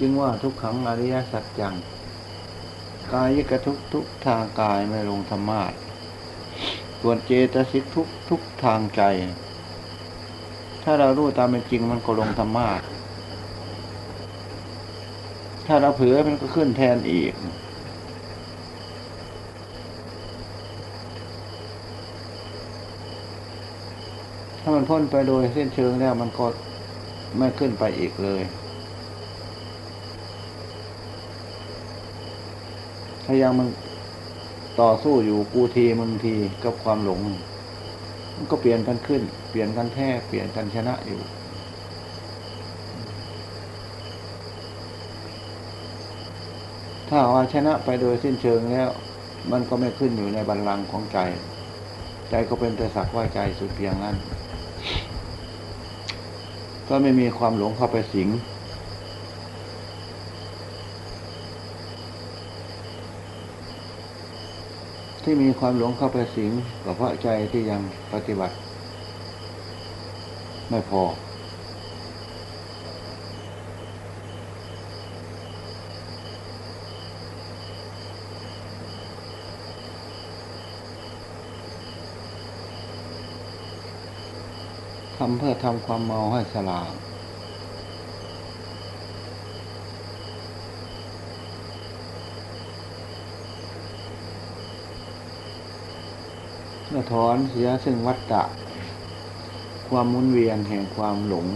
จึงว่าทุกขังอริยสัจจัง กายกทุกทุกทางกายไม่ลงธรรมาทส่วนเจตสิกทุกทุกทางใจ ถ้าเรารู้ตามเป็นจริงมันก็ลงธรรมาทถ้าเราเผลอมันก็ขึ้นแทนอีก ถ้ามันพ้นไปโดยเส้นเชิงแล้วมันก็ไม่ขึ้นไปอีกเลย ถ้ายังมันต่อสู้อยู่กูทีมึงทีกับความหลง มันก็เปลี่ยนกันขึ้น เปลี่ยนกันแท้เปลี่ยนกันชนะอยู่ถ้าว่าชนะไปโดยสิ้นเชิงแล้ว มันก็ไม่ขึ้นอยู่ในบัลลังก์ของใจ ใจก็เป็นแต่สักว่าใจสุดเพียงนั้น ก็ไม่มีความหลงเข้าไปสิง ที่มีความหลงเข้าไปสิงก็เพราะใจที่ยังปฏิบัติ ไม่พอ ทำเพื่อทำความเมาให้สลาง เพื่อถอนเสียซึ่งวัฏฏะความหมุนเวียนแห่งความหลง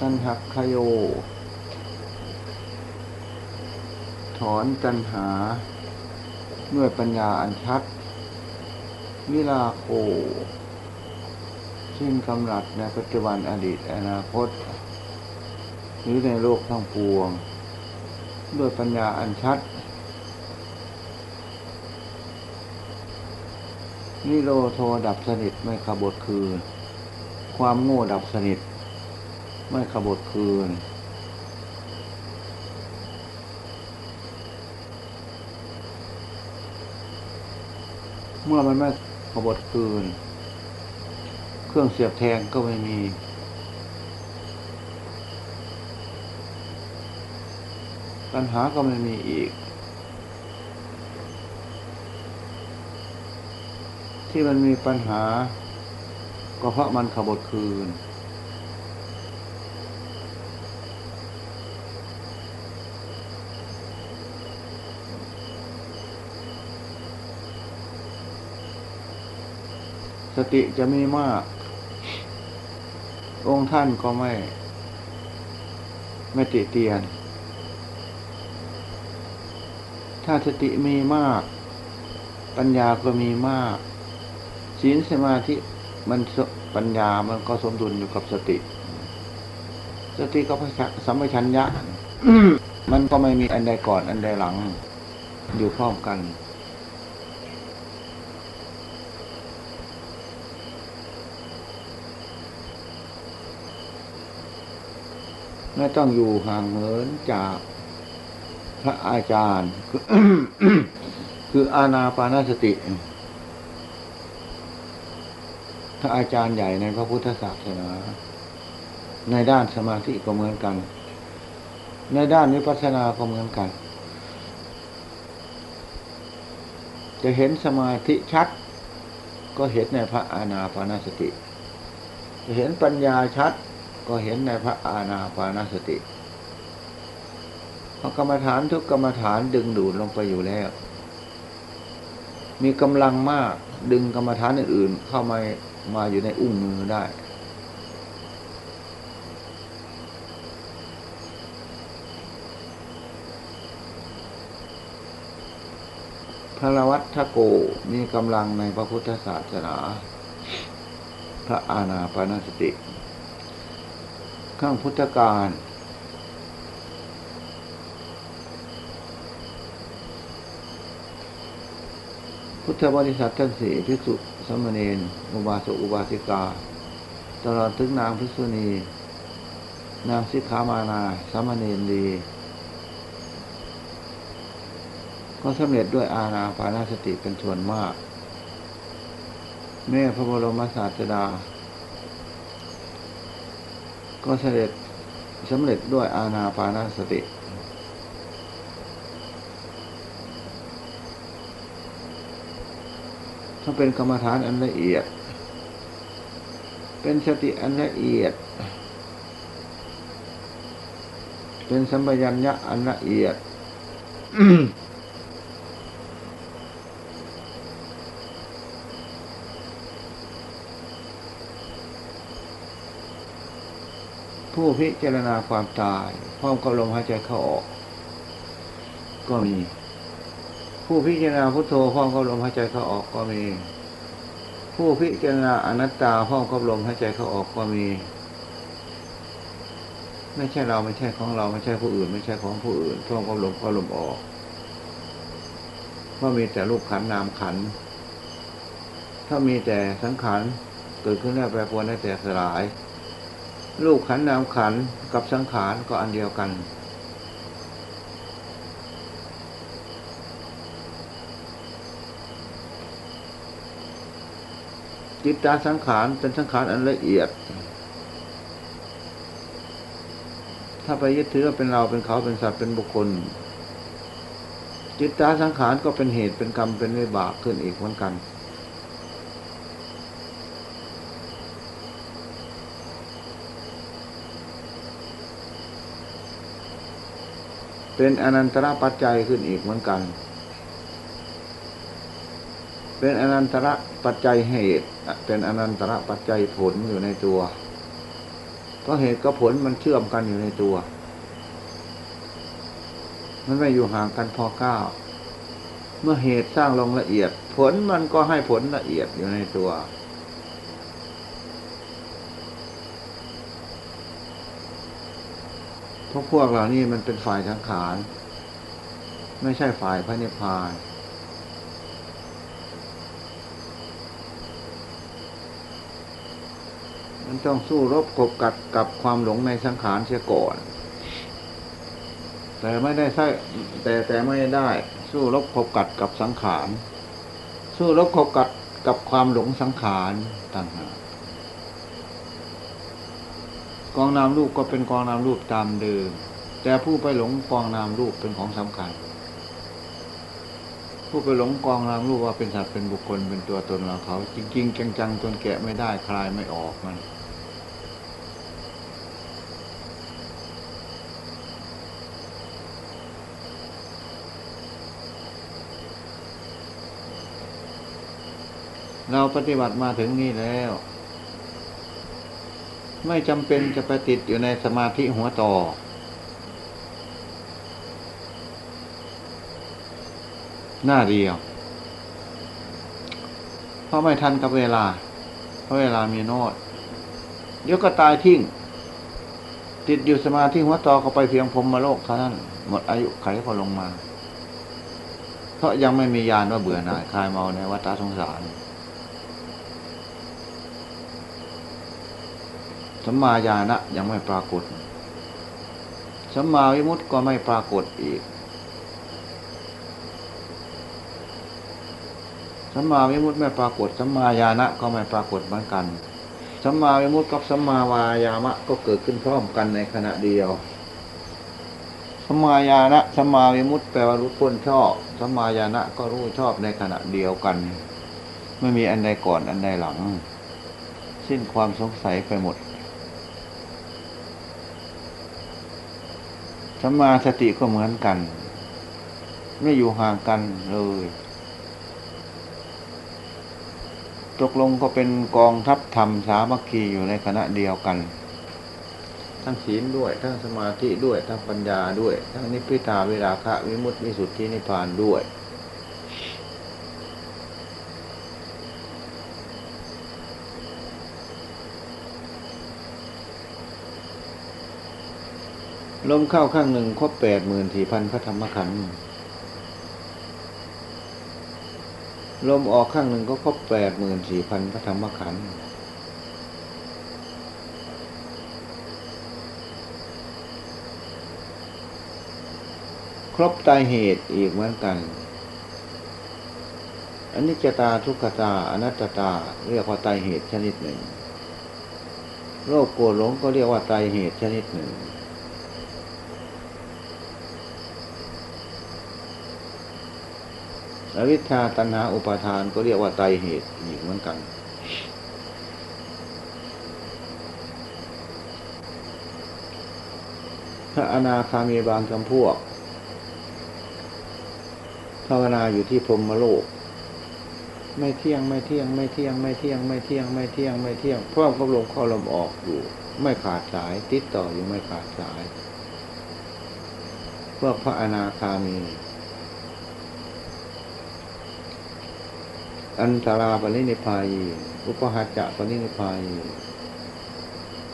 ตัณหักขโย ถอนตัณหา ด้วยปัญญาอันชัด วิลาโคสิ้นกำลัดในปัจจุบันอดีตอนาคต หรือในโลกทั้งปวง ด้วยปัญญาอันชัด นิโรโทดับสนิทไม่ขบดคืน ความโง่ดับสนิท ไม่ขบดคืน เมื่อมันไม่ขบดคืน เครื่องเสียบแทงก็ไม่มีปัญหาก็ไม่มีอีก ที่มันมีปัญหา ก็เพราะมันขบดคืน สติจะมีมาก องค์ท่านก็ไม่ ไม่ติเตียน ถ้าสติมีมาก ปัญญาก็มีมาก ศีลสมาธิมันปัญญามันก็สมดุลอยู่กับสติ สติก็สัมปชัญญะมันก็ไม่มีอันใดก่อนอันใดหลัง อยู่พร้อมกัน ไม่ต้องอยู่ห่างเหินจากพระอาจารย์ คืออาณาปานสติ ถ้าอาจารย์ใหญ่ในพระพุทธศาสนา ในด้านสมาธิก็เหมือนกัน ในด้านวิปัสสนาก็เหมือนกัน จะเห็นสมาธิชัด ก็เห็นในพระอาณาปานสติ จะเห็นปัญญาชัด ก็เห็นในพระอาณาปานสติเพราะกรรมฐานทุกกรรมฐานดึงดูดลงไปอยู่แล้ว มีกำลังมากดึงกรรมฐานอื่นๆเข้ามา มาอยู่ในอุ้งมือได้ พระวัตทโกมีกำลังในพระพุทธศาสนา พระอาณาปานสติข้างพุทธการพุทธบริษัททั้งสี่ภิกษุ สมณีนอุบาสกอุบาสิกา ตลอดถึงนางภิษุณี นางสิกขามานาสมณีนดีก็สำเร็จด้วยอาณาปานาสติเป็นส่วนมาก แม่พระบรมศาสดา ก็เสด็จสำเร็จด้วยอาณาปานาสติ ถ้าเป็นกรรมฐานอันละเอียด เป็นสติอันละเอียด เป็นสัมปยัญญะอันละเอียดผู้พิจารณาความตายพร้อมกับลมหายใจเข้าออก ก็มี ผู้พิจารณาพุทโธพร้อมกับลมหายใจเข้าออกก็มี ผู้พิจารณาอนัตตาพร้อมกับลมหายใจเข้าออกก็มี ไม่ใช่เราไม่ใช่ของเราไม่ใช่ผู้อื่น ไม่ใช่ของผู้อื่นพร้อมกับลมก็ลมออกเพราะมีแต่รูปขันนามขัน ถ้ามีแต่สังขารเกิดขึ้นแล้วแปรปรวนได้แต่สลายลูกขันนามขันกับสังขารก็อันเดียวกัน จิตตาสังขารเป็นสังขารอันละเอียด ถ้าไปยึดถือว่าเป็นเราเป็นเขาเป็นสัตว์เป็นบุคคล จิตตาสังขารก็เป็นเหตุเป็นกรรมเป็นวิบากขึ้นอีกเหมือนกัน เป็นอนันตระปัจจัยขึ้นอีกเหมือนกันเป็นอนันตระปัจจัยเหตุ เป็นอนันตระปัจจัยผลอยู่ในตัวเพราะเหตุกับผลมันเชื่อมกันอยู่ในตัว มันไม่อยู่ห่างกันพอก้าวเมื่อเหตุสร้างลงละเอียด ผลมันก็ให้ผลละเอียดอยู่ในตัวเพราะพวกเรานี่มันเป็นฝ่ายสังขาร ไม่ใช่ฝ่ายพระนิพพาน มันต้องสู้รบกบกัดกับความหลงในสังขารเสียก่อน แต่ไม่ได้ใช่แต่แต่ไม่ได้ สู้รบกบกัดกับสังขาร สู้รบกบกัดกับความหลงสังขารต่างหากกองนามรูปก็เป็นกองนามรูปตามเดิม แต่ผู้ไปหลงกองนามรูปเป็นของสำคัญ ผู้ไปหลงกองนามรูปว่าเป็นสัตว์เป็นบุคคลเป็นตัวตนเราเขา จริง ๆ จังๆจนแกะไม่ได้คลายไม่ออกมัน เราปฏิบัติมาถึงนี่แล้ว ไม่จำเป็นจะไปติดอยู่ในสมาธิหัวต่อ หน้าเดียว เพราะไม่ทันกับเวลา เพราะเวลามีโนดเดี๋ยวก็ตายทิ้ง ติดอยู่สมาธิหัวต่อก็ไปเพียงพรมมาโลกเท่านั้น หมดอายุไขก็ลงมา เพราะยังไม่มียานว่าเบื่อหน่ายคลายเมาในวัฏสงสาร สัมมาญาณะยังไม่ปรากฏสัมมาวิมุตติก็ไม่ปรากฏอีกสัมมาวิมุตติไม่ปรากฏสัมมาญาณะก็ไม่ปรากฏเหมือนกันสัมมาวิมุตติกับสัมมาวายามะก็เกิดขึ้นพร้อมกันในขณะเดียวสัมมาญาณะสัมมาวิมุตติแปลว่ารู้พ้นชอบสัมมาญาณะก็รู้ชอบในขณะเดียวกัน ไม่มีอันใดก่อนอันใดหลัง สิ้นความสงสัยไปหมด สัมมาสติก็เหมือนกัน ไม่อยู่ห่างกันเลย ตกลงก็เป็นกองทัพธรรมสามัคคีอยู่ในคณะเดียวกัน ทั้งศีลด้วย ทั้งสมาธิด้วย ทั้งปัญญาด้วย ทั้งนิพพิทาเวลาคะวิมุตติวิสุทธินิพพานด้วย ลมเข้าข้างหนึ่งครบแปดหมื่นสี่พันพระธรรมขันธ์ลมออกข้างหนึ่งก็ครบแปดหมื่นสี่พันพระธรรมขันธ์ครบตายเหตุอีกเหมือนกันอันนี้จตาทุกขตาอนัตตา เรียกว่าตายเหตุชนิดหนึ่ง โรคโกรธหลงก็เรียกว่าตายเหตุชนิดหนึ่ง อวิชชาตัณหาอุปาทานก็เรียกว่าไตเหตุอีกเหมือนกันถ้าอนาคามีบางจำพวก ภาวนาอยู่ที่พรมโลก ไม่เที่ยงไม่เที่ยงไม่เที่ยงไม่เที่ยงไม่เที่ยงไม่เที่ยงไม่เที่ยงพร้อมกับลงข้อลมออกอยู่ ไม่ขาดสาย ติดต่ออยู่ไม่ขาดสายพวกพระอนาคามี อันตราปณินิพาย อุปหัจจะปณินิพาย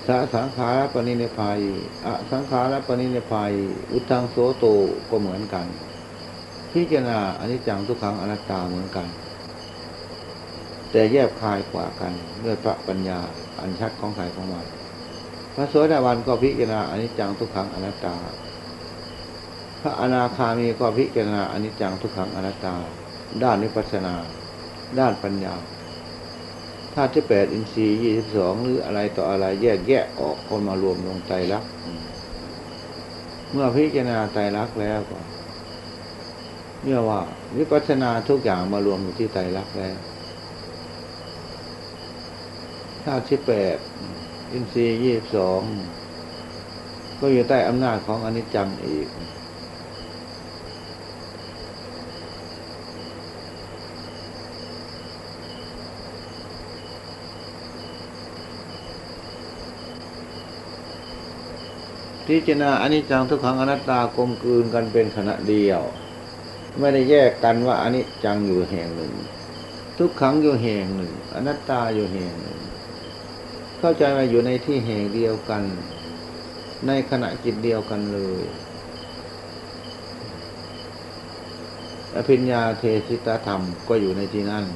สสังขารปณินิพายอสังขารปณินิพายอุตังโสโตก็เหมือนกัน พิจารณาอนิจจังทุกขังอนัตตาเหมือนกัน แต่แยบคายกว่ากันด้วยพระปัญญาอันชัดของใครของมันพระโสดาบันก็พิจารณาอนิจจังทุกขังอนัตตา พระอนาคามีก็พิจารณาอนิจจังทุกขังอนัตตา ด้านนิพพานา ด้านปัญญาธาตุที่แปดอินทรีย์ยี่สิบสองหรืออะไรต่ออะไรแยกแยกออกคนมารวมลงใจรักเมื่อพิจารณาใจรักแล้วก็เมื่อว่า วิปัสสนาทุกอย่างมารวมอยู่ที่ใจรักแล้วธาตุที่แปดอินทรีย์ยี่สิบสองก็อยู่ใต้อำนาจของอนิจจังอีก พิจารณาอนิจจังทุกขังอนัตตากลมกลืนกันเป็นขณะเดียว ไม่ได้แยกกันว่าอนิจจังอยู่แห่งหนึ่ง ทุกขังอยู่แห่งหนึ่ง อนัตตาอยู่แห่งหนึ่ง เข้าใจมาอยู่ในที่แห่งเดียวกัน ในขณะจิตเดียวกันเลยอภิญญาเทศิตธรรมก็อยู่ในที่นั่น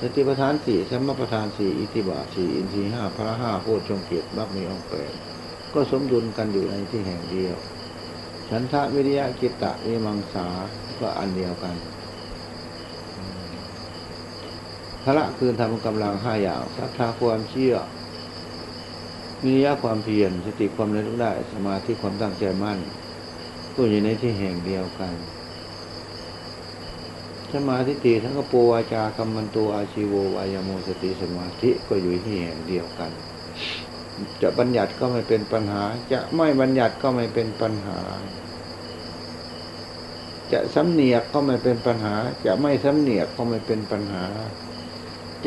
สติปัฏฐานสี่สมปัฏฐานสี่อิทิบาทสี่อินทรีห้าพระห้าโพชฌงเกียรติมักมีองค์แปด ก็สมดุลกันอยู่ในที่แห่งเดียว ฉันทะวิริยะกิตตะวิมังสาก็อันเดียวกันพระคือทำกำลังห้าอย่างศรัทธาความเชื่อวิริยะความเพียรสติความระลึกได้สมาธิความตั้งใจมั่นก็อยู่ในที่แห่งเดียวกันสมาธิติทั้งกปวาจากรรมันตัวอาชีโววายโมสติสมาธิก็อยู่ที่แห่งเดียวกัน จะบัญญัติก็ไม่เป็นปัญหา จะไม่บัญญัติก็ไม่เป็นปัญหา จะสำเนียกก็ไม่เป็นปัญหา จะไม่สำเนียกก็ไม่เป็นปัญหา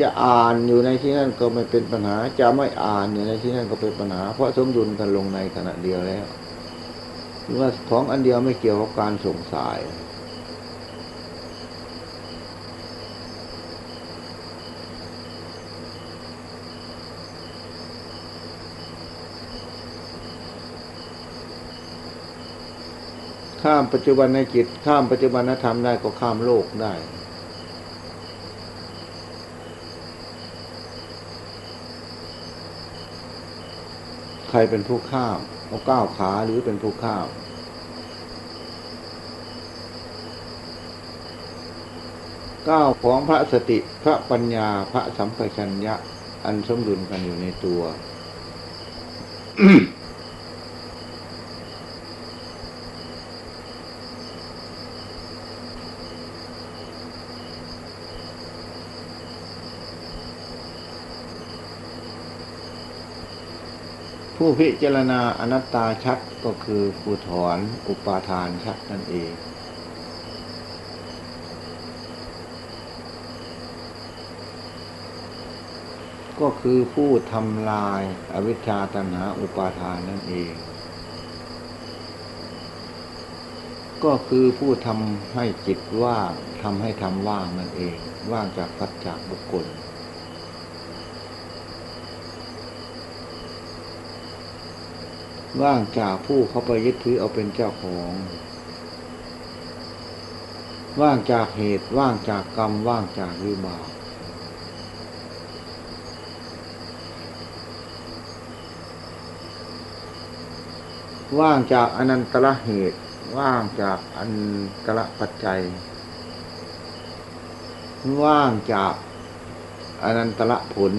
จะอ่านอยู่ในที่นั่นก็ไม่เป็นปัญหา จะไม่อ่านอยู่ในที่นั่นก็เป็นปัญหา เพราะสมดุลกันลงในขณะเดียวแล้วหรือว่าของอันเดียวไม่เกี่ยวกับการสงสาย ข้ามปัจจุบันในจิตข้ามปัจจุบันธรรมได้ก็ข้ามโลกได้ ใครเป็นผู้ข้ามเอาก้าวขาหรือเป็นผู้ข้ามก้าวของพระสติพระปัญญาพระสัมปชัญญะ อันสมดุลกันอยู่ในตัว ผู้พิจารณาอนัตตาชัดก็คือผู้ถอนอุปาทานชัดนั่นเอง ก็คือผู้ทำลายอวิชชาตัณหาอุปาทานนั่นเอง ก็คือผู้ทำให้จิตว่างทำให้ทำว่างนั่นเอง ว่างจากพัจจากบุคคล ว่างจากผู้เขาไปยึดถือเอาเป็นเจ้าของ ว่างจากเหตุว่างจากกรรม ว่างจากวิบากว่างจากอนันตระเหตุ ว่างจากอนันตระปัจจัย ว่างจากอนันตระผล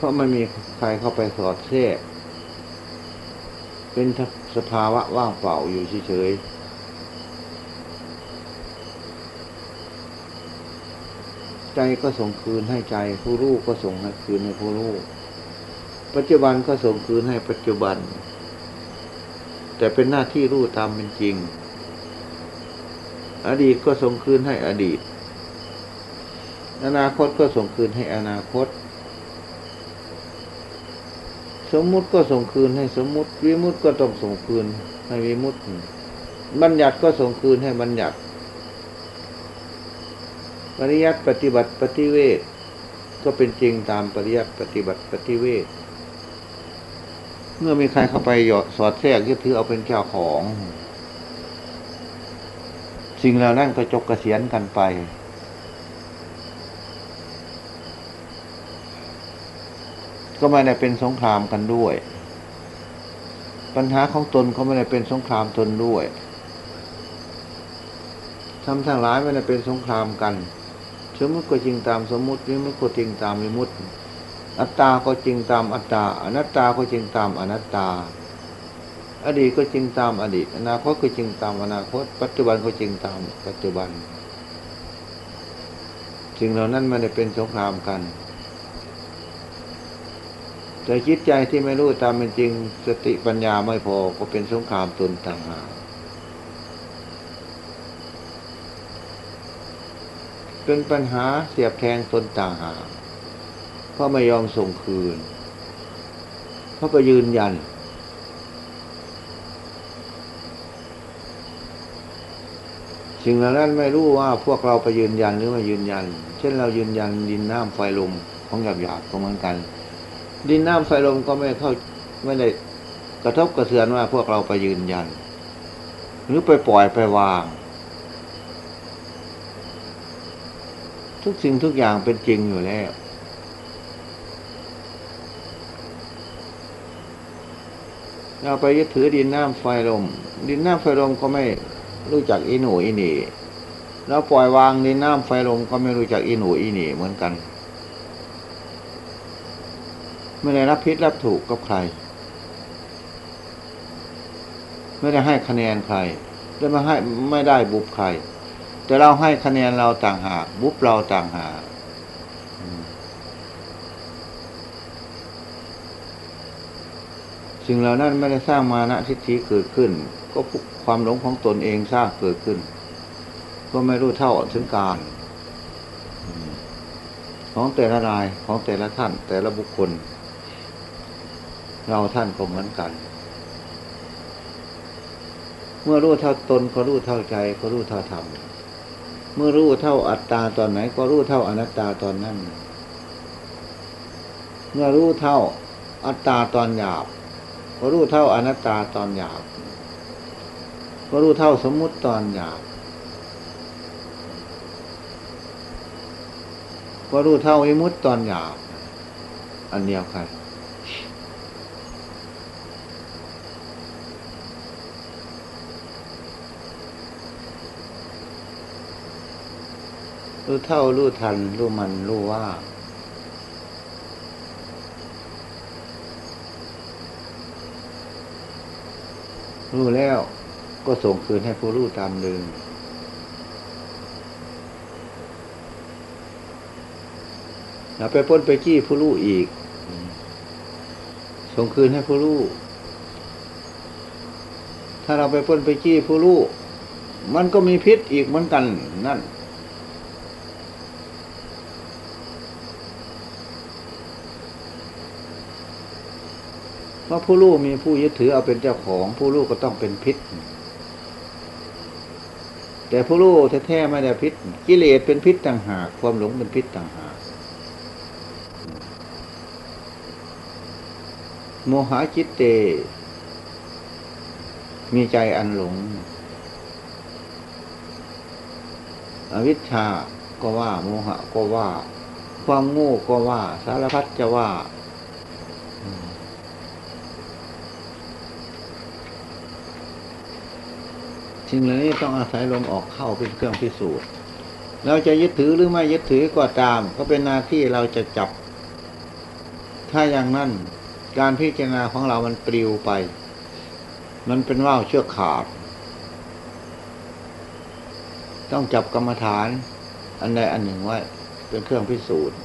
เพราะไม่มีใครเข้าไปสอดแทรกเป็นสภาวะว่างเปล่าอยู่เฉยๆ ใจก็ส่งคืนให้ใจ ผู้รู้ก็ส่งให้คืนให้ผู้รู้ ปัจจุบันก็ส่งคืนให้ปัจจุบัน แต่เป็นหน้าที่รู้ตามเป็นจริง อดีตก็ส่งคืนให้อดีต อนาคตก็ส่งคืนให้อนาคต สมมุติก็ส่งคืนให้สมมุติวิมุติก็ต้องส่งคืนให้วิมุติบัญญัติก็ส่งคืนให้บัญญัติปริยัติปฏิบัติปฏิเวทก็เป็นจริงตามปริยัติปฏิบัติปฏิเวทเมื่อมีใครเข้าไปหยอดสอดแทรกยึดถือเอาเป็นเจ้าของ สิ่งเหล่านั้นก็จกเกษียณกันไป ก็ไม่ได้เป็นสงครามกันด้วย ปัญหาของตนก็ไม่ได้เป็นสงครามตนด้วยทำทั้งหลายไม่ได้เป็นสงครามกันสมมติก็จริงตามสมมติวิมุติก็จริงตามวิมุติอัตตาก็จริงตามอัตตาอนัตตาก็จริงตามอนัตตา อดีตก็จริงตามอดีต อนาคตก็จริงตามอนาคต ปัจจุบันก็จริงตามปัจจุบันสิ่งเหล่านั้นไม่ได้เป็นสงครามกัน แต่จิตใจที่ไม่รู้ตามเป็นจริง สติปัญญาไม่พอก็เป็นสงครามตนต่างหากเป็นปัญหาเสียบแทงตนต่างหากเพราะไม่ยอมส่งคืน เพราะไปยืนยัน สิ่งเหล่านั้นไม่รู้ว่าพวกเราไปยืนยันหรือไม่ยืนยัน เช่นเรายืนยันดินน้ำไฟลมของหยาบหยาบก็เหมือนกัน ดินน้ำไฟลมก็ไม่เข้าไม่ได้กระทบกระเทือนว่าพวกเราไปยืนยัน หรือไปปล่อยไปวาง ทุกสิ่งทุกอย่างเป็นจริงอยู่แล้ว เราไปยึดถือดินน้ำไฟลม ดินน้ำไฟลมก็ไม่รู้จักอีหนูอีนี่เราปล่อยวางดินน้ำไฟลมก็ไม่รู้จักอีหนูอีนี่เหมือนกัน ไม่ได้รับพิษรับถูกกับใคร ไม่ได้ให้คะแนนใครได้มาให้ไม่ได้บุบใคร แต่เราให้คะแนนเราต่างหากบุบเราต่างหากสิ่งเหล่านั้นไม่ได้สร้างมานะทิฏฐิเกิดขึ้น ก็ความหลงของตนเองสร้างเกิดขึ้น ก็ไม่รู้เท่าถึงการของแต่ละรายของแต่ละท่านแต่ละบุคคล เราท่านก็เหมือนกัน เมื่อรู้เท่าตนก็รู้เท่าใจก็รู้เท่าธรรม เมื่อรู้เท่าอัตตาตอนไหน ก็รู้เท่าอนัตตาตอนนั้น เมื่อรู้เท่าอัตตาตอนหยาบ ก็รู้เท่าอนัตตาตอนหยาบ ก็รู้เท่าสมมุติตอนหยาบก็รู้เท่าวิมุตตอนหยาบอันเดียวกัน รู้เท่ารู้ทัน รู้มันรู้ว่า รู้แล้วก็ส่งคืนให้ผู้รู้ตามเดิมเราไปพ้นไปจี้ผู้รู้อีก ส่งคืนให้ผู้รู้ ถ้าเราไปพ้นไปจี้ผู้รู้ มันก็มีพิษอีกเหมือนกันนั่น พราผู้ลูกมีผู้ยึดถือเอาเป็นเจ้าของ ผู้ลูกก็ต้องเป็นพิษ แต่ผู้ลูกแท้ๆไม่ได้พิษ กิเลสเป็นพิษต่างหาก ความหลงเป็นพิษต่างหาก โมหะจิตเต มีใจอันหลง อวิชชาก็ว่า โมหะก็ว่า ความโง่ก็ว่า สารพัดจะว่า สิ่งเหล่านี้ต้องอาศัยลมออกเข้าเป็นเครื่องพิสูจน์เราจะยึดถือหรือไม่ยึดถือก็ตาม ก็เป็นหน้าที่เราจะจับ ถ้าอย่างนั้นการพิจารณาของเรามันปลิวไป มันเป็นว่าวเชือกขาด ต้องจับกรรมฐาน อันใดอันหนึ่งไว้ เป็นเครื่องพิสูจน์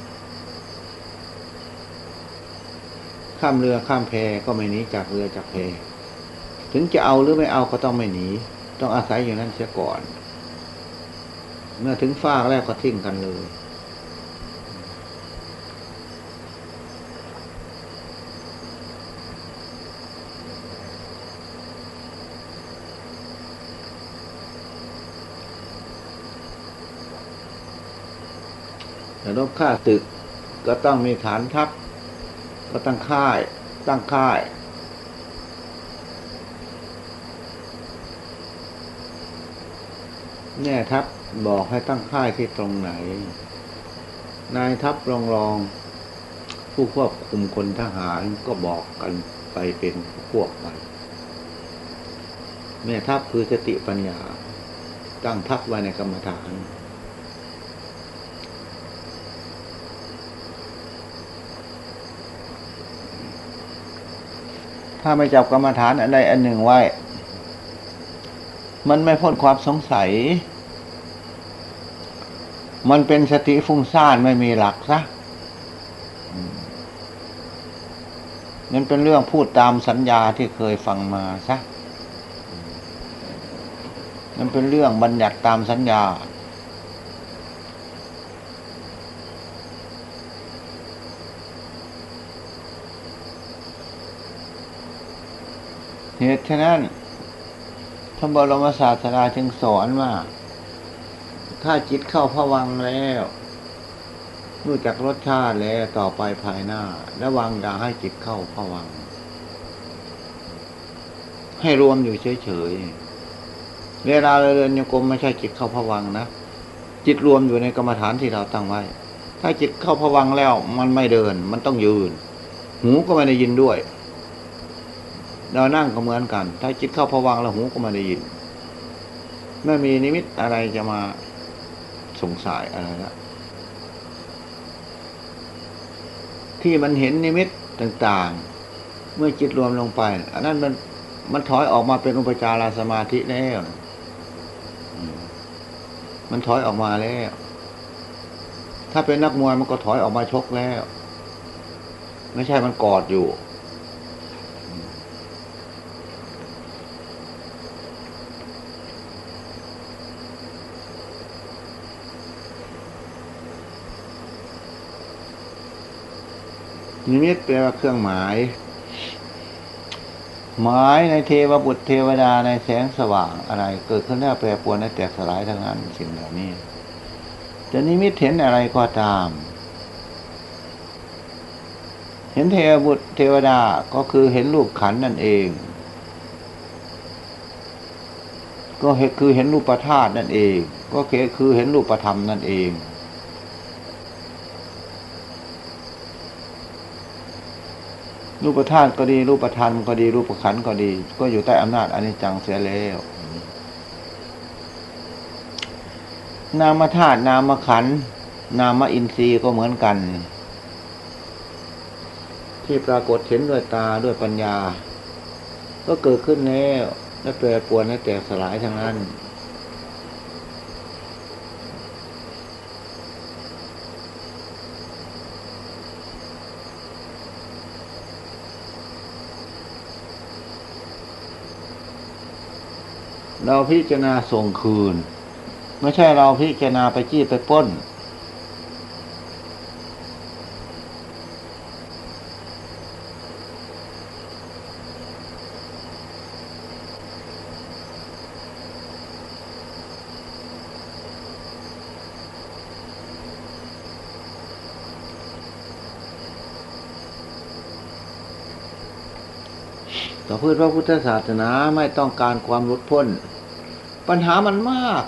ข้ามเรือข้ามแพก็ไม่หนีจากเรือจากแพถึงจะเอาหรือไม่เอาก็ต้องไม่หนี ต้องอาศัยอยู่นั้นเสียก่อน เมื่อถึงฟากแล้วก็ทิ้งกันเลย แต่รบค่าตึกก็ต้องมีฐานทัพ ก็ตั้งค่าย ตั้งค่าย แน่ทัพบอกให้ตั้งค่ายที่ตรงไหน นายทัพรองรอง ผู้ควบคุมคนทหารก็บอกกันไปเป็นพวกไปแม่ทัพคือสติปัญญา ตั้งทัพไว้ในกรรมฐาน ถ้าไม่จับกรรมฐานอันใดอันหนึ่งไว้ มันไม่พ้นความสงสัย มันเป็นสติฟุ้งซ่านไม่มีหลักซะมันเป็นเรื่องพูดตามสัญญาที่เคยฟังมาซะมันเป็นเรื่องบัญญัติตามสัญญา เหตุฉะนั้น ระบรมศาสดาจึงสอนว่า ถ้าจิตเข้าพวังแล้ว รู้จักรสชาติแล้วต่อไปภายหน้า ระวังอย่าให้จิตเข้าพวัง ให้รวมอยู่เฉยๆเวลาเราเดินโยกรมไม่ใช่จิตเข้าพวังนะจิตรวมอยู่ในกรรมฐานที่เราตั้งไว้ ถ้าจิตเข้าพวังแล้ว มันไม่เดิน มันต้องยืน หูก็ไม่ได้ยินด้วย เรานั่งก็เหมือนกัน ถ้าจิตเข้าพวังแล้วหูก็ม่ได้ยิน ไม่มีนิมิตอะไรจะมาสงสัยอะไรละที่มันเห็นนิมิตต่างๆ เมื่อจิตรวมลงไป อันนั้นมันมันถอยออกมาเป็นอุปจารสมาธิแล้วมันถอยออกมาแล้ว ถ้าเป็นนักมวยมันก็ถอยออกมาชกแล้ว ไม่ใช่มันกอดอยู่ นิมิตแปลว่าเครื่องหมาย หมายในเทวบุตรเทวดาในแสงสว่างอะไร เกิดขึ้นแล้วแปรปรวนและแตกสลายทั้งนั้นสิ่งเหล่านี้จะนิมิตเห็นอะไรก็ตาม เห็นเทวบุตรเทวดาก็คือเห็นรูปขันนั่นเอง ก็คือเห็นรูปธาตนั่นเอง ก็คือเห็นรูปประธรรมนั่นเอง รูปธาตุก็ดีรูปธรรมก็ดีรูปขันก็ดี ก็อยู่ใต้อำนาจอนิจจังเสียแล้วนามธาตุนามขัน นามอินทรีย์ก็เหมือนกัน ที่ปรากฏเห็นด้วยตาด้วยปัญญา ก็เกิดขึ้นแล้วและแปรปวนและแตกสลายทั้งนั้น เราพิจารณาส่งคืน ไม่ใช่เราพิจารณาไปจี้ไปป้น ต่อพืชพระพุทธศาสนาไม่ต้องการความรุดพ้น ปัญหามันมาก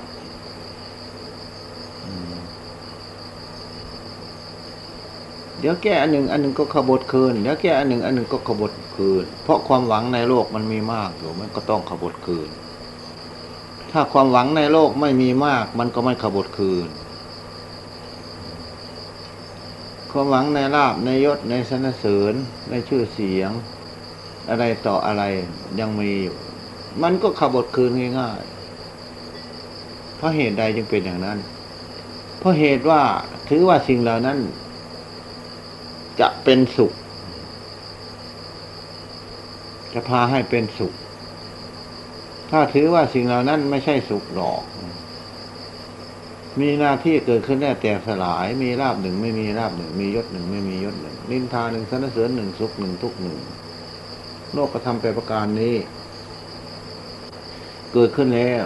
เดี๋ยวแก้อันหนึ่งอันหนึ่งก็ขบฏคืน เดี๋ยวแก้อันหนึ่งอันหนึ่งก็ขบฏคืน เพราะความหวังในโลกมันมีมากอยู่มันก็ต้องขบฏคืน ถ้าความหวังในโลกไม่มีมาก มันก็ไม่ขบฏคืน ความหวังในลาบในยศในสนเสริญในชื่อเสียง อะไรต่ออะไรยังมีอยู่มันก็ขบฏคืนง่ายๆ เพราะเหตุใดจึงเป็นอย่างนั้น เพราะเหตุว่าถือว่าสิ่งเหล่านั้น จะเป็นสุข จะพาให้เป็นสุข ถ้าถือว่าสิ่งเหล่านั้นไม่ใช่สุขหรอก มีหน้าที่เกิดขึ้นได้แต่สลาย มีราบหนึ่งไม่มีราบหนึ่ง มียศหนึ่งไม่มียศหนึ่งนินทาหนึ่งสนเสริญหนึ่งสุขหนึ่งทุกหนึ่งโลกกระทำไปประการนี้ เกิดขึ้นแล้ว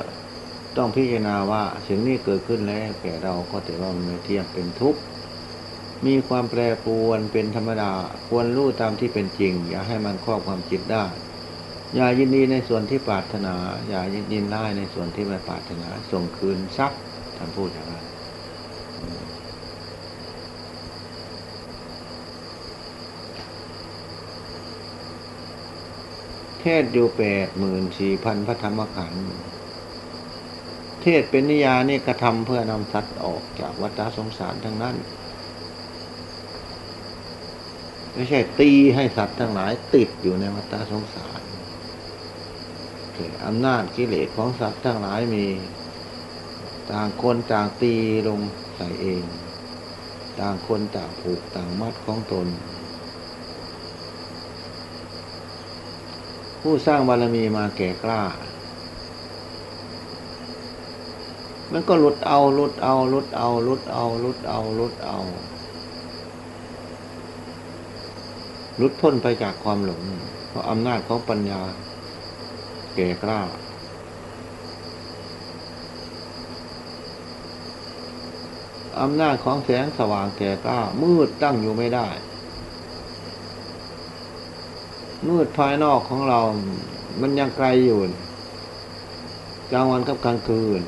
ต้องพิจารณาว่าสิ่งนี้เกิดขึ้นแล้วแก่เราก็ถือว่ามันไม่เที่ยงเป็นทุกข์มีความแปรปรวนเป็นธรรมดา ควรรู้ตามที่เป็นจริง อย่าให้มันครอบความจิตได้ อย่ายินดีในส่วนที่ปรารถนา อย่ายินได้ในส่วนที่ไม่ปรารถนา ส่งคืนซักท่านพูดอย่างนั้นเทศอยู่แปดหมื่นสี่พันพระธรรมขันธ์ เทศเป็นนิยานี่กระทำเพื่อนำสัตว์ออกจากวัฏสงสารทั้งนั้น ไม่ใช่ตีให้สัตว์ทั้งหลายติดอยู่ในวัฏสงสารอำนาจกิเลสของสัตว์ทั้งหลายมี ต่างคนต่างตีลงใส่เอง ต่างคนต่างผูกต่างมัดของตน ผู้สร้างบารมีมาแก่กล้า มันก็หลุดเอาหลุดเอาหลุดเอาหลุดเอาหลุดเอาหลุดเอาหลุดพ้นไปจากความหลง เพราะอำนาจของปัญญาแก่กล้า อำนาจของแสงสว่างแก่กล้า มืดตั้งอยู่ไม่ได้ มืดภายนอกของเรา มันยังไกลอยู่กลางวันกับกลางคืน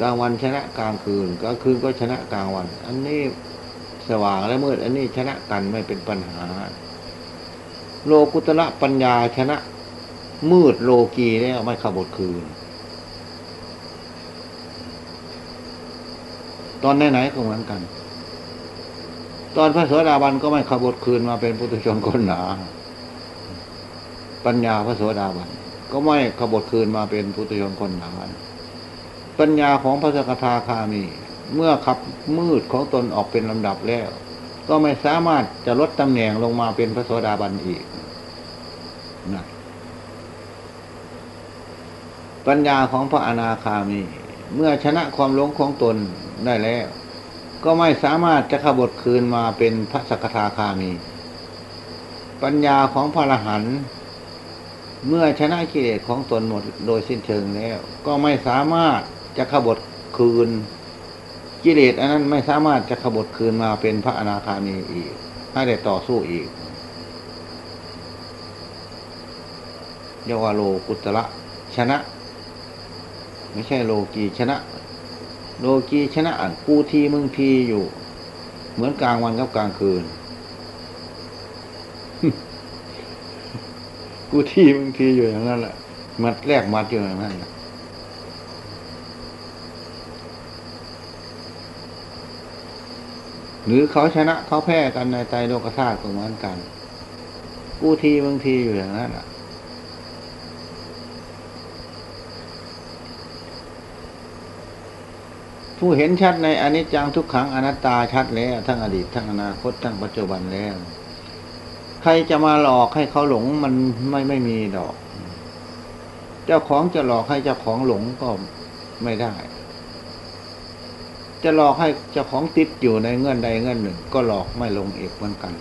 กลางวันชนะกลางคืนกลางคืนก็ชนะกลางวัน อันนี้สว่างและมืด อันนี้ชนะกันไม่เป็นปัญหา โลกุตระปัญญาชนะ มืดโลกีแล้วไม่ขบดคืน ตอนไหนๆก็เหมือนกัน ตอนพระสวสดาบันก็ไม่ขบดคืนมาเป็นพุทธชนคนหนา ปัญญาพระสวสดาบันก็ไม่ขบดคืนมาเป็นพุทธชนคนหนา ปัญญาของพระสกทาคามี เมื่อขับมืดของตนออกเป็นลำดับแล้ว ก็ไม่สามารถจะลดตำแหน่งลงมาเป็นพระโสดาบันอีกนะปัญญาของพระอนาคามี เมื่อชนะความหลงของตนได้แล้ว ก็ไม่สามารถจะขบฏคืนมาเป็นพระสกทาคามี ปัญญาของพระอรหันต์เมื่อชนะกิเลสของตนหมดโดยสิ้นเชิงแล้ว ก็ไม่สามารถ จะขบฏคืน กิเลสอันนั้นไม่สามารถจะขบฏคืนมาเป็นพระอนาคามีอีกให้ได้ต่อสู้อีกเรียกว่าโลกุตระชนะ ไม่ใช่โลกีชนะ โลกีชนะอ่านกูทีมึงทีอยู่ เหมือนกลางวันกับกลางคืน กูทีมึงทีอยู่อย่างนั้นแหละมัดแรกมัดอยู่อย่างนั้นแหละ หรือเขาชนะเขาแพ้กันในใจโลกธาตุก็เหมือนกัน กู้ทีมึงทีอยู่อย่างนั้นแหละผู้เห็นชัดในอนิจจังทุกขังอนัตตาชัดแล้วทั้งอดีตทั้งอนาคตทั้งปัจจุบันแล้ว ใครจะมาหลอกให้เขาหลงมันไม่ไม่มีดอก เจ้าของจะหลอกให้เจ้าของหลงก็ไม่ได้ จะหลอกให้เจ้าของติดอยู่ในเงื่อนใดเงื่อนหนึ่ง ก็หลอกไม่ลงเอกเหมือนกัน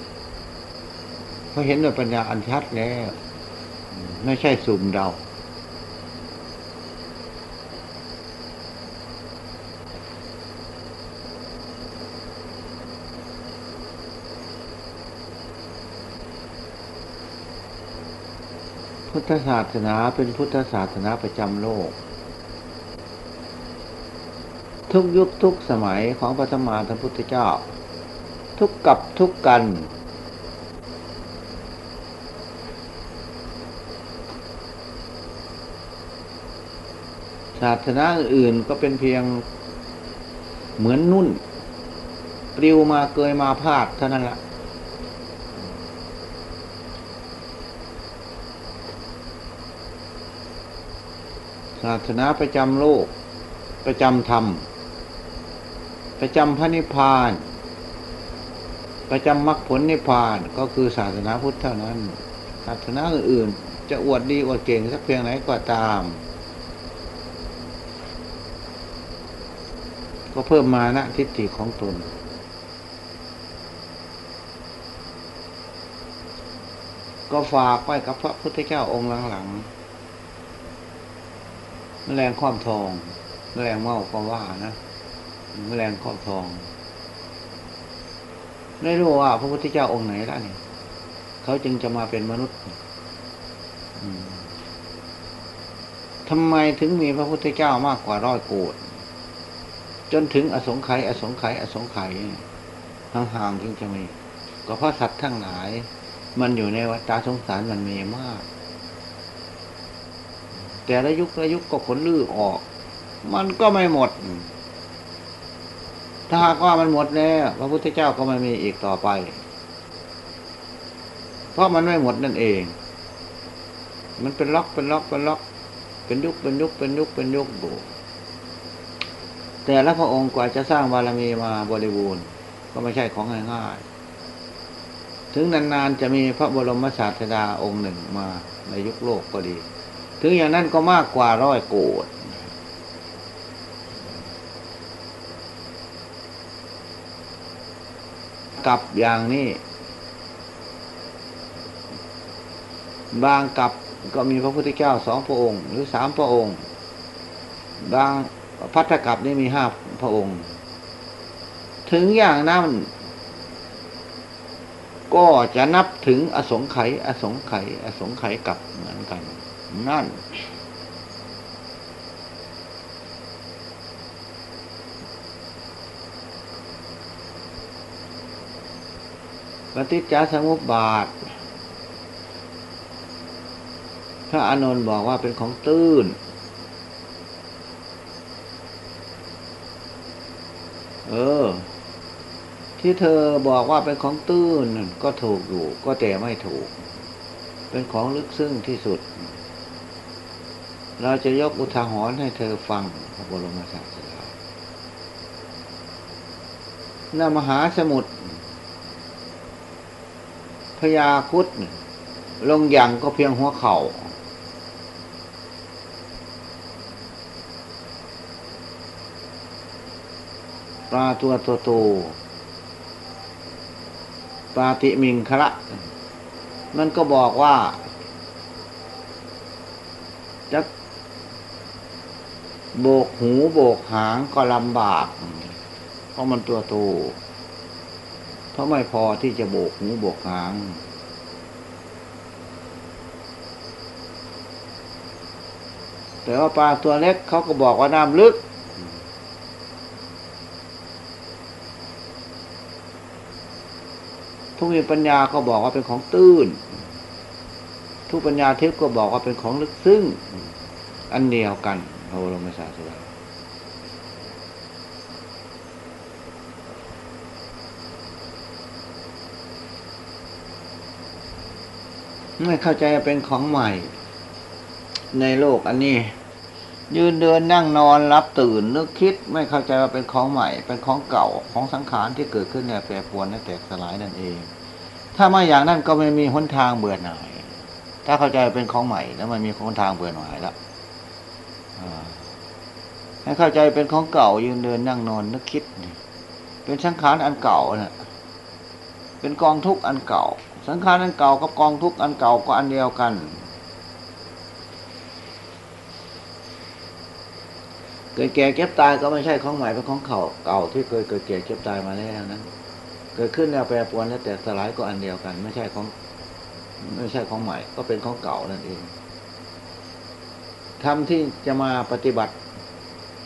เพราะเห็นด้วยปัญญาอันชัดแล้วไม่ใช่สุ่มเดาพุทธศาสนาเป็นพุทธศาสนาประจำโลก ทุกยุคทุกสมัยของพระธรรมาธรรมพุทธเจ้า ทุกกับทุกกัน ศาสนาอื่นก็เป็นเพียงเหมือนนุ่น ปลิวมาเกยมาพาดเท่านั้นละศาสนาประจำโลก ประจำธรรม ประจำพระนิพพาน ประจำมรรคผลนิพพานก็คือศาสนาพุทธเท่านั้น ศาสนาอื่นๆจะอวดดีอวดเก่งสักเพียงไหนก็ตาม ก็เพิ่มมานะทิฏฐิของตนก็ฝากไว้กับพระพุทธเจ้าองค์หลังๆแมลงข้อมทองแมลงเมาก็ว่านะ แมลงข้อมทองไม่รู้ว่าพระพุทธเจ้าองค์ไหนล่ะนี่ยเขาจึงจะมาเป็นมนุษย์ทำไมถึงมีพระพุทธเจ้ามากกว่าร้อยโกดจนถึงอสงไขยอสงไขยอสงไขยห่างๆจึงจะมี ก็เพราะสัตว์ทั้งหลาย มันอยู่ในวัฏสงสารมันมีมาก แต่ละยุคละยุคก็ขนลื้อออก มันก็ไม่หมด ถ้าหากว่ามันหมดแล้วพระพุทธเจ้าก็ไม่มีอีกต่อไป เพราะมันไม่หมดนั่นเอง มันเป็นล็อกเป็นล็อกเป็นล็อก เป็นยุคเป็นยุคเป็นยุคเป็นยุคบุแต่ละพระองค์กว่าจะสร้างบารมีมาบริบูรณ์ ก็ไม่ใช่ของง่ายๆ ถึงนานๆจะมีพระบรมศาสดาองค์หนึ่งมาในยุคโลกก็ดี ถึงอย่างนั้นก็มากกว่าร้อยโกด กับอย่างนี้ บางกับก็มีพระพุทธเจ้าสองพระองค์ หรือสามพระองค์ บางพัทธกับนี่มีห้าพระองค์ ถึงอย่างนั้นก็จะนับถึงอสงไขยอสงไขยอสงไขยกับเหมือนกัน นั่น ฏิจจสมุปบาท พระอานนท์บอกว่าเป็นของตื้น เออ ที่เธอบอกว่าเป็นของตื้นก็ถูกอยู่ ก็แต่ไม่ถูก เป็นของลึกซึ้งที่สุด เราจะยกอุทาหรณ์ให้เธอฟังพระบรมศาสดาหน้ามหาสมุทร พญาคุดลงยังก็เพียงหัวเขา่าปลาตัวโตโตปลาติมิงคละมันก็บอกว่าจะโบกหูโบกหางก็ลำบาก เพราะมันตัวโต ราะไม่พอที่จะโบกหูโบกหาง แต่ว่าปลาตัวเล็กเขาก็บอกว่าน้ำลึก ผู้มีปัญญาก็บอกว่าเป็นของตื้น ทุกปัญญาเทพก็บอกว่าเป็นของลึกซึ้ง อันเดียวกันพระบรมศาสดา ไม่เข้าใจเป็นของใหม่ ในโลกอันนี้ ยืนเดินนั่งนอนรับตื่นนึกคิดไม่เข้าใจว่าเป็นของใหม่ เป็นของเก่าของสังขารที่เกิดขึ้นเนี่ยแปรปรวนและแตกสลายนั่นเอง ถ้าไม่อย่างนั้นก็ไม่มีหนทางเบื่อหน่าย ถ้าเข้าใจเป็นของใหม่แล้วมันมีหนทางเบื่อหน่ายแล้วให้เข้าใจเป็นของเก่า ยืนเดินนั่งนอนนึกคิด เป็นสังขารอันเก่านะ่ยเป็นกองทุกข์อันเก่า สังขารอันเก่ากับกองทุกข์อันเก่าก็อันเดียวกัน เกิดแก่เก็บตายก็ไม่ใช่ของใหม่เป็นของเก่าเก่าที่เคยเกิดแก่เก็บตายมาแล้วนั้นเกิดขึ้นแล้วแปรปรวนแล้วแต่สลายก็อันเดียวกัน ไม่ใช่ของ ไม่ใช่ของใหม่ ก็เป็นของเก่านั่นเองทำที่จะมาปฏิบัติ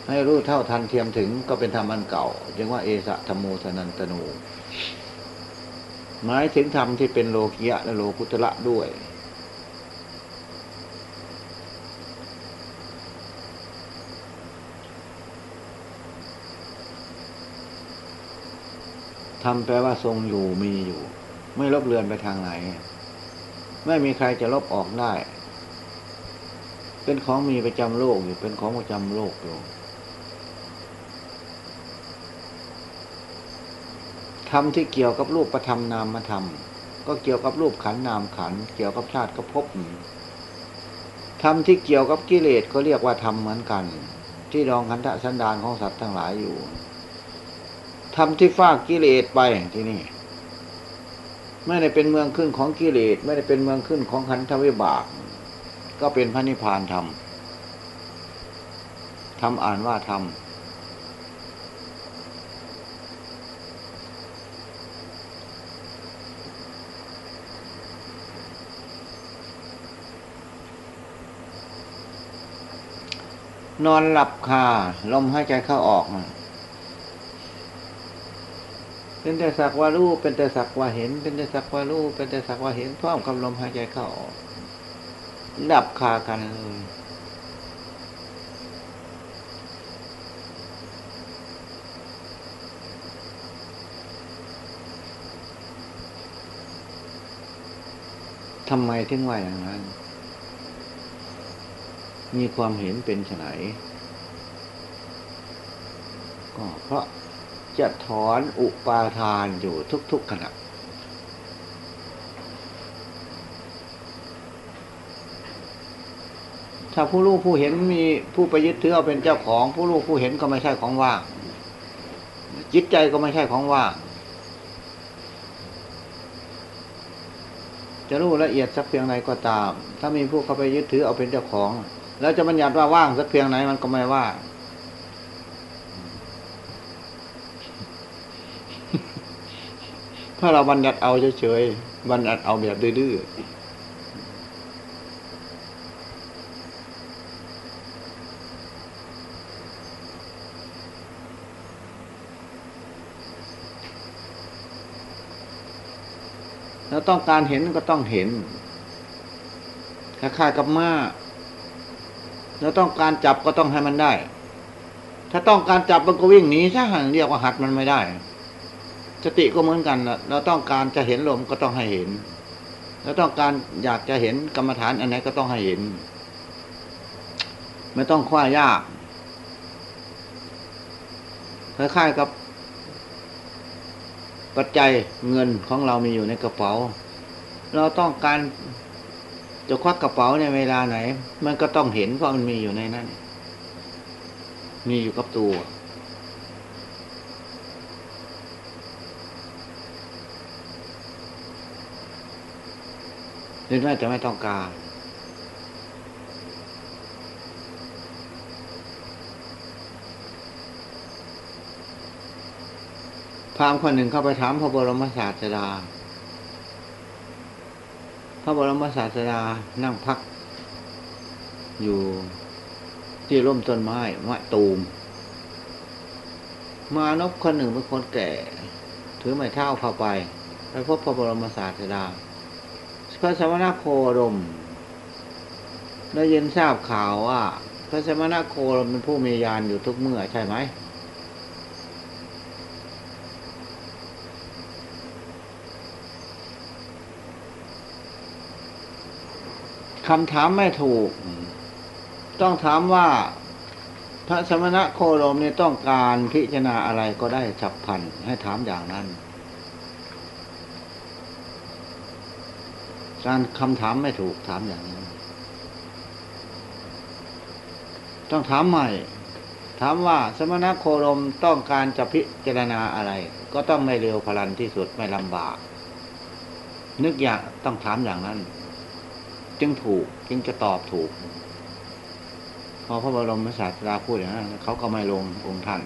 ให้รู้เท่าทันเทียมถึงก็เป็นธรรมอันเก่าจึงว่าเอสะธรรมูสนันตนู หมายถึงธรรมที่เป็นโลกิยะและโลกุตระด้วย ธรรมแปลว่าทรงอยู่มีอยู่ ไม่ลบเลือนไปทางไหน ไม่มีใครจะลบออกได้ เป็นของมีประจำโลกอยู่เป็นของประจำโลกอยู่ รมที่เกี่ยวกับรูปประธรรมนามธรรมก็เกี่ยวกับรูปขันนามขัน เกี่ยวกับชาติก็พบธรรมที่เกี่ยวกับกิเลสก็เรียกว่าธรรมเหมือนกัน ที่รองคันธสันดานของสัตว์ทั้งหลายอยู่ธรรมที่ฟากกิเลสไปที่นี่ไม่ได้เป็นเมืองขึ้นของกิเลสไม่ได้เป็นเมืองขึ้นของขันธวิบาก ก็เป็นพระนิพพานธรรมทำอ่านว่าธรรม นอนหลับคาลมหายใจเข้าออกเป็นแต่สักว่ารู้เป็นแต่สักว่าเห็น เป็นแต่สักว่ารู้เป็นแต่สักว่าเห็นพร้อมกับลมหายใจเข้าออกดับคากันเลยทำไมถึงว่าอย่างนั้น มีความเห็นเป็นไนก็เพราะจะถอนอุปาทานอยู่ทุกๆขณะถ้าผู้รู้ผู้เห็นมีผู้ไปยึดถือเอาเป็นเจ้าของ ผู้รู้ผู้เห็นก็ไม่ใช่ของว่าง จิตใจก็ไม่ใช่ของว่าง จะรู้ละเอียดสักเพียงไหนก็ตาม ถ้ามีผู้เข้าไปยึดถือเอาเป็นเจ้าของ แล้วจะบัญญัติว่าว่างสักเพียงไหนมันก็ไม่ว่างถ้าเราบัญญัติเอาเฉยๆบัญญัติเอาแบบดื้อแล้วต้องการเห็นก็ต้องเห็นคล้ายๆกับม้า แล้วต้องการจับก็ต้องให้มันได้ ถ้าต้องการจับมันก็วิ่งหนีซะเรียกว่าหัดมันไม่ได้ สติก็เหมือนกันเราต้องการจะเห็นลมก็ต้องให้เห็นแล้วต้องการอยากจะเห็นกรรมฐานอันไหนก็ต้องให้เห็น ไม่ต้องคว้ายากคล้ายๆกับ ปัจจัยเงินของเรามีอยู่ในกระเป๋า เราต้องการ จะควักกระเป๋าในเวลาไหน มันก็ต้องเห็นเพราะมันมีอยู่ในนั้น มีอยู่กับตัว หรือแม้จะไม่ต้องการพรามคนหนึ่งเข้าไปถามพระบรมศาสดา พระบรมศาสดานั่งพัก อยู่ที่ร่มต้นไม้มะตูม มานพคนหนึ่งเป็นคนแก่ ถือไม้เท้าเข้าไปไปพบพระบรมศาสดาพระสมณโคดมได้ยินทราบข่าวว่า พระสมณโคดมเป็นผู้มียานอยู่ทุกเมื่อใช่ไหม คำถามไม่ถูก ต้องถามว่าพระสมณะโคดมนี่ต้องการพิจารณาอะไรก็ได้ฉับพันให้ถามอย่างนั้น การคำถามไม่ถูกถามอย่างนี้ ต้องถามใหม่ ถามว่าสมณะโคดมต้องการจะพิจารณาอะไร ก็ต้องไม่เร็วพลันที่สุดไม่ลำบาก นึกอยางต้องถามอย่างนั้น จึงถูก จึงจะตอบถูก พอพระบรมศาสดาพูดอย่างนั้นเขาก็ไม่ลงองค์ท่าน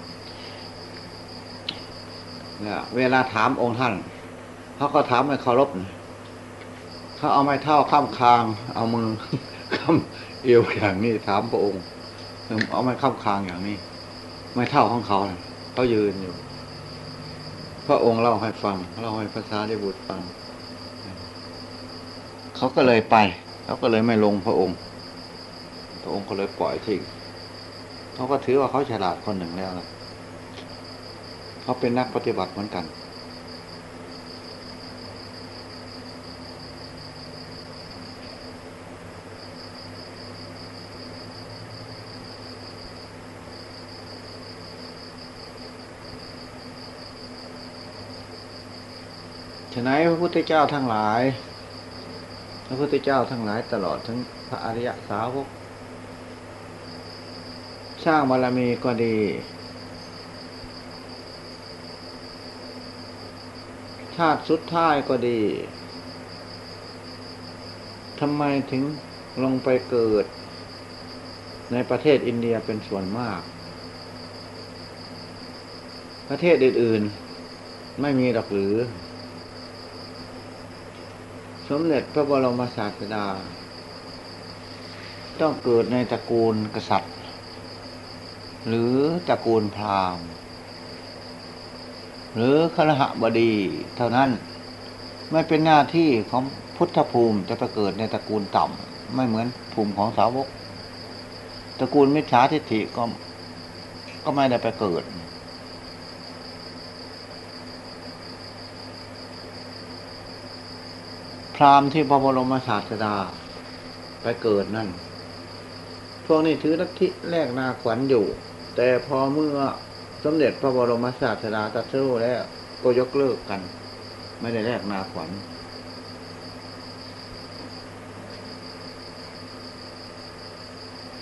เนี่ยเวลาถามองค์ท่านเขาก็ถามให้เคารพเขาเอาไม้เท่าข้ามคาง เอามือข้ามเอวอย่างนี้ถามพระองค์เอาไม้ข้ามคางอย่างนี้ ไม้เท่าของเขาเขายืนอยู่ พระองค์เล่าให้ฟังเล่าให้ภาษาได้บุตรฟังเขาก็เลยไป เขาก็เลยไม่ลงพระองค์ พระองค์ก็เลยปล่อยทิ้งเขาก็ถือว่าเขาฉลาดคนหนึ่งแล้วนะเขาเป็นนักปฏิบัติเหมือนกัน ฉะนั้นพระพุทธเจ้าทั้งหลาย พระพุทธเจ้าทั้งหลายตลอดทั้งพระอริยสาวก สร้างบารมีก็ดี ชาติสุดท้ายก็ดีทำไมถึงลงไปเกิด ในประเทศอินเดียเป็นส่วนมาก ประเทศอื่นๆ ไม่มีหรอกหรือ สมเด็จพระบรมศาสดา ต้องเกิดในตระกูลกษัตริย์ หรือตระกูลพราหมณ์ หรือครหบดีเท่านั้นไม่เป็นหน้าที่ของพุทธภูมิจะไปเกิดในตระกูลต่ำไม่เหมือนภูมิของสาวก ตระกูลมิจฉาทิฏฐิก็ก็ไม่ได้ไปเกิด พราหมณ์ที่พระบรมศาสดา ไปเกิดนั่น พวกนี้ถือลัทธิแรกนาขวัญอยู่ แต่พอเมื่อสมเด็จพระบรมศาสดาตรัสรู้แล้วก็ยกเลิกกัน ไม่ได้แลกนาขวัญ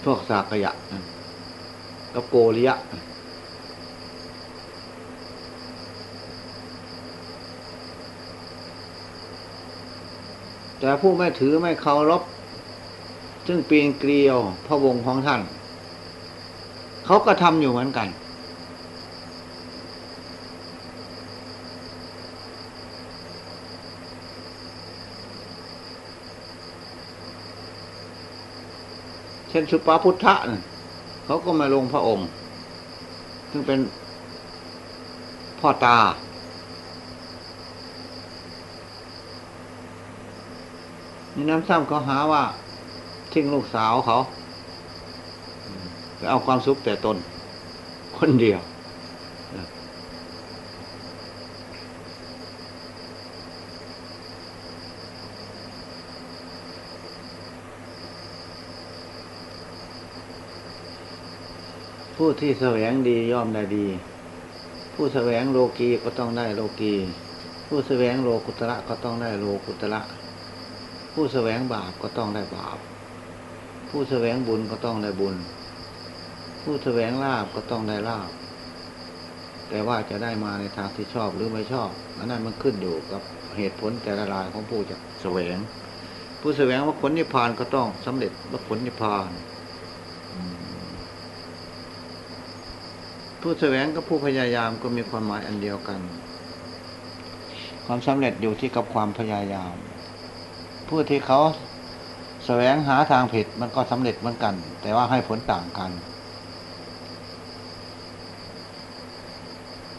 พวกสากยะกับโกริยะ แต่ผู้ไม่ถือไม่เคารพซึ่งปีนเกลียวพระวงของท่าน เขาก็ทำอยู่เหมือนกัน เช่นสุปาพุทธะเนี่ยเขาก็มาลงพระองค์ ซึ่งเป็นพ่อตา นี่น้ำซ้ำเขาหาว่า ทิ้งลูกสาวเขาไปเอาความสุขแต่ตน คนเดียวผู้ที่แสวงดีย่อมได้ดี ผู้แสวงโลกีก็ต้องได้โลกี ผู้แสวงโลกุตระก็ต้องได้โลกุตระ ผู้แสวงบาปก็ต้องได้บาป ผู้แสวงบุญก็ต้องได้บุญ ผู้แสวงลาบก็ต้องได้ลาบ แต่ว่าจะได้มาในทางที่ชอบหรือไม่ชอบอันนั้นมันขึ้นอยู่กับเหตุผลแต่ละรายของผู้จะแสวง ผู้แสวงว่าผลนิพพานก็ต้องสำเร็จว่าผลนิพพานผู้แสวงกับผู้พยายามก็มีความหมายอันเดียวกัน ความสำเร็จอยู่ที่กับความพยายาม ผู้ที่เขาแสวงหาทางผิดมันก็สำเร็จเหมือนกัน แต่ว่าให้ผลต่างกัน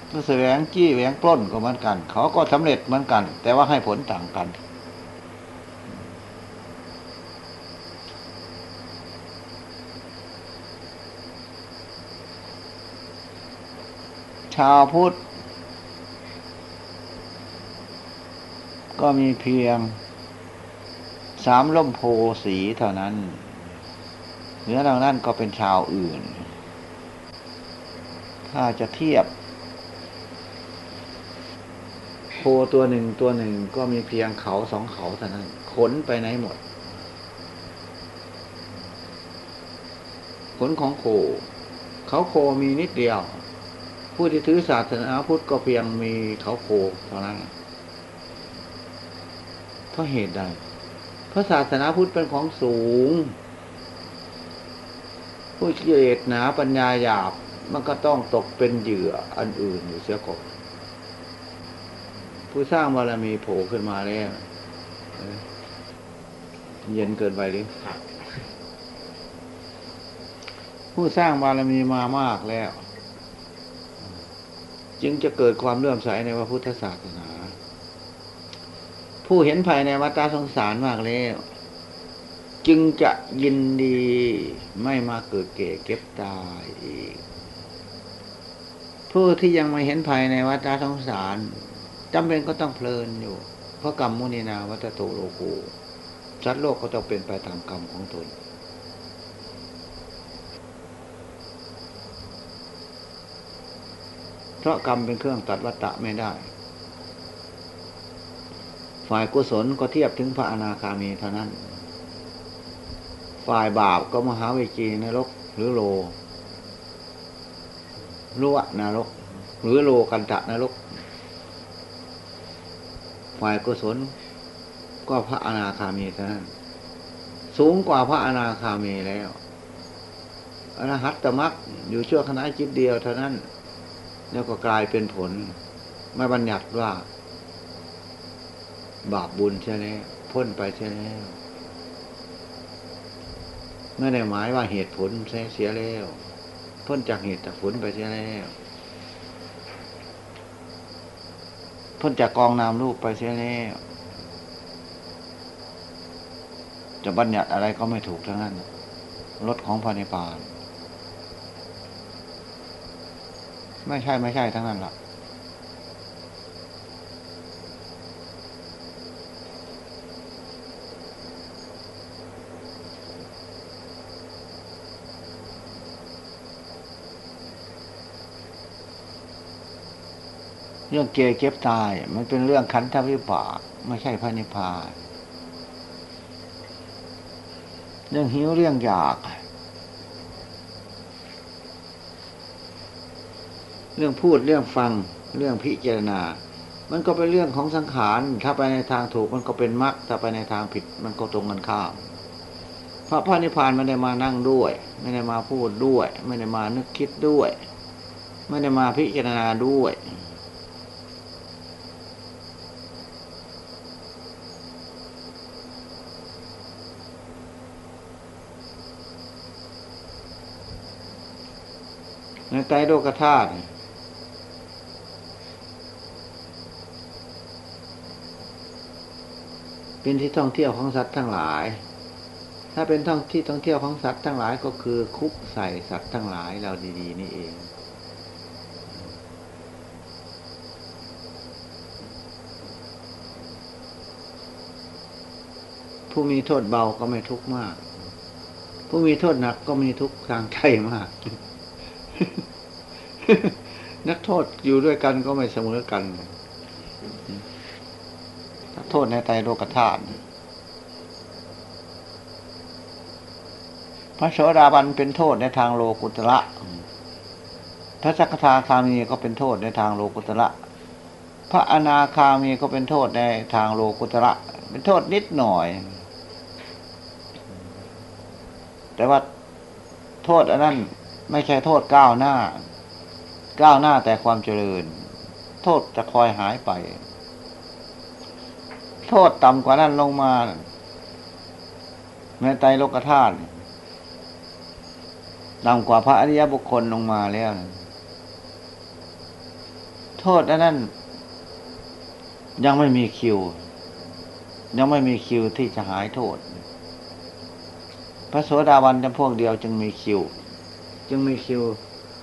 ผู้แสวงจี้แหวงปล้นก็เหมือนกัน เขาก็สำเร็จเหมือนกัน แต่ว่าให้ผลต่างกันชาวพุทธก็มีเพียง สามล่มโพสีเท่านั้นเหนือดังนั้นก็เป็นชาวอื่น ถ้าจะเทียบ โคตัวหนึ่งตัวหนึ่งก็มีเพียงเขาสองเขาเท่านั้น ขนไปไหนหมด ขนของโค เขาโคมีนิดเดียว ผู้ที่ถือศาสนาพุทธก็เพียงมีเขาโคเท่านั้นเพราะเหตุใด เพราะศาสนาพุทธเป็นของสูง ผู้เกียรหนาปัญญาหยาบมันก็ต้องตกเป็นเหยื่ออันอื่นอยู่เสียก่อนผู้สร้างบารมีโผล่ขึ้นมาแล้วเย็นเกินไปหรือผู้สร้างบารมีมามากแล้ว จึงจะเกิดความเลื่อมใสในพระพุทธศาสนา ผู้เห็นภายในวัฏสงสารมากแล้ว จึงจะยินดีไม่มาเกิดเก่เก็บตายอีก ผู้ที่ยังไม่เห็นภายในวัฏสงสารจำเป็นก็ต้องเพลินอยู่ เพราะกรรมมุนีนาวัตโตโลโกสัตว์โลกก็ต้องเป็นไปตามกรรมของตนเพราะกรรมเป็นเครื่องตัดวัตตะไม่ได้ ฝ่ายกุศลก็เทียบถึงพระอนาคามีเท่านั้น ฝ่ายบาปก็มหาวิจีนรกหรือโลรั่วนรก หรือโลกันตะนรก ฝ่ายกุศลก็พระอนาคามีเท่านั้น สูงกว่าพระอนาคามีแล้วอรหัตตมักอยู่ชั่วขณะจิตเดียวเท่านั้น แล้วก็กลายเป็นผล ไม่บัญญัติว่า บาปบุญใช่แล้วพ้นไปใช่แล้วไม่ได้หมายว่าเหตุผลเสียแล้ว พ้นจากเหตุจากผลไปเสียแล้ว พ้นจากกองนามรูปไปเสียแล้ว จะบัญญัติอะไรก็ไม่ถูกทั้งนั้นรถของพระนิพพาน ไม่ใช่ไม่ใช่ทั้งนั้นหรอก เรื่องเกเก็บตาย มันเป็นเรื่องขันธวิบากไม่ใช่พระนิพพาน เรื่องหิวเรื่องอยาก เรื่องพูดเรื่องฟังเรื่องพิจารณา มันก็เป็นเรื่องของสังขาร ถ้าไปในทางถูกมันก็เป็นมรรค ถ้าไปในทางผิดมันก็ตรงกันข้าม พระพระนิพพานไม่ได้มานั่งด้วย ไม่ได้มาพูดด้วย ไม่ได้มานึกคิดด้วย ไม่ได้มาพิจารณาด้วย ในใจโลกธาตุเป็นที่ท่องเที่ยวของสัตว์ทั้งหลาย ถ้าเป็นท่องที่ท่องเที่ยวของสัตว์ทั้งหลายก็คือคุกใส่สัตว์ทั้งหลายเราดีๆ นี่เอง ผู้มีโทษเบาก็ไม่ทุกข์มาก ผู้มีโทษหนักก็มีทุกข์ทางใจมาก นักโทษอยู่ด้วยกันก็ไม่เสมอกันโทษในใจโลกธาตุพระโสดาบันเป็นโทษในทางโลกุตระพระสักทาคามีก็เป็นโทษในทางโลกุตระ พระอนาคามีก็เป็นโทษในทางโลกุตระ เป็นโทษนิดหน่อย แต่ว่าโทษอันนั้นไม่ใช่โทษก้าวหน้า ก้าวหน้าแต่ความเจริญ โทษจะคอยหายไป โทษต่ำกว่านั้นลงมา ในใจโลกธาตุต่ำกว่าพระอริยบุคคลลงมาแล้วโทษอันั้น ยังไม่มีคิว ยังไม่มีคิวที่จะหายโทษ พระโสดาบันจำพวกเดียวจึงมีคิว จึงมีคิว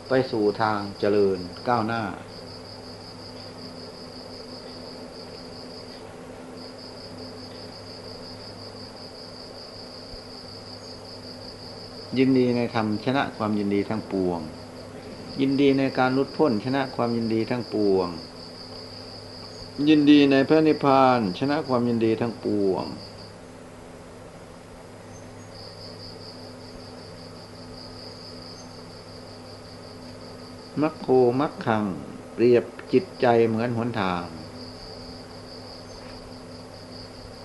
ไปสู่ทางเจริญก้าวหน้า ยินดีในธรรมชนะความยินดีทั้งปวง ยินดีในการลุดพ้นชนะความยินดีทั้งปวง ยินดีในพระนิพพานชนะความยินดีทั้งปวง มัคโคมัคคัง เปรียบจิตใจเหมือนหนทาง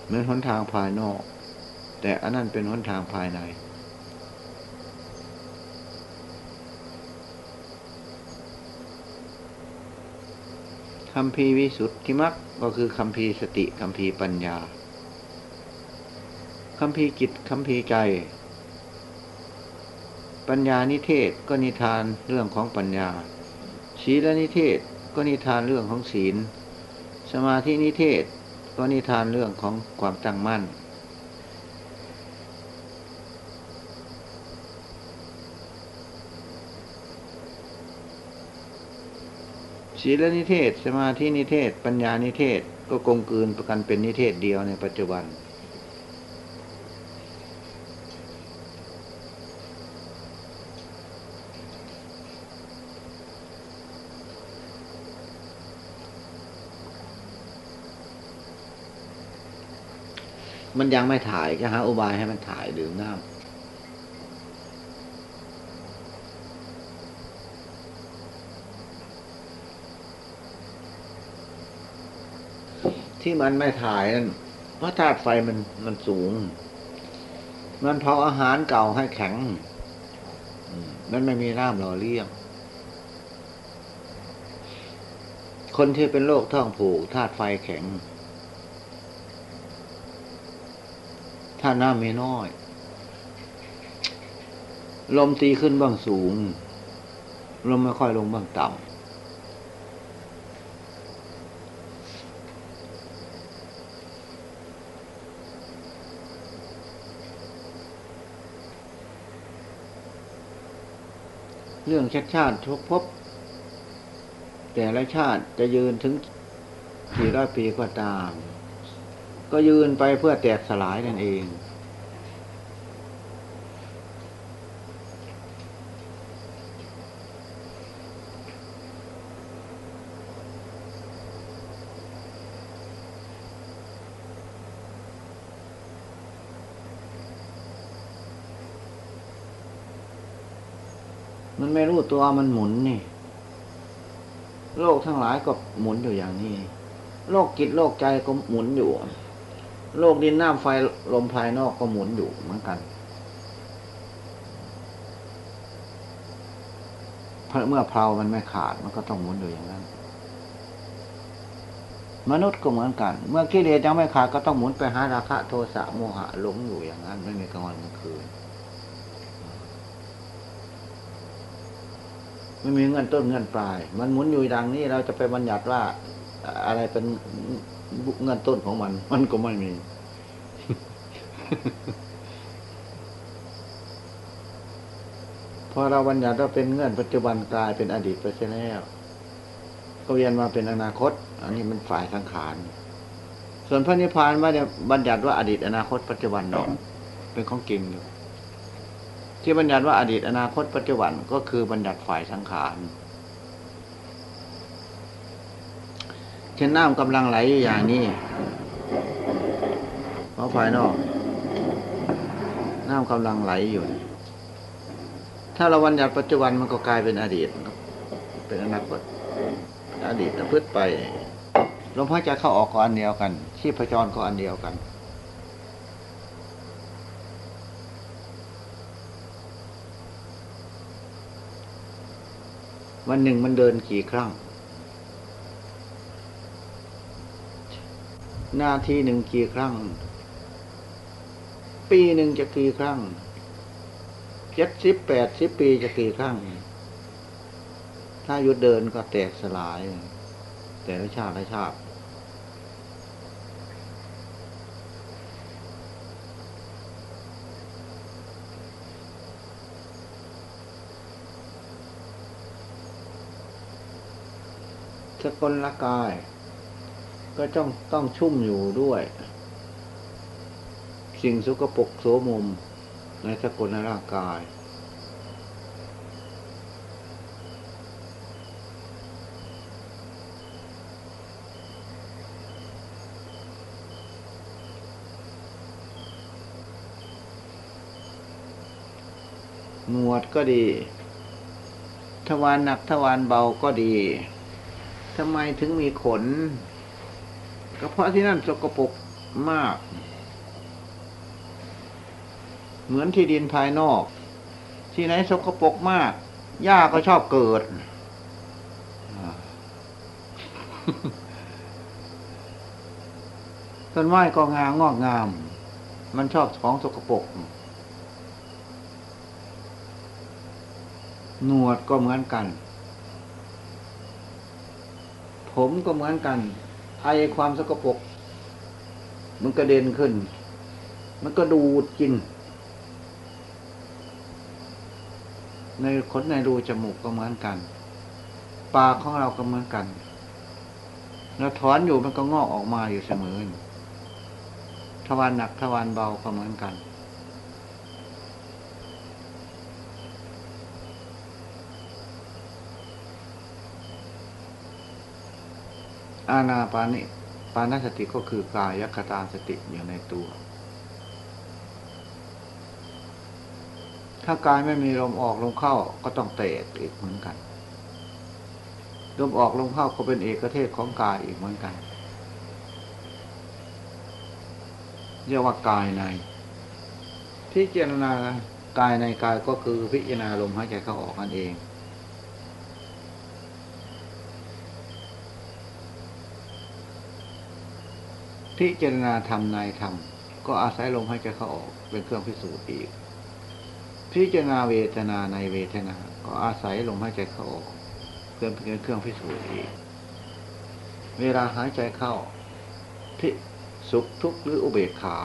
เหมือนหนทางภายนอก แต่อันนั้นเป็นหนทางภายใน คำพีวิสุทธิมักก็คือคำพีสติคำพีปัญญาคำพีจิตคำพีใจ ปัญญานิเทศก็นิทานเรื่องของปัญญา ศีลนิเทศก็นิทานเรื่องของศีล สมาธินิเทศก็นิทานเรื่องของความตั้งมั่น ศีลนิเทศ สมาธินิเทศ ปัญญานิเทศก็กลมกลืนประกันเป็นนิเทศเดียวในปัจจุบัน มันยังไม่ถ่ายก็หาอุบายให้มันถ่ายดื่มน้ำที่มันไม่ถ่ายนั่นเพราะธาตุไฟมันมันสูง มันเผาอาหารเก่าให้แข็งอืมมันไม่มีน้ำหล่อเลี้ยงคนที่เป็นโรคท้องผูกธาตุไฟแข็งาน้ำมีน้อย ลมตีขึ้นบ้างสูง ลมไม่ค่อยลงบ้างต่ำ เรื่องชาติชาติทุกภพแต่ละชาติจะยืนถึงกี่ร้อยปีก็ตาม ก็ยืนไปเพื่อแตกสลายนั่นเอง มันไม่รู้ตัวมันหมุนนี่ โลกทั้งหลายก็หมุนอยู่อย่างนี้ โลกจิตโลกใจก็หมุนอยู่ โลกดินน้ำไฟลมภายนอกก็หมุนอยู่เหมือนกัน เมื่อเพลามันไม่ขาดมันก็ต้องหมุนอยู่อย่างนั้น มนุษย์ก็เหมือนกัน เมื่อกิเลสยังไม่ขาดก็ต้องหมุนไปหาราคะโทสะโมหะหลงอยู่อย่างนั้น ไม่มีกลางวันกลางคืนไม่มีเงินต้นเงินปลาย มันหมุนอยู่ดังนี้เราจะไปบัญญัติว่าอะไรเป็น เงินต้นของมัน มันก็ไม่มี พอเราบัญญัติว่าเป็นเงื่อนปัจจุบันกลายเป็นอดีตไปเสียแล้วก็เวียนมาเป็นอนาคต อันนี้มันฝ่ายสังขารส่วนพระนิพพานว่าเนี่ยบัญญัติว่าอดีตอนาคตปัจจุบันเนาะเป็นของจริงอยู่ที่บัญญัติว่าอดีตอนาคตปัจจุบันก็คือบัญญัติฝ่ายสังขาร ช่นน้ำกำลังไหลอยู่อย่างนี้เพราะภายนอก น้ำกำลังไหลอยู่ ถ้าเราบัญญัติปัจจุบันมันก็กลายเป็นอดีต เป็นอนาคตอดีตพืชไปลมหายใจเข้าออกก็อันเดียวกัน ชีพจรก็อันเดียวกัน วันหนึ่งมันเดินกี่ครั้ง นาทีหนึ่งกี่ครั้ง ปีหนึ่งจะกี่ครั้งเจ็ดสิบแปดสิบปีจะกี่ครั้ง ถ้าหยุดเดินก็แตกสลาย แต่ละชาติละชาติสกลละกาย ก็ต้องต้องชุ่มอยู่ด้วย สิ่งสุกปรกโสมมในสกุลในร่างกาย หนวดก็ดีทวารหนักทวารเบาก็ดีทำไมถึงมีขน ก็เพราะที่นั่นสกปรกมาก เหมือนที่ดินภายนอก ที่ไหนสกปรกมากหญ้าก็ชอบเกิดต้นไม้ก็งามงอกงาม มันชอบของสกปรกหนวดก็เหมือนกัน ผมก็เหมือนกัน ไอความสกปรกมันกระเด็นขึ้น มันก็ดูดกิน ในขนในรูจมูกก็เหมือนกัน ปากของเราก็เหมือนกันแล้วถอนอยู่มันก็งอกออกมาอยู่เสมอทวารหนักทวารเบาก็เหมือนกัน อาณาปานิปานสติก็คือกายคตาสติอยู่ในตัว ถ้ากายไม่มีลมออกลมเข้าก็ต้องเตะอีกเหมือนกัน ลมออกลมเข้าก็เป็นเอกเทศของกายอีกเหมือนกัน เรียกว่ากายใน พิจารณากายในกายก็คือพิจารณาลมหายใจเข้าออกนั่นเอง พิจารณาธรรมในธรรม ก็อาศัยลมหายใจเข้าออกเป็นเครื่องพิสูจน์อีก พิจารณาเวทนาในเวทนา ก็อาศัยลมหายใจเข้าออกเพื่อเป็นเครื่องพิสูจน์อีก เวลาหายใจเข้าพิสุขทุกข์หรืออุเบกขา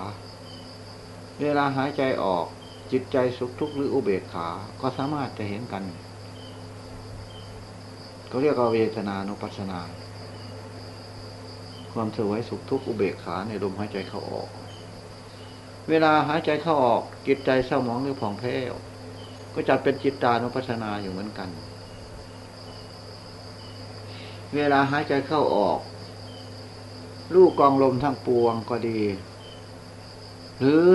เวลาหายใจออกจิตใจสุขทุกข์หรืออุเบกขา ก็สามารถจะเห็นกัน ก็เรียกว่าเวทนานุปัสสนา ความสวยสุขทุกข์อุเบกขาในลมหายใจเข้าออก เวลาหายใจเข้าออกจิตใจเศร้าหมองหรือผ่องแผ้วก็จัดเป็นจิตตานุปัสสนาอยู่เหมือนกัน เวลาหายใจเข้าออก ลูกกองลมทั้งปวงก็ดี หรือ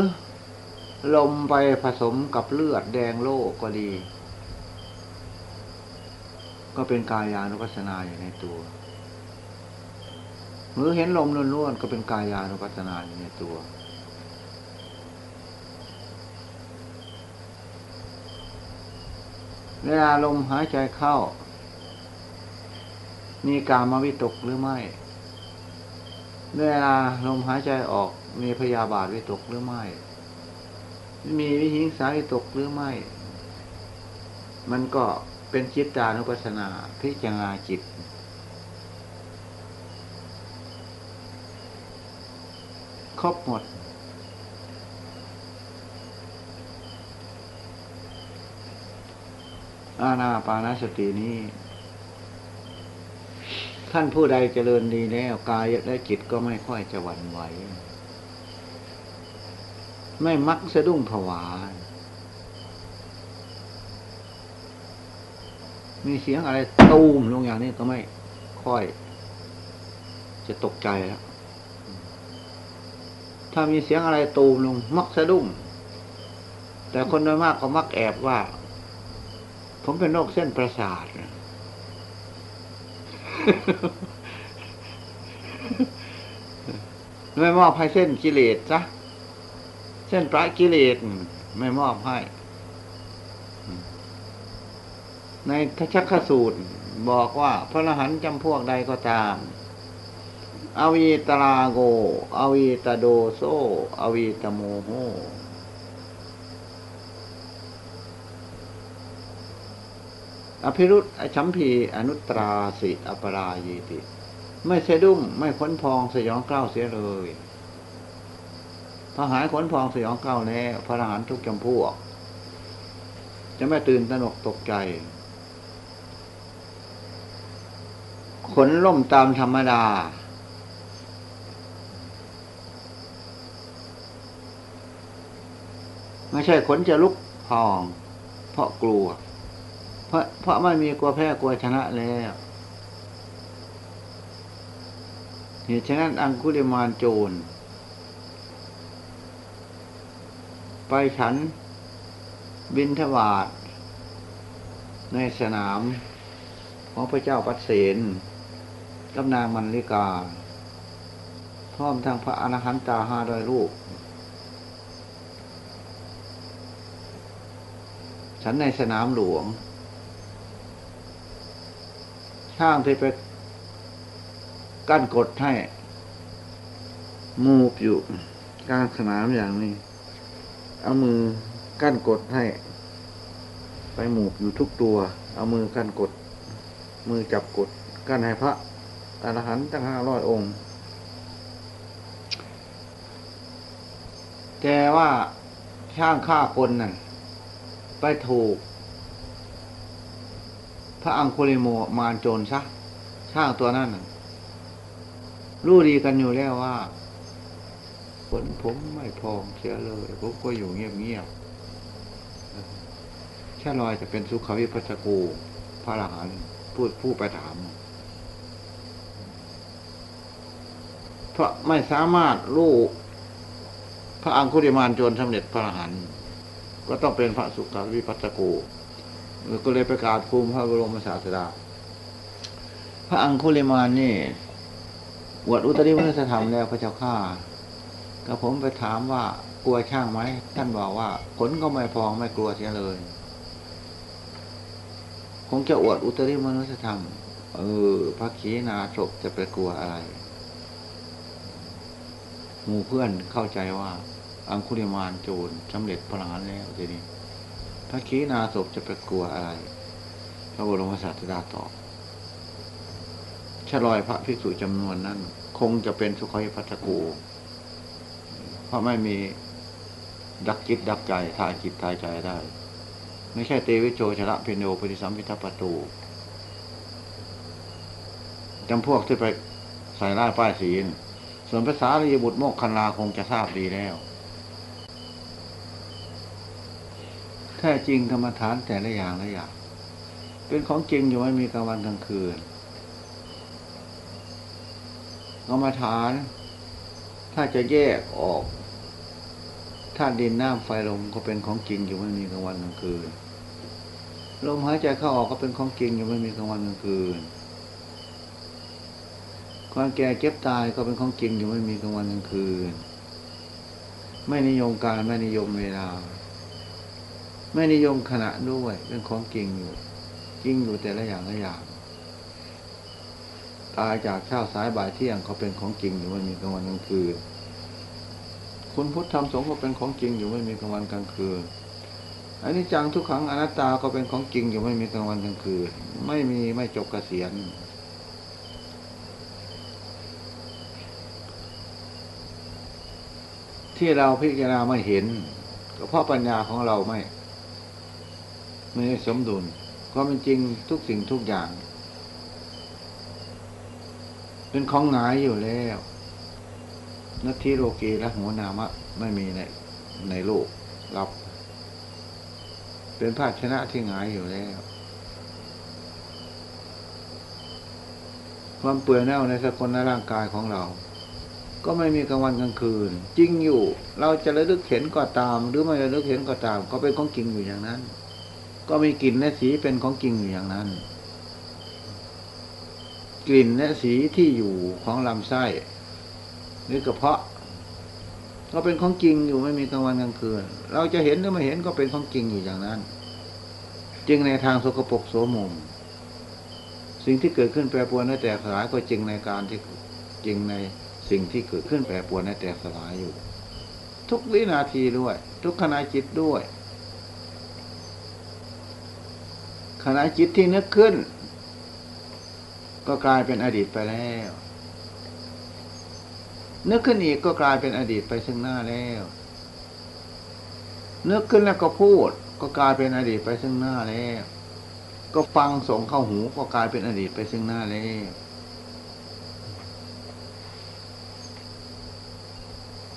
ลมไปผสมกับเลือดแดงโลกก็ดี ก็เป็นกายานุปัสสนาอยู่ในตัว รือเห็นลมล้วนๆก็เป็นกายานุปัสสนาอยู่ในตัว เวลาลมหายใจเข้า มีกามวิตกหรือไม่ เวลาลมหายใจออกมีพยาบาทวิตกหรือไม่ มีวิหิงสาวิตกหรือไม่ มันก็เป็นจิตตานุปัสสนาพิจารณาจิต ครบหมด อาณาปานาสตินี้ ท่านผู้ใดเจริญดีแล้วกายและจิตก็ไม่ค่อยจะหวั่นไหว ไม่มักสะดุ้งผวา มีเสียงอะไรตูมลงอย่างนี้ก็ไม่ค่อยจะตกใจแล้ว ถ้ามีเสียงอะไรตูมลงมักสะดุ้งแต่คนโดยมากก็มักแอบว่า ผมเป็นโรคเส้นประสาทไม่มอบให้เส้นกิเลสซะเช่นพระกิเลสไม่มอบให้ ในทชักขสูตรบอกว่าพระอรหันต์จำพวกใดก็ตาม อวีตราโก อวีตโดโซ อวีตโมโห อภิรุตอชัมพีอนุตราสิอปรายีติ ไม่เสดุ้งไม่ค้นพองสยองเกล้าเสียเลยพอหายขนพองสยองเก้าแน่พระอรหันทุกจำพวก จะไม่ตื่นตระหนกตกใจขนล่มตามธรรมดา ไม่ใช่ขนจะลุกพอง เพราะกลัว เพราะเพราะไม่มีกลัวแพ้กลัวชนะแล้วเหตุฉะนั้นอังคุลิมานโจร ไปฉันบินทบาทในสนามของพระเจ้าปัสเสนกับนางมันลิกา พร้อมทางพระอนาหันตาห้าร้อยลูก ฉันในสนามหลวงช่างที่ไปกั้นกดให้มูบอยู่กลางสนามอย่างนี้ เอามือกั้นกดให้ ไปหมูกอยู่ทุกตัว เอามือกั้นกด มือจับกด กั้นให้พระอรหันต์ตั้งห้าร้อยองค์แกว่าช่างฆ่าคนนั่น ไปถูก พระอังคุลิโมมารโจรซะช่างตัวนั้นรู้ดีกันอยู่แล้วว่าขนผมไม่พองเสียเลยผมก็อยู่เงียบๆแค่ลอยจะเป็นสุขวิปัสสกูพระอรหันต์พูดผู้ไปถามเพราะไม่สามารถรู้พระอังคุริมานโจรสำเร็จพระอรหันต์ ก็ต้องเป็นพระสุกาวิปัสสโกก็เลยประกาศภูมิพระบรมศาสดา พระอังคุลิมานนี่อวดอุตริมนุสธรรมแล้วพระเจ้าข้าก็ผมไปถามว่ากลัวช่างไหมท่านบอกว่าผลก็ไม่พองไม่กลัวเสียเลยคงจะอวดอุตริมนุสธรรม เออ พระขีณาศพจะไปกลัวอะไร หมู่เพื่อนเข้าใจว่า อังคุลิมานโจรสำเร็จพลานแล้วทีนี้พระขีณาศพจะไปกลัวอะไร พระบรมศาสดาตอบชลอยพระภิกษุจำนวนนั้น คงจะเป็นสุขอยพัตกูเพราะไม่มีดักจิตดักใจทายจิตทายใจได้ ไม่ใช่เตวิโชชละเพโนปฏิสัมพิทัปตูจำพวกที่ไปใส่ร้ายป้ายสีนส่วนภาษาลีบุตรโมกคันลาคงจะทราบดีแล้ว แท้จริงธรรมฐานแต่ละอย่างละอย่างเป็นของจริงอยู่ไม่มีกลางวันกลางคืนกรรมฐาน ถ้าจะแยกออกธาตุดินน้ำไฟลมก็เป็นของจริงอยู่ไม่มีกลางวันกลางคืนลมหายใจเข้าออกก็เป็นของจริงอยู่ไม่มีกลางวันกลางคืนความแก่เจ็บตายก็เป็นของจริงอยู่ไม่มีกลางวันกลางคืน ไม่นิยมการไม่นิยมเวลา ไม่นิยมขณะด้วยเป็นของจริงอยู่จริงอยู่แต่ละอย่างละอย่างตายจากข้าวสายบ่ายเที่ยงเขาเป็นของจริงอยู่ไม่มีกลางวันกลางคืนคุณพุทธธรรมสงฆ์ก็เป็นของจริงอยู่ไม่มีกลางวันกลางคืนอันนี้จังทุกขังอนัตตาก็เป็นของจริงอยู่ไม่มีกลางวันกลางคืนไม่มีไม่จบกเกษียณที่เราพิจารณาไม่เห็นก็เพราะปัญญาของเราไม่ ไม่ได้สมดุลก็เป็นจริงทุกสิ่งทุกอย่าง เป็นของหงายอยู่แล้วนัตทิโลกีและหัวนามะ ไม่มีในในโลกรับ เป็นภาชนะที่หงายอยู่แล้ว ความเปื่อยเน่าในสกุลในร่างกายของเรา ก็ไม่มีกลางวันกลางคืน จริงอยู่ เราจะระลึกเห็นก็ตาม หรือไม่ระลึกเห็นก็ตาม ก็เป็นของจริงอยู่อย่างนั้น ก็มีกลิ่นและสีเป็นของจริงอยู่อย่างนั้น กลิ่นและสีที่อยู่ของลำไส้หรือกระเพาะ ก็เป็นของจริงอยู่ไม่มีกลางวันกลางคืน เราจะเห็นหรือไม่เห็นก็เป็นของจริงอยู่อย่างนั้น จริงในทางสกปรกโสมม สิ่งที่เกิดขึ้นแปรปรวนและแตกสลายก็จริงในการที่จริงในสิ่งที่เกิดขึ้นแปรปรวนและแตกสลายอยู่ ทุกวินาทีด้วย ทุกขณะจิตด้วย ขณะจิตที่นึกขึ้น ก็กลายเป็นอดีตไปแล้ว นึกขึ้นอีกก็กลายเป็นอดีตไปซึ่งหน้าแล้ว นึกขึ้นแล้วก็พูด ก็กลายเป็นอดีตไปซึ่งหน้าแล้ว ก็ฟังส่งเข้าหูก็กลายเป็นอดีตไปซึ่งหน้าแล้ว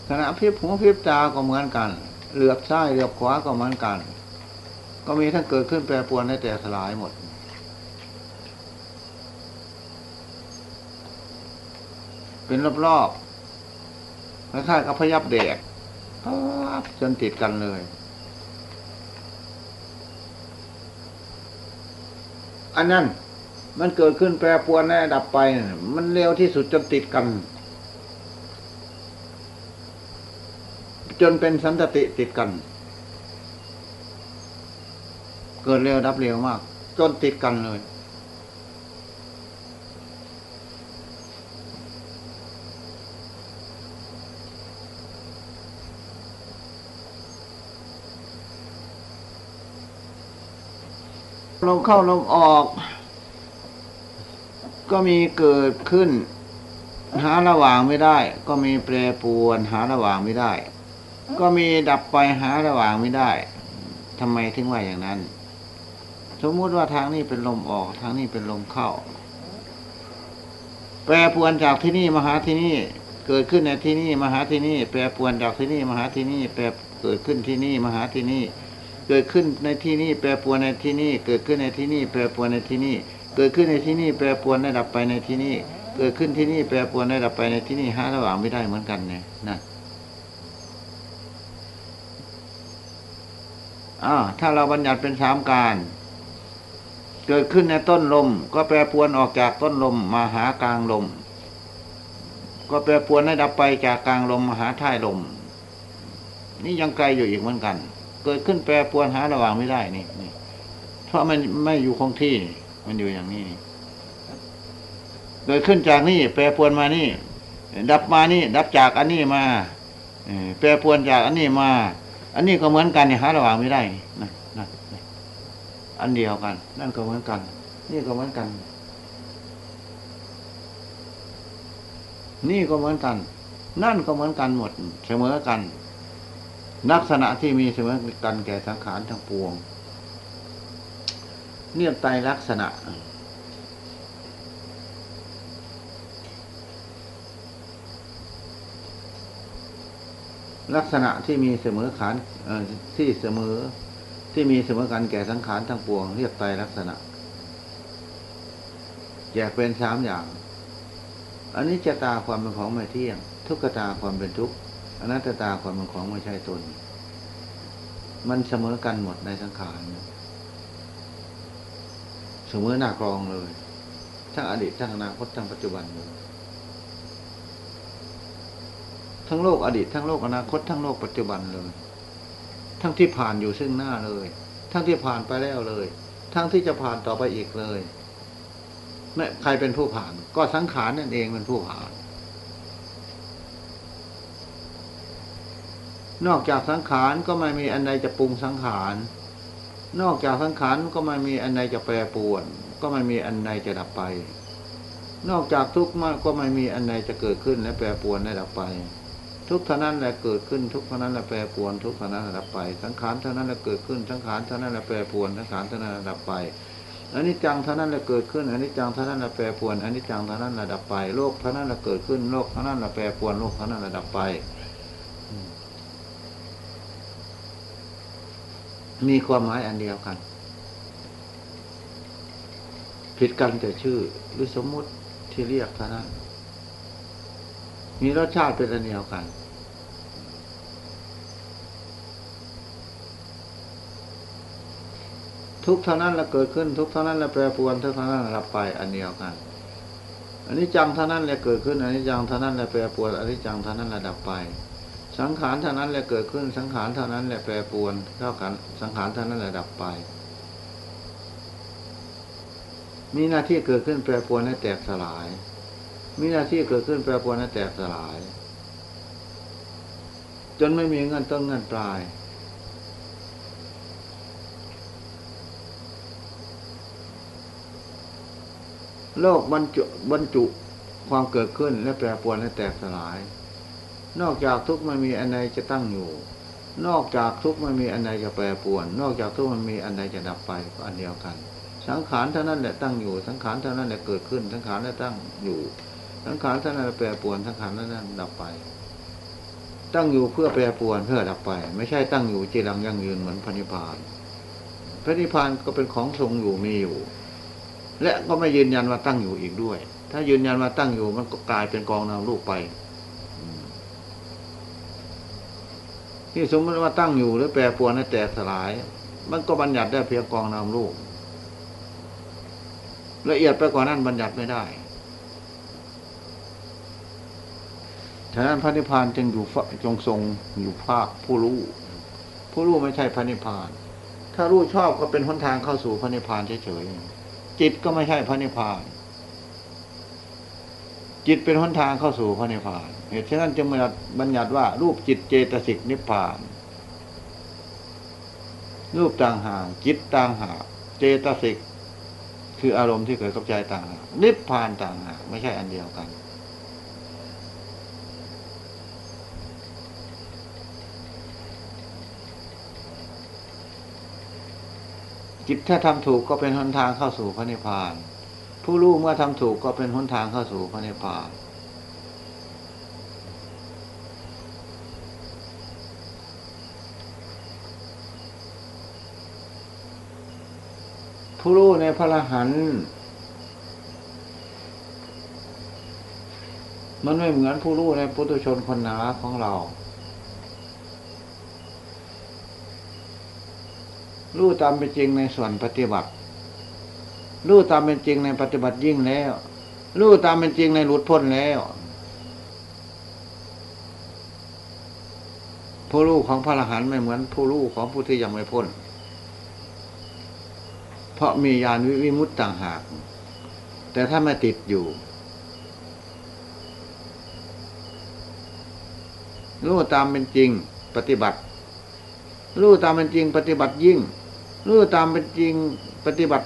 ขณะพิบหูพิบตาก็เหมือนกัน เหลือบซ้ายเหลือบขวาก็เหมือนกัน ก็มีทั้งเกิดขึ้นแปรปรวนได้แต่สลายหมด เป็นรอบๆคล้ายๆกับพยับแดกปั๊บจนติดกันเลย อันนั้นมันเกิดขึ้นแปรปรวนแน่ดับไป มันเร็วที่สุดจนติดกัน จนเป็นสันตติติดกัน เกิดเร็วดับเร็วมาก จนติดกันเลย ลมเข้าลมออก ก็มีเกิดขึ้น หาระหว่างไม่ได้ ก็มีแปรปรวนหาระหว่างไม่ได้ ก็มีดับไปหาระหว่างไม่ได้ทำไมถึงว่าอย่างนั้น สมมุติว่าทางนี้เป็นลมออก ทางนี้เป็นลมเข้า แปรปวนจากที่นี่มาหาที่นี่ เกิดขึ้นในที่นี่มาหาที่นี่ แปรปวนจากที่นี่มาหาที่นี่ แปรเกิดขึ้นที่นี่มาหาที่นี่ เกิดขึ้นในที่นี่ แปรปวนในที่นี่ เกิดขึ้นในที่นี่ แปรปวนในที่นี่ เกิดขึ้นในที่นี่ แปรปวนได้ดับไปในที่นี่ เกิดขึ้นที่นี่ แปรปวนได้ดับไปในที่นี่หาระหว่างไม่ได้เหมือนกันเนี่ยนะอ้าวถ้าเราบัญญัติเป็นสามการ เกิดขึ้นในต้นลม ก็แปรปวนออกจากต้นลมมาหากลางลม ก็แปรปวนให้ดับไปจากกลางลมมาหาท้ายลม นี่ยังไกลอยู่อีกเหมือนกัน เกิดขึ้นแปรปวนหาระหว่างไม่ได้นี่นี่เพราะมันไม่อยู่คงที่มันอยู่อย่างนี้นี่เกิดขึ้นจากนี่แปรปวนมานี่ ดับมานี่ ดับจากอันนี้มาแปรปวนจากอันนี้มา อันนี้ก็เหมือนกันนี่หาระหว่างไม่ได้นะ อันเดียวกัน นั่นก็เหมือนกัน นี่ก็เหมือนกัน นี่ก็เหมือนกัน นั่นก็เหมือนกันหมด เสมอกัน ลักษณะที่มีเสมอกันแก่สังขารทั้งปวง เนี่ยไตลักษณะลักษณะที่มีเสมอขานที่เสมอ ที่มีเสมอกันแก่สังขารทั้งปวงเรียกไตรลักษณะแยกเป็นสามอย่าง อันนี้จะตาความเป็นของไม่เที่ยง ทุกขตาความเป็นทุกข์อนัตตาความเป็นของไม่ใช่ตน มันเสมอกันหมดในสังขารเสมอหน้ากรองเลย ทั้งอดีตทั้งอนาคตทั้งปัจจุบันเลยทั้งโลกอดีตทั้งโลกอนาคตทั้งโลกปัจจุบันเลย ทั้งที่ผ่านอยู่ซึ่งหน้าเลย ทั้งที่ผ่านไปแล้วเลย ทั้งที่จะผ่านต่อไปอีกเลยไม่ใครเป็นผู้ผ่าน ก็สังขารนั่นเองเป็นผู้ผ่าน นอกจากสังขารก็ไม่มีอันใดจะปรุงสังขาร นอกจากสังขารก็ไม่มีอันใดจะแปรปวน ก็ไม่มีอันใดจะดับไป นอกจากทุกข์มากก็ไม่มีอันใดจะเกิดขึ้นและแปรปวนและดับไป ทุกเท่านั้นแหละเกิดขึ้นทุกเท่านั้นแหละแปรปรวนทุกเท่านั้นแหละดับไป สังขารเท่านั้นแหละเกิดขึ้นสังขารเท่านั้นแหละแปรปรวนสังขารเท่านั้นแหละดับไปอันนี้จังเท่านั้นแหละเกิดขึ้นอันนี้จังเท่านั้นแหละแปรปรวนอันนี้จังเท่านั้นแหละดับไป โลกเท่านั้นแหละเกิดขึ้นโลกเท่านั้นแหละแปรปรวนโลกเท่านั้นแหละดับไป มีความหมายอันเดียวกัน ผิดกันแต่ชื่อหรือสมมุติที่เรียกเท่านั้น มีรสชาติเป็นอันเดียวกัน ทุกเท่านั้นละเกิดขึ้น ทุกเท่านั้นละแปรปรวนทุกเท่านั้นละรับไปอันเดียวกันอันนี้จังเท่านั้นแหละเกิดขึ้นอันนี้จังเท่านั้นแหละแปรปรวนอันนี้จังเท่านั้นละดับไป สังขารเท่านั้นแหละเกิดขึ้น สังขารเท่านั้นแหละแปรปรวนเท่ากันสังขารเท่านั้นแหละดับไป มีหน้าที่เกิดขึ้นแปรปรวนให้แตกสลาย มีหน้าที่เกิดขึ้นแปรปรวนให้แตกสลาย จนไม่มีเงินต้นเงินปลาย โลกบรรจุบรรจุความเกิดขึ้นและแปรปรวนและแตกสลาย นอกจากทุกข์ไม่มีอันใดจะตั้งอยู่ นอกจากทุกข์ไม่มีอันใดจะแปรปรวน นอกจากทุกข์มันมีอันใดจะดับไปก็อันเดียวกัน สังขารเท่านั้นแหละตั้งอยู่ สังขารเท่านั้นแหละเกิดขึ้น สังขารนั้นตั้งอยู่ สังขารท่านั้นแหละแปรปวนสังขารนั้นดับไป ตั้งอยู่เพื่อแปรปวนเพื่อดับไป ไม่ใช่ตั้งอยู่จีรังยั่งยืนเหมือนพระนิพพาน พระนิพพานก็เป็นของทรงอยู่มีอยู่ และก็ไม่ยืนยันว่าตั้งอยู่อีกด้วย ถ้ายืนยันว่าตั้งอยู่มันก็กลายเป็นกองนามรูปไปที่สมมติว่าตั้งอยู่หรือแปรปรวนให้แตกสลาย มันก็บัญญัติได้เพียงกองนามรูปละเอียดไปกว่านั้นบัญญัติไม่ได้ ฉะนั้นพระนิพพานจึงอยู่จงทรงอยู่ภาคผู้รู้ ผู้รู้ไม่ใช่พระนิพพาน ถ้ารู้ชอบก็เป็นหนทางเข้าสู่พระนิพพานเฉยๆจิตก็ไม่ใช่พระนิพพาน จิตเป็นหนทางเข้าสู่พระนิพพานเหตุฉะนั้นจึงบัญญัติว่า รูปจิตเจตสิกนิพพาน รูปต่างหากจิตต่างหากเจตสิกคืออารมณ์ที่เกิดกับใจต่างหากนิพพานต่างหากไม่ใช่อันเดียวกัน จิตถ้าทำถูกก็เป็นหนทางเข้าสู่พระนิพพาน ผู้รู้เมื่อทำถูกก็เป็นหนทางเข้าสู่พระนิพพานผู้รู้ในพระรหันมันไม่เหมือนผู้รู้ในปุถุชนคนหนาของเรา รู้ตามเป็นจริงในส่วนปฏิบัติ รู้ตามเป็นจริงในปฏิบัติยิ่งแล้ว รู้ตามเป็นจริงในหลุดพ้นแล้วผู้รู้ของพระอรหันต์ไม่เหมือนผู้รู้ของผู้ที่ยังไม่พ้น เพราะมียานวิวิมุตต่างหาก แต่ถ้าไม่ติดอยู่รู้ตามเป็นจริง ปฏิบัติรู้ตามเป็นจริง ปฏิบัติยิ่ง รู้ตามเป็นจริงปฏิบัติ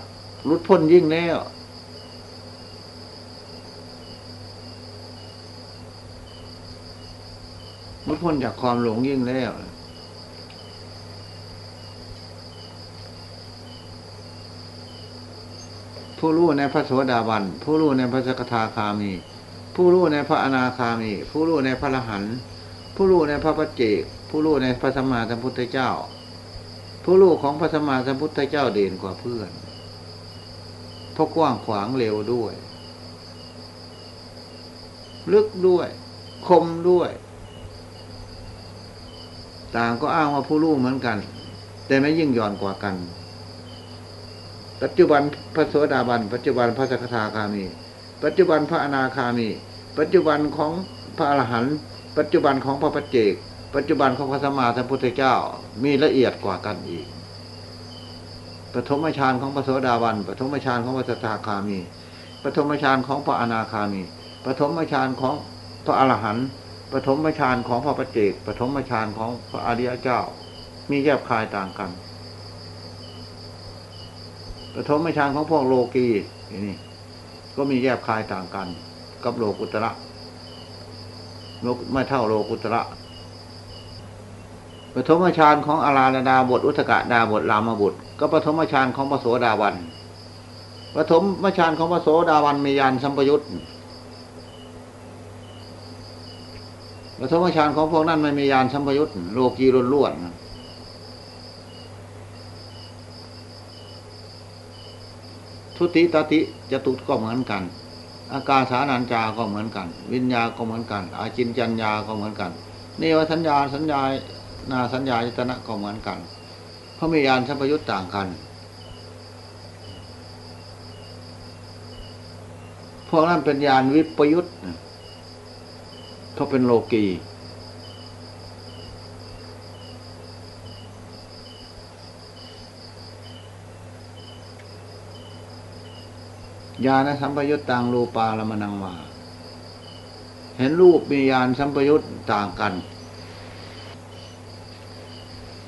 รุดพ้นยิ่งแล้ว รุดพ้นจากความหลงยิ่งแล้วผู้รู้ในพระโสดาบัน ผู้รู้ในพระสกทาคามี ผู้รู้ในพระอนาคามี ผู้รู้ในพระอรหันต์ผู้รู้ในพระปัจเจก ผู้รู้ในพระสัมมาสัมพุทธเจ้า ผู้รู้ของพระสมมาสัมพุทธเจ้าเด่นกว่าเพื่อนเพราะกว้างขวางเร็วด้วย ลึกด้วย คมด้วย ต่างก็อ้างว่าผู้รู้เหมือนกัน แต่ไม่ยิ่งย่อนกว่ากัน ปัจจุบันพระโสดาบัน ปัจจุบันพระสกทาคามี ปัจจุบันพระอนาคามี ปัจจุบันของพระอรหันต์ปัจจุบันของพระปัจเจก ปัจจุบันของพระสัมมาสัมพุทธเจ้ามีละเอียดกว่ากันอีกปฐมฌานของพระโสดาบันปฐมฌานของพระสกทาคามีปฐมฌานของพระอนาคามีปฐมฌานของพระอรหันต์ปฐมฌานของพระปัจเจกปฐมฌานของพระอริยเจ้า มีแยบคายต่างกันปฐมฌานของพวกโลกีนี่ก็มีแยบคายต่างกัน กับโลกุตระโลไม่เท่าโลกุตระ ฐมฌานของอาราณดาบทอุตกะดาบทรามบุตร ก็ปฐมฌานของพระโสดาวันปฐมฌานของพระโสดาวันมียานสัมปยุตปฐมฌานของพวกนั้นไม่มียานสัมปยุตโลกีรุนล้วนทุติตติจะตุก็เหมือนกัน อาการสานัญจาก็เหมือนกัน วิญญาก็เหมือนกัน อาจินจัญญาก็เหมือนกันเนวสัญญาสัญญา นาสัญญาจตนะก็เหมือนกัน เพราะมียานสัมปยุตต่างกัน พวกนั้นเป็นยานวิปยุตเขาเป็นโลกีญาณสัมปยุตต่างรูปาลมนังวาเห็นรูปมีญาณสัมปยุตต่างกัน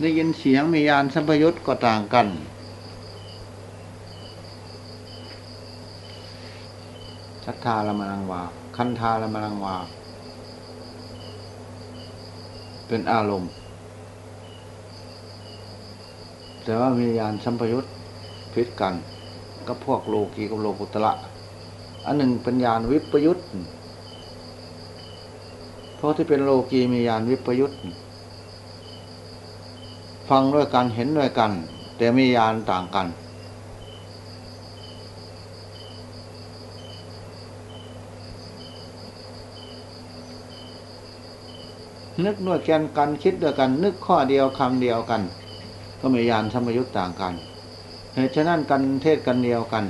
ได้ยินเสียงมีญาณสัมปยุตก็ต่างกัน ชัทธาละมนังวา คันธาละมนังวา เป็นอารมณ์ แต่ว่ามีญาณสัมปยุตพิษกันกับพวกโลกีกับโลกุตระอันหนึ่งเป็นญาณวิปยุตเพราะที่เป็นโลกีมีญาณวิปยุต ฟังด้วยกันเห็นด้วยกัน แต่มีญาณต่างกัน นึกด้วยกันกันคิดด้วยกัน นึกข้อเดียวคำเดียวกัน ก็มีญาณสมยุตต่างกันเหตุฉะนั้นกันเทศกันเดียวกัน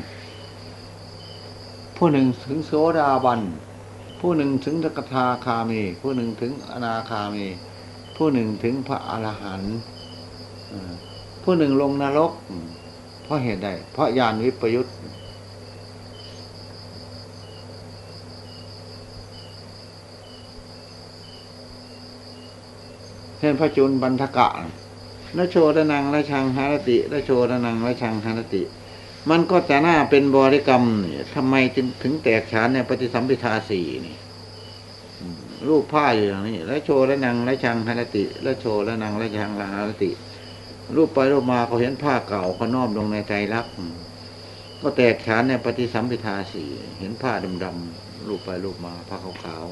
ผู้หนึ่งถึงโสดาบันผู้หนึ่งถึงสกทาคามี ผู้หนึ่งถึงอนาคามี ผู้หนึ่งถึงพระอรหันต์ ผู้หนึ่งลงนรกเพราะเหตุใดเพราะยานวิปยุตเห็นพระจุลบันทกะละโชดนังละชังหารติละโชดนังละชังหารติ มันก็แต่หน้าเป็นบริกรรมนี่ทำไมจึงถึงแตกฉานในปฏิสัมพิทาสี่นี่รูปผ้าอยู่อย่างนี้ละโชละนังละชังหารติละโชละนังละชังหารติ รูปไปรูปมาเขาเห็นผ้าเก่าเขาน้อมลงในใจรักก็แตกฉานในปฏิสัมพิทาสีเห็นผ้าดำๆรูปไปรูปมาผ้าขาว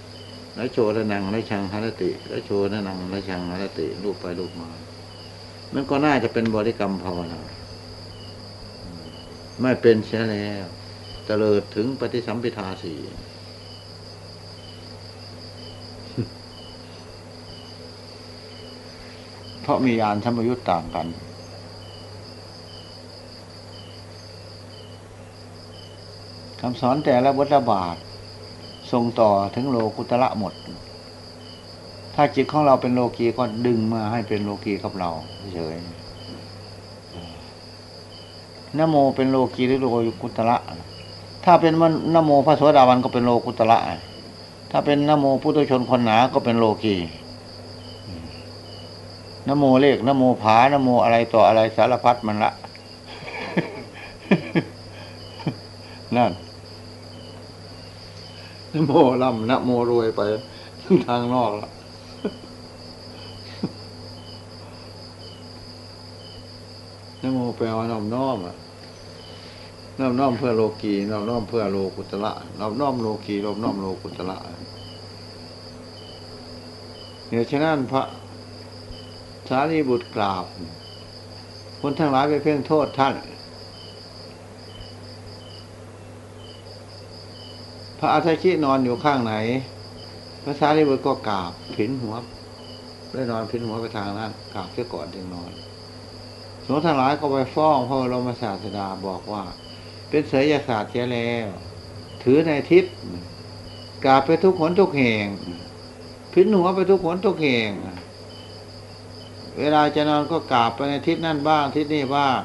ๆแล้วโชละนังละชังหารติแล้วโชละนังละชังหารติ รูปไปรูปมา มันก็น่าจะเป็นบริกรรมภาวนาไม่เป็นเสียแล้วเตลิดถึงปฏิสัมพิทาสี พราะมียานธรรมยุตต่างกัน คำสอนแต่ละบทบาททรงต่อถึงโลกุตละหมด ถ้าจิตของเราเป็นโลกีก็ดึงมาให้เป็นโลกีกับเราเฉยนโมเป็นโลกีหรือโลกุตละ ถ้าเป็นนโมพระโสดาบันก็เป็นโลกุตละ ถ้าเป็นนโมพุทธชนคนหนาก็เป็นโลกี นโมเลขนโมผานโมอะไรต่ออะไรสารพัดมันละนั่นนโมล่ำนโมรวยไปทางนอกละนโมแปลว่าน้อมน้อมอะน้อมน้อมเพื่อโลกีน้อมน้อมเพื่อโลกุตระน้อมน้อมโลกีน้อมน้อมโลกุตระเนี่ยฉะนั้นพระ สารีบุตรกราบ คนทั้งหลายไปเพ่งโทษท่าน พระอาทิชินอนอยู่ข้างไหน พระสารีบุตรก็กราบผินหัวได้นอนผินหัวไปทางนั้นกราบเสียก่อนจึงนอนสงฆ์ทั้งหลายก็ไปฟ้องพระบรมศาสดาบอกว่า เป็นเสยศาสตร์เสียแล้ว ถือในทิศกราบไปทุกขนทุกแห่งผินหัวไปทุกขนทุกแห่ง เวลาจะนอนก็กราบไปในทิศนั่นบ้างทิศนี้บ้าง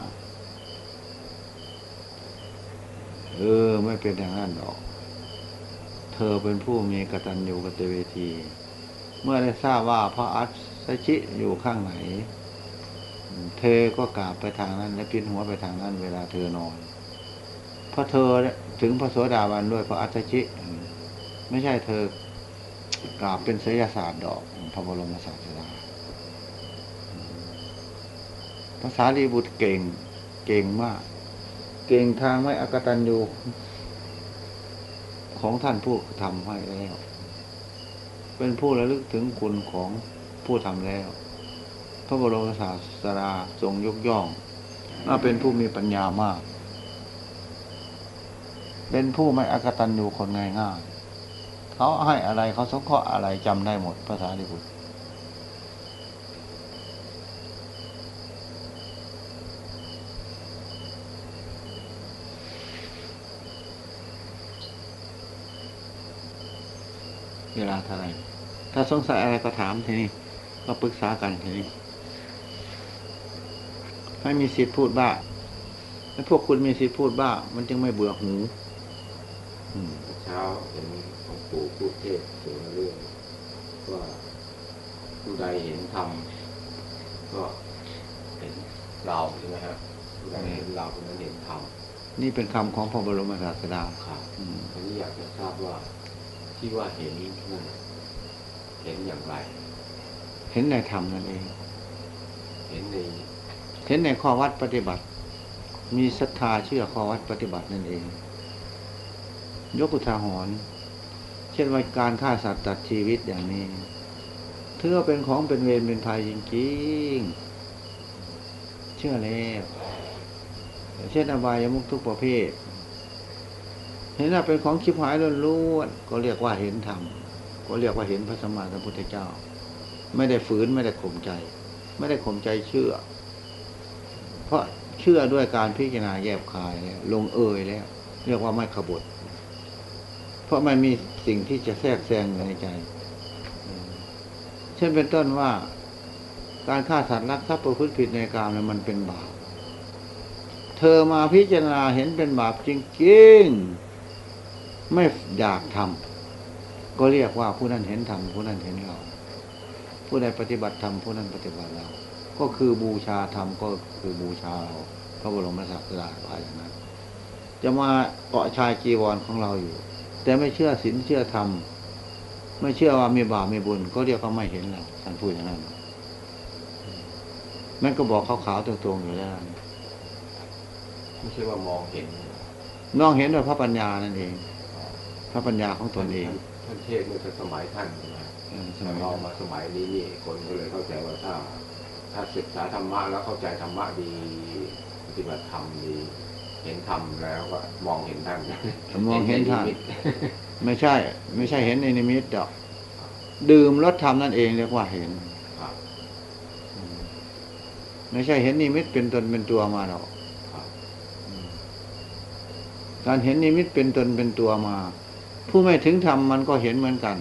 เออ ไม่เป็นอย่างนั้นหรอก เธอเป็นผู้มีกตัญญูกตเวที เมื่อได้ทราบว่าพระอัศชิอยู่ข้างไหน เธอก็กราบไปทางนั้น และพินหัวไปทางนั้น เวลาเธอนอนเพราะเธอถึงพระโสดาบันด้วยพระอัศชิ ไม่ใช่เธอกราบเป็นศิลศาสตร์ดอกพระบรมศาสดา ภาษาลีบุตรเก่ง เก่งมาก เก่งทางไม่อกตันยูของท่านผู้ทำให้แล้ว เป็นผู้ระลึกถึงคุณของผู้ทำแล้ว พระบรมศาสดาทรงยกย่องว่าเป็นผู้มีปัญญามาก เป็นผู้ไม่อกตันยูคนง่ายๆเขาให้อะไรเขาสงเคราะห์อะไรจำได้หมดภาษาลีบุตร เวลาเท่าไหรถ้าสงสัยอะไรก็ถามทีนี้ก็ปรึกษากันทีนี้ให้มีสิทธิ์พูดบ้างถ้าพวกคุณมีสิทธิ์พูดบ้างมันจึงไม่เบื่อหูอืมเช้าเห็นหลวงปู่พูดเทศน์ถึงเรื่องว่าผู้ใดเห็นธรรมก็เห็นเราใช่ไหมครับผู้ใดเห็นเราคนนั้นเห็นธรรมนี่เป็นคำของพระบรมศาสดาครับอืมทีนี้อยากจะทราบว่า ที่ว่าเห็นนั่นน่ะเห็นอย่างไร เห็นในธรรมนั่นเอง เห็นในเห็นในข้อวัดปฏิบัติ มีศรัทธาเชื่อข้อวัดปฏิบัตินั่นเอง ยกอุทาหรณ์เช่นว่าการฆ่าสัตว์ตัดชีวิตอย่างนี้ถือว่าเป็นของเป็นเวรเป็นภัยจริงๆ เชื่อแล้วเช่นอบายมุขทุกประเภท เห็นว่าเป็นของชิบหายล้วนๆก็เรียกว่าเห็นธรรมก็เรียกว่าเห็นพระสัมมาสัมพุทธเจ้า ไม่ได้ฝืนไม่ได้ข่มใจ ไม่ได้ข่มใจเชื่อ เพราะเชื่อด้วยการพิจารณาแยบคายแล้วลงเอยแล้ว เรียกว่าไม่ขบฏเพราะมันมีสิ่งที่จะแทรกแซงอยู่ในใจ เช่นเป็นต้นว่า การฆ่าสัตว์รักทรัพย์ประพฤติผิดในกามเนี่ยมันเป็นบาป เธอมาพิจารณาเห็นเป็นบาปจริงๆ ไม่อยากทำก็เรียกว่าผู้นั้นเห็นธรรมผู้นั้นเห็นเรา ผู้ใดปฏิบัติธรรมผู้นั้นปฏิบัติเรา ก็คือบูชาธรรมก็คือบูชาเราพระบรมศาสดาว่าอย่างนั้น จะมาเกาะชายจีวรของเราอยู่ แต่ไม่เชื่อศีลเชื่อธรรมไม่เชื่อว่ามีบาปมีบุญ ก็เรียกว่าไม่เห็นเราท่านพูดอย่างนั้นมันก็บอกขาวๆตรงๆอยู่แล้วไม่ใช่ว่ามองเห็นน้องเห็นด้วยพระปัญญานั่นเอง พระปัญญาของตนเอง ท่านเทศน์เมื่อสมัยท่านใช่ไหมเออสแต่มัยเรามาสมัยนี้นี่คนก็เลยเข้าใจว่าถ้า ถ้าศึกษาธรรมะแล้วเข้าใจธรรมะดีปฏิบัติธรรมดีเห็นธรรมแล้วก็มองเห็นท่านมองเห็นท่านใมิตไม่ใช่ ไม่ใช่เห็นในนิมิตดอก ดื่มรสธรรมนั่นเองเรียกว่าเห็นครับไม่ใช่เห็นนิมิตเป็นตนเป็นตัวมาหรอกครับการเห็นนิมิตเป็นตนเป็นตัวมา ผู้ไม่ถึงธรรมมันก็เห็นเหมือนกัน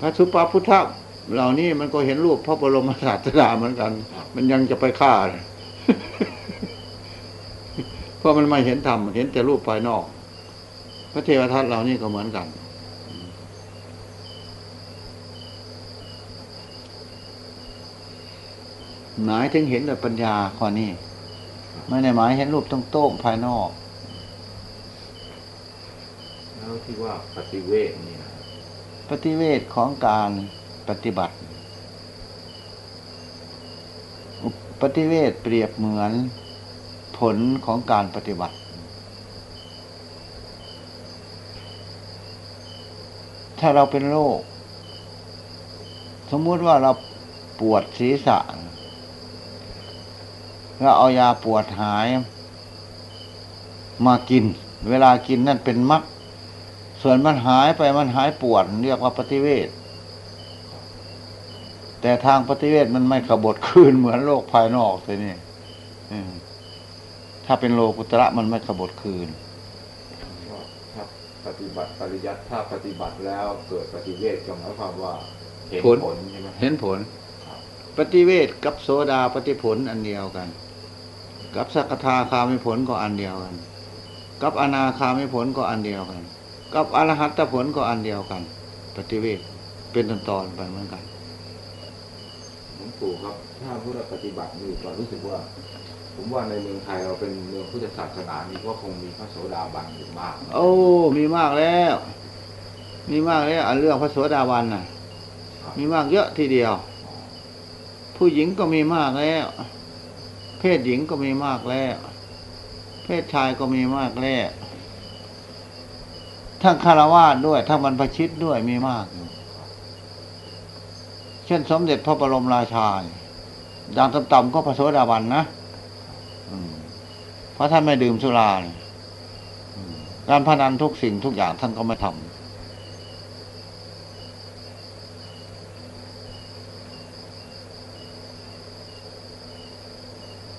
พระสุปาพุทธะเหล่านี้มันก็เห็นรูปพระบรมศาสดาเหมือนกัน มันยังจะไปฆ่าเลยเพราะมันไม่เห็นธรรมเห็นแต่รูปภายนอก พระเทวทัตเหล่านี้ก็เหมือนกันหมายถึงเห็นแบบปัญญาข้อนี้ ไม่ได้หมายเห็นรูปต้องโต้งภายนอก แล้วที่ว่าปฏิเวทนี่นะปฏิเวทของการปฏิบัติ ปฏิเวทเปรียบเหมือนผลของการปฏิบัติ ถ้าเราเป็นโรค สมมุติว่าเราปวดศีรษะเราเอายาปวดหายมากิน เวลากินนั่นเป็นมัก ส่วนมันหายไปมันหายปวดเรียกว่าปฏิเวทแต่ทางปฏิเวทมันไม่ขบถคืนเหมือนโลกภายนอกเลยนี่อืมถ้าเป็นโลกุตระมันไม่ขบถคืนว่าถ้าปฏิบัติปริยัติถ้าปฏิบัติแล้วเกิดปฏิเวทก็หมายความว่า เห็นผลผลใช่ไหมเห็นผลครับปฏิเวทกับโสดาปฏิผลอันเดียวกัน กับสักทาคามิผลก็อันเดียวกัน กับอนาคามิผลก็อันเดียวกัน กับอรหัตผลก็อันเดียวกัน ปฏิเวทเป็นตอนๆไปเหมือนกันหลวงปู่ครับ ถ้าพุทธปฏิบัตินี่ก็รู้สึกว่า ผมว่าในเมืองไทยเราเป็นเมืองพุทธศาสนานี่ก็คงมีพระโสดาบันอยู่มาก โอ้ มีมากแล้ว มีมากแล้วอันเรื่องพระโสดาบันน่ะครับมีมากเยอะทีเดียว ผู้หญิงก็มีมากแล้ว เพศหญิงก็มีมากแล้ว เพศชายก็มีมากแล้ว ทั้งคารวาสด้วย ทั้งบรรพชิตด้วยมีมากอยู่เช่นสมเด็จพระบรมราชาเนี่ยอย่างต่ำๆก็พระโสดาบันนะเพราะท่านไม่ดื่มสุราการพนันทุกสิ่งทุกอย่างท่านก็ไม่ทำ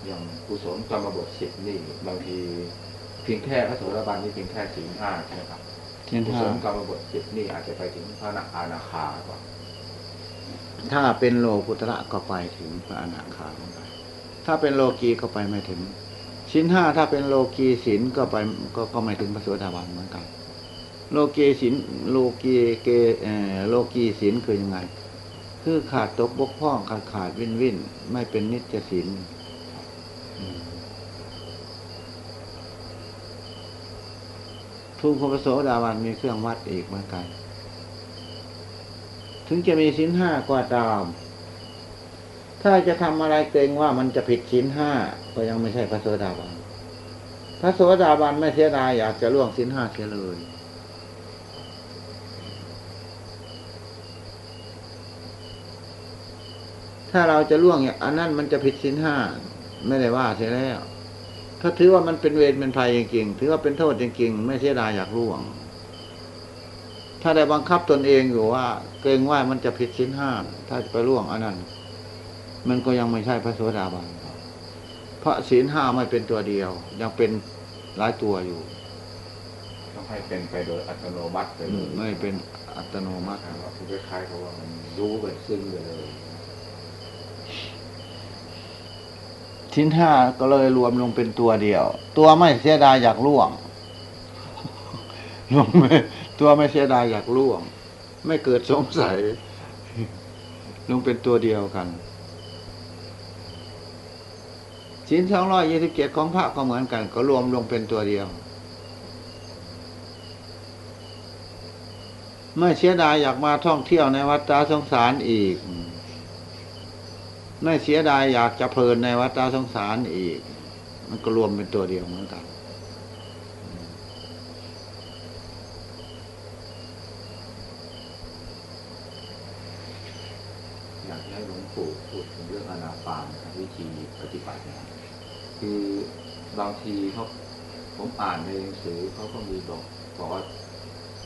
อย่างกุศลกรรมบทสิบนี่ บางทีเพียงแค่พระโสดาบันนี่เพียงแค่ศีลห้าใช่ไหมครับ เช่นกุถ้าศลกรรมบทสิบนี่อาจจะไปถึงพระอนาคาก่อนถ้าเป็นโลกุตระก็ไปถึงพระอนาคาเหมือนกันถ้าเป็นโลกีก็ไปไม่ถึงชิ้นห้าถ้าเป็นโลกีศีลก็ไปก็ก็ไม่ถึงพระโสดาบันเหมือนกัน โลกีศีลโลกีเกเอ่อโลกีศีลคือยังไง คือขาดตกบกพร่องขาดขาดวินวินไม่เป็นนิจศีล อืมทุกขพระโสดาบันมีเครื่องวัดอีกเหมือนกัน ถึงจะมีศีลห้าก็ตาม ถ้าจะทำอะไรเกรงว่ามันจะผิดศีลห้าก็ยังไม่ใช่พระโสดาบัน พระโสดาบันไม่เสียดายอยากจะล่วงศีลห้าเสียเลยถ้าเราจะล่วงอย่างอันนั้นมันจะผิดศีลห้า ไม่ได้ว่าเสียแล้ว ถ้าถือว่ามันเป็นเวรเป็นภัยจริงๆถือว่าเป็นโทษจริงๆไม่เสียดายอยากล่วง ถ้าได้บังคับตนเองอยู่ว่า เกรงว่ามันจะผิดศีลห้าถ้าจะไปล่วงอันนั้น มันก็ยังไม่ใช่พระโสดาบันเพราะศีลห้าไม่เป็นตัวเดียว ยังเป็นหลายตัวอยู่ต้องให้เป็นไปโดยอัตโนมัติไปเลยไม่เป็นอัตโนมัติว่าคือคล้ายๆกับว่ามันรู้ไปซึ่งไปเลย ศีลห้าก็เลยรวมลงเป็นตัวเดียว ตัวไม่เสียดายอยากล่วงลงไม่ตัวไม่เสียดายอยากล่วง ไม่เกิดสงสัยลงเป็นตัวเดียวกันศีลสองร้อยยี่สิบเจ็ดของพระก็เหมือนกัน ก็รวมลงเป็นตัวเดียว ไม่เสียดายอยากมาท่องเที่ยวในวัดตาสงสารอีก ไม่เสียดายอยากจะเพลินในวัดตาสงสารอีก มันก็รวมเป็นตัวเดียวเหมือนกันอยากให้หลวงปู่พูดถึงเรื่องอนาปานวิธีปฏิบัตินะคือบางทีเขาผมอ่านในหนังสือเขาก็มีบอกบอกว่า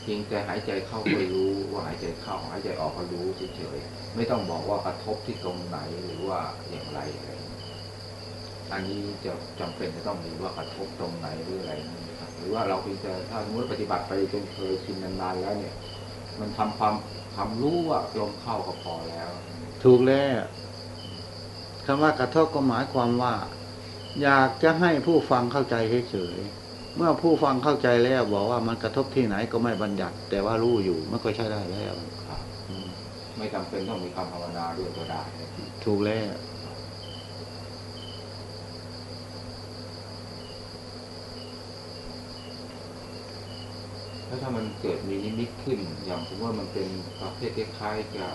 เพียงแต่หายใจเข้าก็รู้ว่าหายใจเข้าหายใจออกก็รู้เฉยๆไม่ต้องบอกว่ากระทบที่ตรงไหนหรือว่าอย่างไรอะไรอันนี้จะจำเป็นจะต้องมีว่ากระทบตรงไหนหรืออะไรนี่นะครับหรือว่าเราเพียงแต่ถ้าสมมติปฏิบัติไปจนเคยชินนานๆแล้วเนี่ย มันทำความความรู้ว่าลมเข้าก็พอแล้ว ถูกแล้วคำว่ากระทบก็หมายความว่า อยากจะให้ผู้ฟังเข้าใจเฉยๆ เมื่อผู้ฟังเข้าใจแล้วบอกว่ามันกระทบที่ไหนก็ไม่บัญญัติ แต่ว่ารู้อยู่มันก็ใช้ได้แล้วครับอืมไม่จำเป็นต้องมีคำภาวนาด้วยก็ได้ถูกแล้วแล้วถ้ามันเกิดมีนิมิตขึ้น อย่างสมมติว่ามันเป็นประเภทคล้ายๆกับ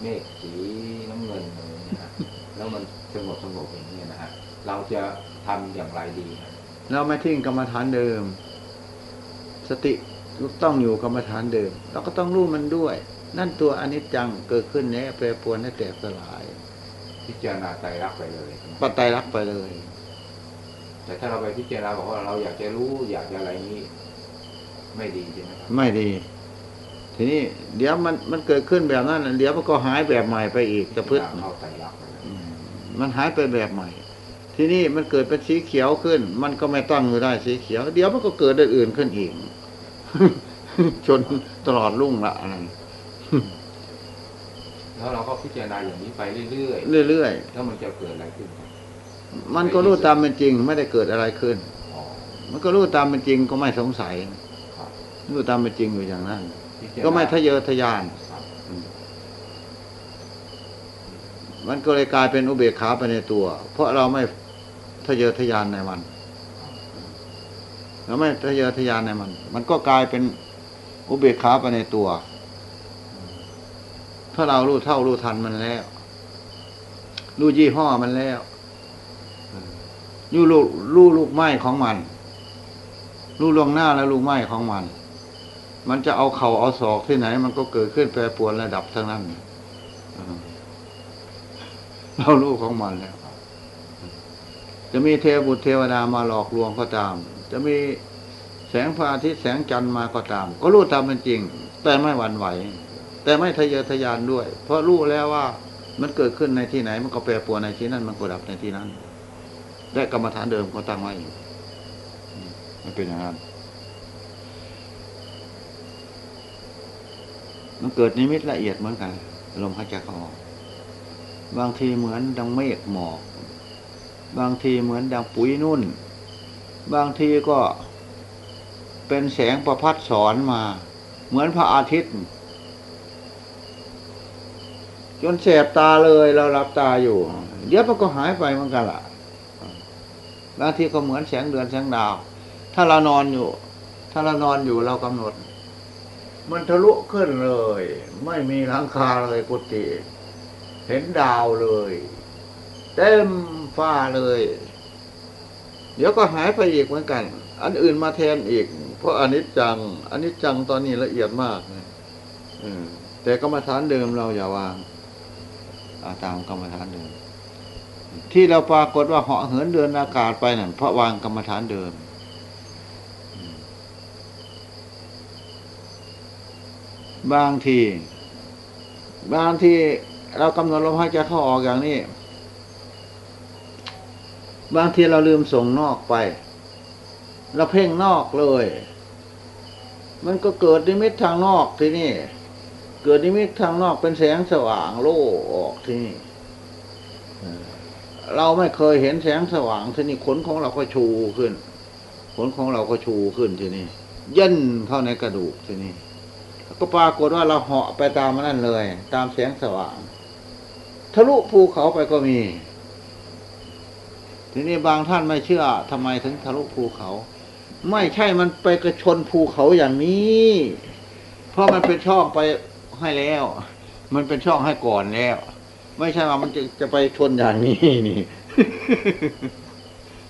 เมฆสีน้ำเงินอะไรอย่างเงี้ยฮะแล้วมันสงบสงบอย่างนี้ยนะฮะเราจะทำอย่างไรดีฮะ เราไม่ทิ้งกรรมฐานเดิม สติต้องอยู่กรรมฐานเดิม เราก็ต้องรู้มันด้วย นั่นตัวอนิจจังเกิดขึ้นแน่แปรปรวนให้แตกสลาย พิจารณาใจรักษณ์ไปเลยปัจจัยรักไปเลย แต่ถ้าเราไปพิจารณาบอกว่าเราอยากจะรู้อยากจะอะไรนี้ ไม่ดีใช่ไหมครับไม่ดี ทีนี้ เดี๋ยวมันมันเกิดขึ้นแบบนั้นเดี๋ยวมันก็หายแบบใหม่ไปอีกจะพึ่งเข้าใจรักษณ์ไปเลยมันหายไปแบบใหม่ ทีนี้มันเกิดเป็นสีเขียวขึ้น มันก็ไม่ตั้งอยู่ได้สีเขียว เดี๋ยวมันก็เกิดอย่างอื่นขึ้นอีกจนตลอดรุ่งละอันนั้นแล้วเราก็พิจารณาอย่างนี้ไปเรื่อยเรื่อยๆแล้วมันจะเกิดอะไรขึ้นครับๆมันก็รู้ตามเป็นจริง ไม่ได้เกิดอะไรขึ้นอ๋อมันก็รู้ตามเป็นจริงก็ไม่สงสัยครับรู้ตามเป็นจริงอยู่อย่างนั้นพิจารณาก็ไม่ทะเยอทะยานครับมันก็เลยกลายเป็นอุเบกขาไปในตัว เพราะเราไม่ ทะเยอทะยานในมันเราไม่ทะเยอทะยานในมัน มันก็กลายเป็นอุเบกขาไปในตัว ถ้าเรารู้เท่ารู้ทันมันแล้ว รู้ยี่ห้อมันแล้วรู้ลูกรู้ลูกไม้ของมัน รู้ลวงหน้าแล้วลูกไม้ของมัน มันจะเอาเข่าเอาศอกที่ไหน มันก็เกิดขึ้นแปรปวนระดับทั้งนั้นเรารู้ของมันแล้ว จะมีเทวบุตรเทวดามาหลอกลวงก็ตาม จะมีแสงพระอาทิตย์แสงจันทร์มาก็ตาม ก็รู้ตามเป็นจริง แต่ไม่หวั่นไหว แต่ไม่ทะเยอทะยานด้วย เพราะรู้แล้วว่ามันเกิดขึ้นในที่ไหน มันก็แปรปรวนในที่นั้น มันก็ดับในที่นั้นและกรรมฐานเดิมก็ตั้งไว้มมันเป็นอย่างนั้นมันเกิดนิมิตละเอียดเหมือนกันลมหายใจเข้าออก บางทีเหมือนดังเมฆหมอก บางทีเหมือนดังปุ๋ยนุ่น บางทีก็เป็นแสงประพัดสอนมา เหมือนพระอาทิตย์ จนแสบตาเลยเราหลับตาอยู่ เดี๋ยวมันก็หายไปเหมือนกันล่ะบางทีก็เหมือนแสงเดือนแสงดาว ถ้าเรานอนอยู่ ถ้าเรานอนอยู่เรากำหนด มันทะลุขึ้นเลย ไม่มีหลังคาเลยกุฏิเห็นดาวเลย เต็ม ฟ้าเลย เดี๋ยวก็หายไปอีกเหมือนกัน อันอื่นมาแทนอีก เพราะอนิจจังอนิจจังตอนนี้ละเอียดมากนะแต่กรรมฐานเดิมเราอย่าวางอาตามกรรมฐานเดิม ที่เราปรากฏว่าเหาะเหินเดินอากาศไปนั่นเพราะวางกรรมฐานเดิมบางที บางทีเรากำหนดลมหายใจเข้าออกอย่างนี้ บางทีเราลืมส่งนอกไป เราเพ่งนอกเลย มันก็เกิดนิมิตทางนอกที่นี่ เกิดนิมิตทางนอกเป็นแสงสว่างโล่ออกที่นี่เราไม่เคยเห็นแสงสว่างที่นี่ขนของเราก็ชูขึ้น ขนของเราก็ชูขึ้นที่นี่ย่นเข้าในกระดูกที่นี่ก็ปรากฏว่าเราเหาะไปตามมันนั่นเลย ตามแสงสว่าง ทะลุภูเขาไปก็มี ทีนี้บางท่านไม่เชื่อทำไมถึงทะลุภูเขา ไม่ใช่มันไปกระชนภูเขาอย่างนี้ เพราะมันเป็นช่องไปให้แล้ว มันเป็นช่องให้ก่อนแล้ว ไม่ใช่ว่ามันจะจะไปชนอย่างนี้นี่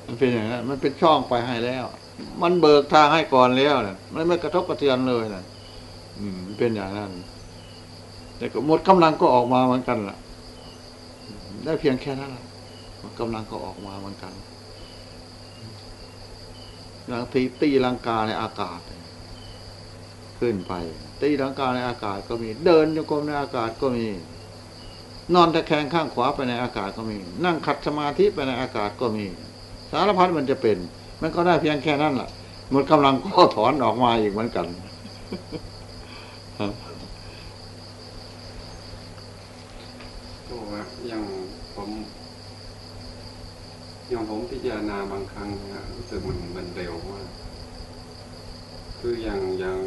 มันเป็นอย่างนั้นมันเป็นช่องไปให้แล้ว มันเบิกทางให้ก่อนแล้วนะมันไม่กระทบกระเทือนเลยนะอืมเป็นอย่างนั้น แต่ก็หมดกำลังก็ออกมาเหมือนกันล่ะ ได้เพียงแค่นั้นล่ะ กำลังก็ออกมาเหมือนกันอย่างตีตีลังกาในอากาศ ขึ้นไป ตีลังกาในอากาศก็มี เดินโยกมในอากาศก็มี นอนตะแคงข้างขวาไปในอากาศก็มี นั่งขัดสมาธิไปในอากาศก็มี สารพัดมันจะเป็น มันก็ได้เพียงแค่นั้นแหละหมดกำลังก็ถอนออกมาอีกเหมือนกัน โอ้ว่าอย่างผม อย่างผมพิจารณาบางครั้งนะรู้สึกมันมันเร็วมากคืออย่างอย่าง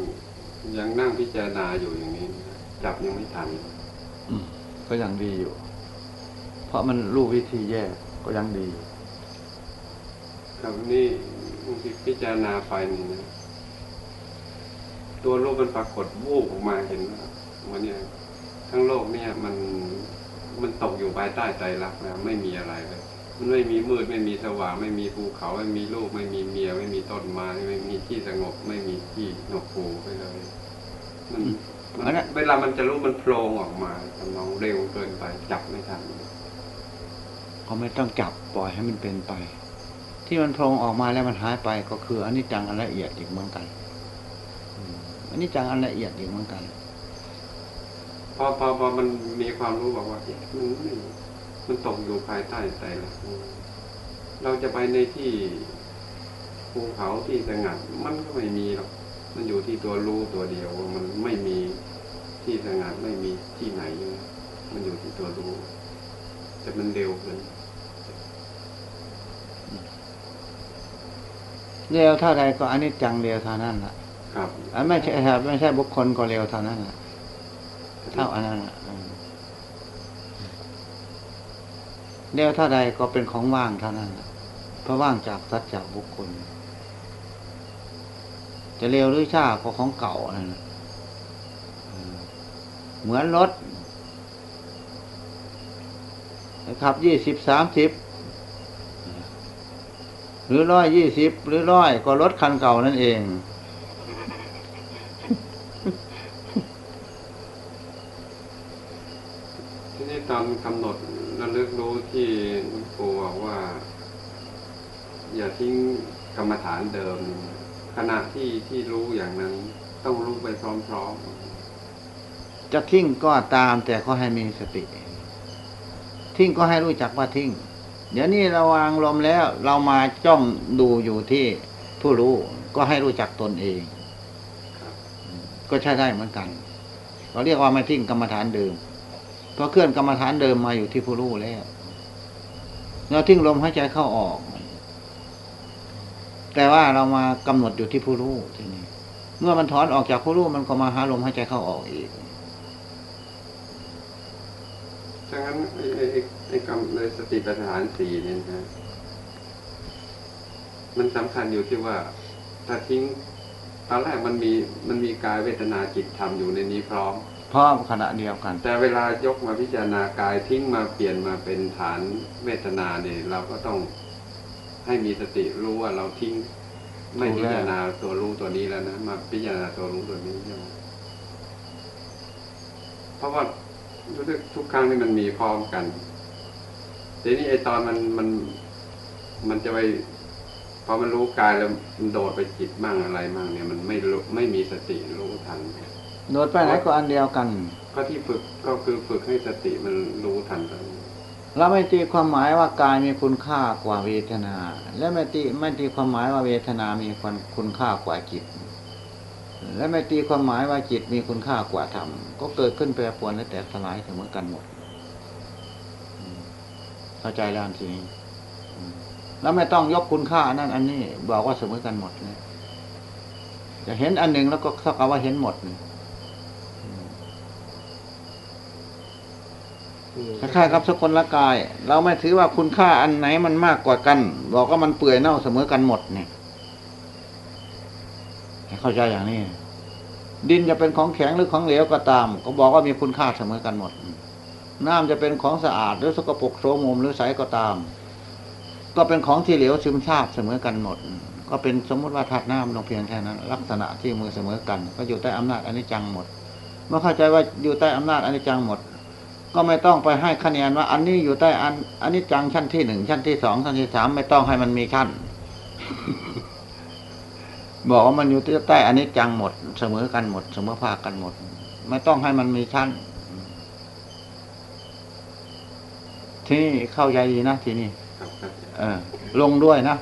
อย่างนั่งพิจารณาอยู่อย่างนี้นะจับยังไม่ทันอืมก็ยังดีอยู่ เพราะมันรู้วิธีแยกก็ยังดีอยู่ครับนี่บางทีพิจารณาไปนี่นะตัวโลกมันปรากฏวูบออกมาเห็นว่าวันเนี้ยทั้งโลกเนี่ยมันมันตกอยู่ภายใต้ใจรักแล้วไม่มีอะไรเลย มันไม่มีมืดไม่มีสว่าง ไม่มีภูเขาไม่มีลูกไม่มีเมีย ไม่มีต้นไม้ไม่มีที่สงบ ไม่มีที่หนวกหูไปเลย มันมันอันนั้นเวลามันจะรู้มันโผล่ออกมาทำนองเร็วเกินไปจับไม่ทันก็ไม่ต้องจับปล่อยให้มันเป็นไป ที่มันโพรงออกมาแล้วมันหายไปก็คืออันนี้จังอันละเอียดอีกเหมือนกันอืมอันนี้จังอันละเอียดอีกเหมือนกันพอพอพอมันมีความรู้บอกว่าเอ๊ะมันไม่ มันตกอยู่ภายใต้ใจรักเราจะไปในที่ภูเขาที่สงัด มันก็ไม่มีหรอก มันอยู่ที่ตัวรู้ตัวเดียวว่ามันไม่มีที่สงัดไม่มีที่ไหนเลยมันอยู่ที่ตัวรู้ แต่มันเร็วเกินเร็วเท่าใดก็อันนี้จังเร็วเท่านั้นแหละครับ อันไม่ใช่ครับไม่ใช่บุคคลก็เร็วเท่านั้นแหละเท่าอันนั้นแหละ อืมเร็วเท่าใดก็เป็นของว่างเท่านั้นเพราะว่างจากสัจจากบุคคล จะเร็วหรือช้าก็ของเก่านะเหมือนรถขับยี่สิบสามสิบหรือร้อยยี่สิบหรือร้อยก็รถคันเก่านั่นเอง ที่นี่ตอนกำหนด ระลึกรู้ที่หลวงปู่บอกว่า อย่าทิ้งกรรมฐานเดิม ขณะที่ที่รู้อย่างนั้น ต้องรู้ไปพร้อมจะทิ้งก็ตามแต่ก็ให้มีสติ ทิ้งก็ให้รู้จักว่าทิ้ง เดี๋ยวนี้เราวางลมแล้ว เรามาจ้องดูอยู่ที่ผู้รู้ก็ให้รู้จักตนเองๆครับก็ใช้ได้เหมือนกัน เราเรียกว่าไม่ทิ้งกรรมฐานเดิมเพราะเคลื่อนกรรมฐานเดิมมาอยู่ที่ผู้รู้แล้วเราทิ้งลมหายใจเข้าออก แต่ว่าเรามากำหนดอยู่ที่ผู้รู้ทีนี้ เมื่อมันถอนออกจากผู้รู้มันก็มาหาลมหายใจเข้าออกอีกดังนั้นไอ้ไอ้ไอ้ไอ้กรรมในสติปัฏฐานสี่เนี่ยนะมันสำคัญอยู่ที่ว่า ถ้าทิ้งตอนแรกมันมีมันมีกายเวทนาจิตธรรมอยู่ในนี้พร้อม พร้อมขณะเดียวกัน แต่เวลายกมาพิจารณากายทิ้งมาเปลี่ยนมาเป็นฐานเวทนาเนี่ยเราก็ต้องให้มีสติรู้ว่าเราทิ้ง ไม่พิจารณาตัวรู้ตัวนี้แล้วนะมาพิจารณาตัวรู้ตัวนี้ใช่ไหมเพราะว่ารู้สึกทุกครั้งที่มันมีพร้อมกันทีนี้ไอตอนมันมันมันจะไปพอมันรู้กายแล้วมันโดดไปจิตมั่งอะไรมั่งเนี่ย มันไม่รู้ไม่มีสติรู้ทัน โดดไปไหนก็อันเดียวกัน ก็ที่ฝึกก็คือฝึกให้สติมันรู้ทันตรงนี้เราไม่ตีความหมายว่ากายมีคุณค่ากว่าเวทนา และไม่ตีไม่ตีความหมายว่าเวทนามีคุณคุณค่ากว่าจิต และไม่ตีความหมายว่าจิตมีคุณค่ากว่าธรรมก็เกิดขึ้นแปรปรวนและแตกสลายเสมอกันหมดอืมเข้าใจแล้วทีนี้อืมแล้วไม่ต้องยกคุณค่าอันนั้นอันนี้ บอกว่าเสมอกันหมดเลยจะเห็นอันหนึ่งแล้วก็เท่ากับว่าเห็นหมดเลยอืม คล้ายๆกับสกลละกาย เราไม่ถือว่าคุณค่าอันไหนมันมากกว่ากัน บอกว่ามันเปื่อยเน่าเสมอกันหมดเนี่ยเข้าใจอย่างนี้ ดินจะเป็นของแข็งหรือของเหลวก็ตาม ก็บอกว่ามีคุณค่าเสมอกันหมด น้ำจะเป็นของสะอาดหรือสกปรกโสมมหรือใสก็ตาม ก็เป็นของที่เหลวซึมซาบเสมอกันหมด ก็เป็นสมมติว่าธาตุน้ำลงเพียงแค่นั้น ลักษณะที่มือเสมอกัน ก็อยู่ใต้อำนาจอนิจจังหมดเมื่อเข้าใจว่าอยู่ใต้อำนาจอนิจจังหมด ก็ไม่ต้องไปให้คะแนนว่า อันนี้อยู่ใต้อันอันนี้จังชั้นที่หนึ่งชั้นที่สองชั้นที่สามไม่ต้องให้มันมีชั้น บอกว่ามันอยู่ใต้อันนี้จังหมด เสมอกันหมด เสมอภาคกันหมด ไม่ต้องให้มันมีชั้น ทีนี้เข้าใจดีนะทีนี้ครับครับเออ ลงด้วยนะ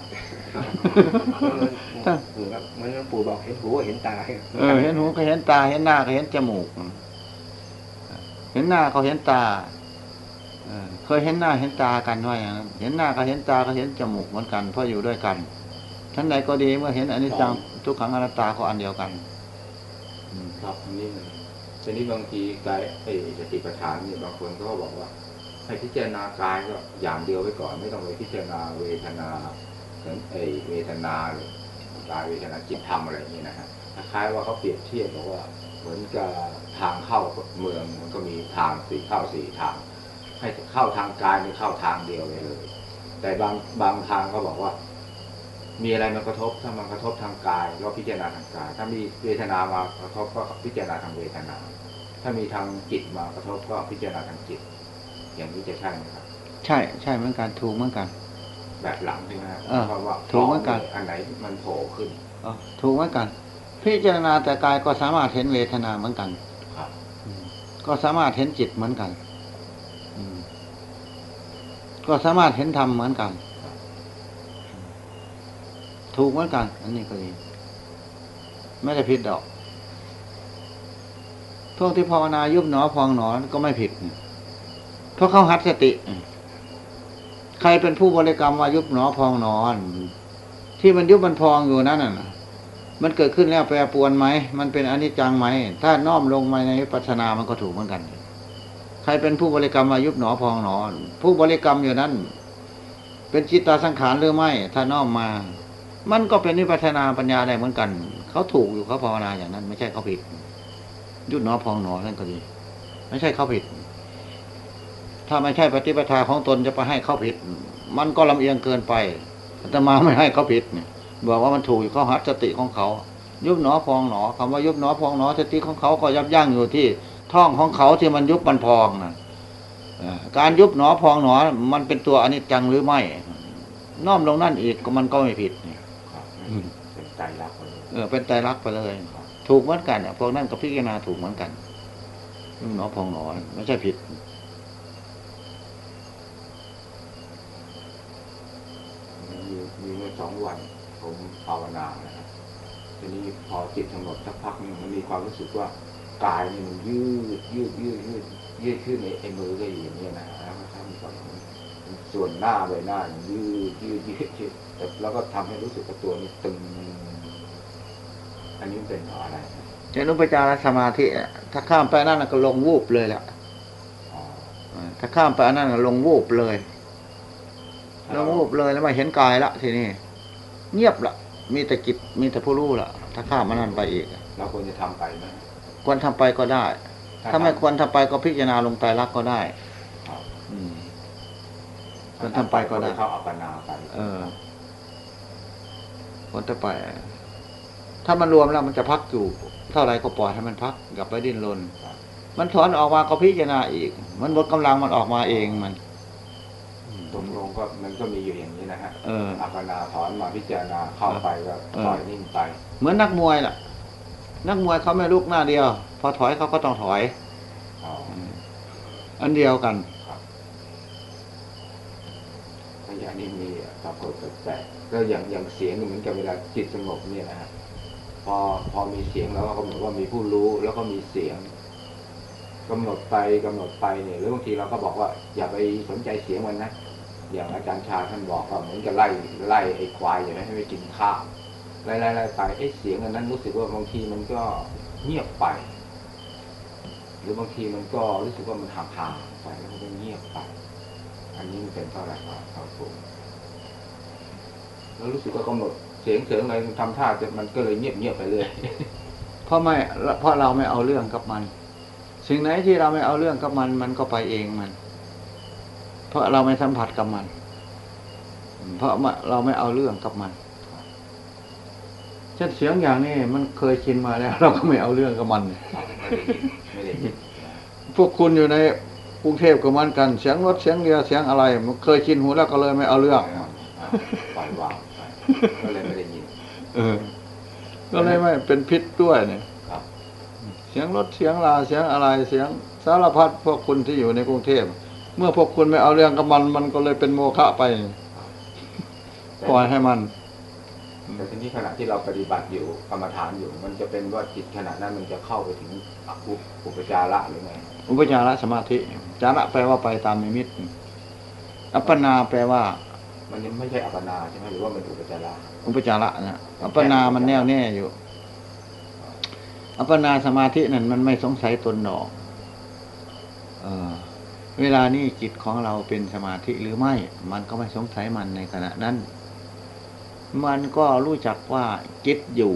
เหมือนกับเหมือนหลวงปู่บอกเห็นหูเห็นตาเออเห็นหูก็เห็นตาเห็นหน้าก็เห็นจมูก เห็นหน้าก็เห็นตาเคยเห็นหน้าเห็นตากันว่าอย่างนั้นเห็นหน้าก็เห็นตาก็เห็นจมูกเหมือนกัน เพราะอยู่ด้วยกันท่านใดก็ดีเมื่อเห็นอนิจจังทุกขังอนัตตาก็อันเดียวกันอืมครับอันนี้มันทีนี้บางทีกายไอ้สติปัฏฐานเนี่ยบางคนก็บอกว่าให้พิจารณากายก็อย่างเดียวไว้ก่อนไม่ต้องไปพิจารณาเวทนาเหมือนไอ้เวทนาหรือกายเวทนาจิตธรรมอะไรอย่างนี้นะฮะคล้ายว่าเขาเปรียบเทียบบอกว่า เหมือนกับทางเข้าเมืองมันก็มีทางสี่เข้าสี่ทาง ให้เข้าทางกายมันเข้าทางเดียวเลยเลย แต่บางบางทางก็บอกว่า มีอะไรมากระทบถ้ามันกระทบทางกายก็พิจารณาทางกาย ถ้ามีเวทนามากระทบก็พิจารณาทางเวทนา ถ้ามีทางจิตมากระทบก็พิจารณาทางจิต อย่างนี้จะใช่ไหมครับ ใช่ใช่เหมือนกันถูกเหมือนกัน แบบหลังใช่ไหมครับเออเพราะว่าถูกเหมือนกันอันไหนมันโผล่ขึ้นอ๋อถูกเหมือนกัน พิจารณาแต่กายก็สามารถเห็นเวทนาเหมือนกันครับอืมก็สามารถเห็นจิตเหมือนกันอืมก็สามารถเห็นธรรมเหมือนกัน ถูกเหมือนกัน อันนี้ก็ดีไม่ได้ผิดดอกพวกที่ภาวนายุบหนอพองหนอก็ไม่ผิดนี่เพราะเขาหัดสติ ใครเป็นผู้บริกรรมว่ายุบหนอพองหนอน ที่มันยุบมันพองอยู่นั่นน่ะ มันเกิดขึ้นแล้วแปรปรวนไหม มันเป็นอนิจจังไหม ถ้าน้อมลงมาในวิปัสสนามันก็ถูกเหมือนกัน ใครเป็นผู้บริกรรมว่ายุบหนอพองหนอ ผู้บริกรรมอยู่นั้น เป็นจิตตาสังขารหรือไม่ ถ้าน้อมมา มันก็เป็นวิปัสสนาปัญญาได้เหมือนกัน เขาถูกอยู่เขาภาวนาอย่างนั้น ไม่ใช่เขาผิด ยุบหนอพองหนอนั่นก็ดี ไม่ใช่เขาผิด ถ้าไม่ใช่ปฏิปทาของตนจะไปให้เขาผิด มันก็ลำเอียงเกินไปอาตมาไม่ให้เขาผิดเนี่ย บอกว่ามันถูกอยู่เขาหัดสติของเขา ยุบหนอพองหนอคำว่ายุบหนอพองหนอสติของเขาก็ยับยั้งอยู่ที่ท้องของเขาที่มันยุบมันพองนะเอ่อการยุบหนอพองหนอ มันเป็นตัวอนิจจังหรือไม่ น้อมลงนั่นอีกก็มันก็ไม่ผิดเนี่ยครับอืมเป็นใจรักไปเลยเออเป็นไตรลักษณ์ไปเลย ถูกเหมือนกันอะพวกนั้นกับพิจารณาถูกเหมือนกันยุบหนอพองหนอไม่ใช่ผิดมีมีเมื่อสองวันผม ภาวนานะครับทีนี้พอจิตกำหนดสักพักหนึงมันมีความรู้สึกว่ากายนี่มันยืดยืดยืดยืดยืดขึ้นในไอ้มือก็อยู่อย่างนี้ยนะแล้วก็ทำก่อนส่วนหน้าใบหน้ามันยืดยืดยืดยืดแต่แล้วก็ทำให้รู้สึกว่าตัวนี้ตึง อันนี้มันเป็นเพราะอะไรนะเจนุปจารสมาธิอะถ้าข้ามไปนั่นนะก็ลงวูบเลยแหละอ๋ออ่าถ้าข้ามไปอันนั้นน่ะลงวูบเลยลงวูบเลยแล้วไม่เห็นกายละทีนี้เงียบละ มีแต่จิตมีแต่ผู้รู้ละถ้าข้ามอันนั้นไปอีกเราควรจะทำไปไหมควรทำไปก็ได้ ถ้าไม่ควรทำไปก็พิจารณาลงไตรลักษณ์ก็ได้ครับอืมควรทำไปก็ได้เข้าอัปปนาไปเออควรจะไป ถ้ามันรวมแล้วมันจะพักอยู่เท่าไรก็ปล่อยให้มันพักอย่าไปดิ้นรนมันถอนออกมาก็พิจารณาอีก มันหมดกำลังมันออกมาเองมันตรงลง ก็มันก็มีอยู่อย่างนี้นะฮะเออ อัปปนาถอนมาพิจารณาเข้าไปก็เออ ปล่อยนิ่งไป เหมือนนักมวยล่ะ นักมวยเขาไม่ลุกหน้าเดียว พอถอยเขาก็ต้องถอย อ๋อ อันเดียวกันก็อย่างนี้มีปรากฏแปลกๆก็อย่างอย่างเสียงเหมือนกับเวลาจิตสงบเนี่ยนะฮะพอพอมีเสียงแล้วก็กำหนดว่ามีผู้รู้แล้วก็มีเสียงกำหนดไปกำหนดไปเนี่ยหรือบางทีเราก็บอกว่าอย่าไปสนใจเสียงมันนะ อย่างอาจารย์ชาท่านบอกว่าเหมือนกับไล่ไล่ไอ้ควายอย่างนั้นให้ไปกินข้าวไล่ไล่ไล่ไปไอ้เสียงอันนั้นรู้สึกว่าบางทีมันก็เงียบไป หรือบางทีมันก็รู้สึกว่ามันห่างๆไปแล้วมันก็เงียบไป อันนี้มันเป็นเท่าไรครับครับผมแล้วรู้สึกว่ากำหนดเสียงเสียงอะไรทำท่าจะมันก็เลยเงียบเงียบๆไปเรื่อยเพราะไม่เพราะเราไม่เอาเรื่องกับมัน สิ่งไหนที่เราไม่เอาเรื่องกับมัน มันก็ไปเองมัน ราะเราไม่สัมผัสกับมัน เพราะเราไม่เอาเรื่องกับมันเช่นเสียงอย่างนี้มันเคยชินมาแล้ว เราก็ไม่เอาเรื่องกับมันไม่ได้ยินไม่ได้ยินพวกคุณอยู่ในกรุงเทพก็เหมือนกัน เสียงรถเสียงเรือเสียงอะไร มันเคยชินหูแล้วก็เลยไม่เอาเรื่องปล่อยวางไปก็เลยไม่ได้ยินเออก็เลยไม่เป็นพิษด้วยเนี่ยครับเสียงรถเสียงลาเสียงอะไรเสียงสารพัดพวกคุณที่อยู่ในกรุงเทพ เมื่อพวกคุณไม่เอาเรื่องกับมัน มันก็เลยเป็นโมฆะไปปล่อยให้มันแต่ทีนี้ขณะที่เราปฏิบัติอยู่กรรมฐานอยู่ มันจะเป็นว่าจิตขณะนั้นมันจะเข้าไปถึงอุปอุปจาระหรือไงอุปจารสมาธิจาระแปลว่าไปตามนิมิตอัปปนาแปลว่า มันยังไม่ใช่อัปปนาใช่ไหมหรือว่ามันอุปจาระอุปจาระนะอัปปนามันแน่วแน่อยู่ อัปปนาสมาธินั่นมันไม่สงสัยตนหนอกเออ เวลานี้จิตของเราเป็นสมาธิหรือไม่ มันก็ไม่สงสัยมันในขณะนั้น มันก็รู้จักว่าจิตอยู่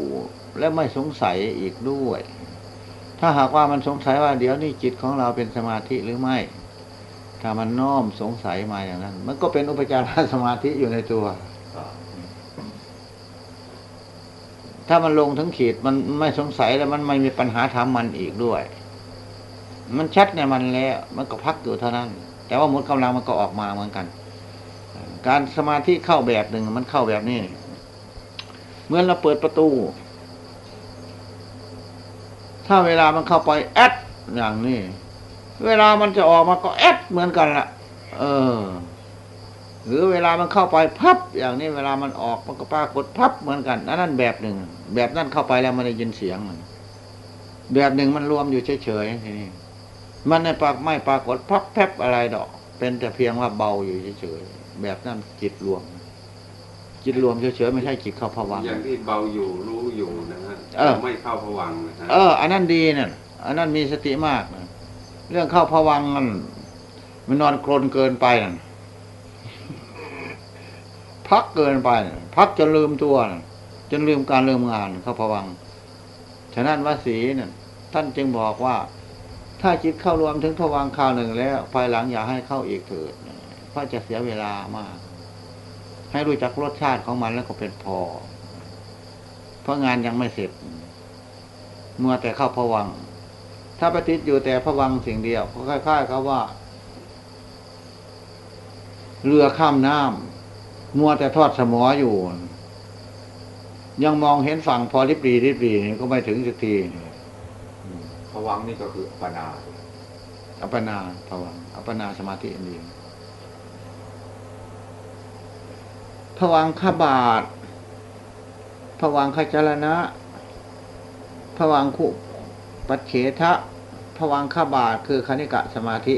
และไม่สงสัยอีกด้วย ถ้าหากว่ามันสงสัยว่าเดี๋ยวนี้จิตของเราเป็นสมาธิหรือไม่ ถ้ามันน้อมสงสัยมาอย่างนั้น มันก็เป็นอุปจารสมาธิอยู่ในตัว ถ้ามันลงถึงขีดมันไม่สงสัยแล้วมันไม่มีปัญหาถามมันอีกด้วย มันชัดในมันแล้ว มันก็พักอยู่เท่านั้น แต่ว่าหมดกำลังมันก็ออกมาเหมือนกัน การสมาธิเข้าแบบหนึ่งมันเข้าแบบนี้เหมือนเราเปิดประตู ถ้าเวลามันเข้าไปแอดอย่างนี้ เวลามันจะออกมาก็แอดเหมือนกันละเออ หรือเวลามันเข้าไปพับอย่างนี้ เวลามันออกมันก็ปรากฏพับเหมือนกันอันนั้นแบบหนึ่ง แบบนั้นเข้าไปแล้วมันได้ยินเสียงมันแบบหนึ่งมันรวมอยู่เฉยๆทีนี้ มันไม่ปรากไม่ปรากฏพับแพบอะไรดอก เป็นแต่เพียงว่าเบาอยู่เฉยๆแบบนั้นจิตรวม จิตรวมเฉยๆไม่ใช่จิตเข้าภวังค์อย่างที่เบาอยู่รู้อยู่นะฮะเออไม่เข้าผวังค์นะฮะเอออันนั้นดีเนี่ยอันนั้นมีสติมากนะเรื่องเข้าภวังค์มันมันนอนกรนเกินไปนะพักเกินไปน่ะพักจนลืมตัวน่ะจนลืมการลืมงานเข้าภวังค์ฉะนั้นวสีเนี่ยท่านจึงบอกว่า ถ้าจิตเข้ารวมถึงภวังคราวหนึ่งแล้ว ภายหลังอย่าให้เข้าอีกเถิดเพราะจะเสียเวลามาก ให้รู้จักรสชาติของมันแล้วก็เป็นพอ เพราะงานยังไม่เสร็จมัวแต่เข้าผวัง ถ้าไปติดอยู่แต่ผวังสิ่งเดียวก็คล้ายๆกับว่า เรือข้ามน้ำมัวแต่ทอดสมออยู่ ยังมองเห็นฝั่งพอริบรีริบรีก็ไม่ถึงสักที วังนี่ก็คืออัปปนาอัปปนาผวังอัปปนาสมาธิอันเดียวผวังคบาทผวังคจรณะผวังคุปัจเฉทะผวังคบาทคือคณิกะสมาธิ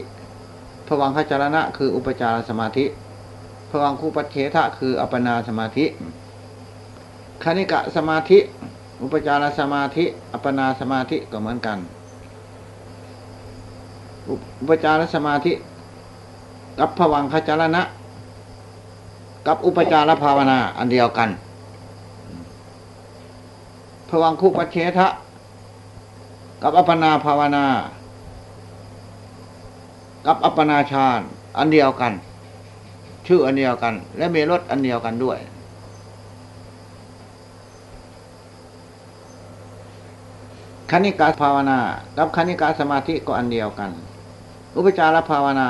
ผวังคจรณะคืออุปจารสมาธิผวังคุปัจเฉทะคืออัปนาสมาธิคณิกะสมาธิ อุปจารสมาธิ อัปนาสมาธิก็เหมือนกัน อุปจารสมาธิกับผวังคจารณะ กับอุปจารภาวนา อันเดียวกันผวังคุปเชทะ กับอัปนาภาวนา กับอัปปนาฌานอันเดียวกัน ชื่ออันเดียวกัน และมีรสอันเดียวกันด้วยคณิกาภาวนา กับคณิกาสมาธิก็อันเดียวกัน อุปจารภาวนา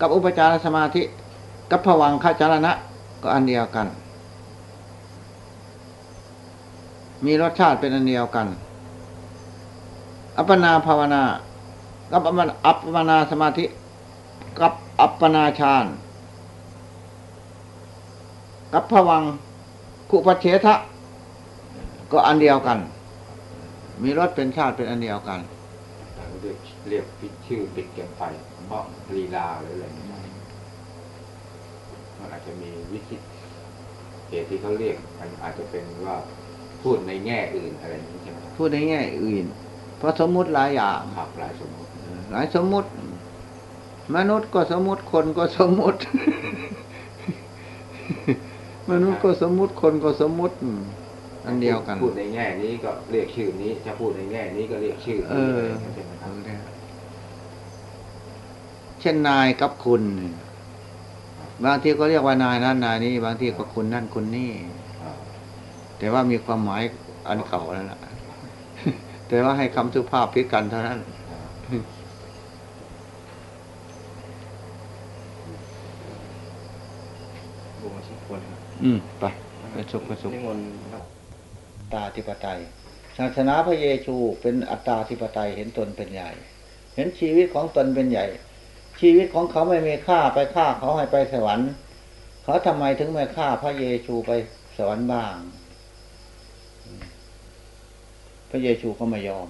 กับอุปจารสมาธิกับผวังคจารณะ ก็อันเดียวกัน มีรสชาติเป็นอันเดียวกัน อัปปนาภาวนา กับอัปปนาสมาธิ กับอัปปนาฌานกับผวังคุปเฉทะ ก็อันเดียวกัน มีรสเป็นชาติเป็นอันเดียวกันเรียกเรียกปิ ชื่อปิดเก็บไฟเพราะลีลาหรืออะไรนี่มันอาจจะมีวิธีเหตุที่เขาเรียกมันอาจจะเป็นว่าพูดในแง่อื่นอะไรอย่างนี้ใช่ไหมครับพูดในแง่อื่น เพราะสมมุติหลายอย่างครับหลายสมมติหลายสมมุติ มนุษย์ก็สมมุติคนก็สมมุติ มนุษย์ก็สมมุติคนก็สมมุติอันเดียวกัน พูดในแง่นี้ก็เรียกชื่อนี้ ถ้าพูดในแง่นี้ก็เรียกชื่อเอนี้ออะไรอย่างนี้ใช่ไหมครับ เช่นนายกับคุณ บางทีก็เรียกว่านายนั้นนายนี้ บางทีก็คุณนั่นคุณนี่อ่าแต่ว่ามีความหมายอันเก่าแล้วล่ะ แต่ว่าให้คำสุภาพพิกันเท่านั้นบูมาสมควรครับอืมไปไปสุขไปสุขนิมนต์ครับตาธิปไตยศาสนาพระเยซูเป็นอัตตาธิปไตยเห็นตนเป็นใหญ่ เห็นชีวิตของตนเป็นใหญ่ ชีวิตของเขาไม่มีค่าไปฆ่าเขาให้ไปสวรรค์ เขาทำไมถึงไม่ฆ่าพระเยซูไปสวรรค์บ้าง พระเยซูก็ไม่ยอม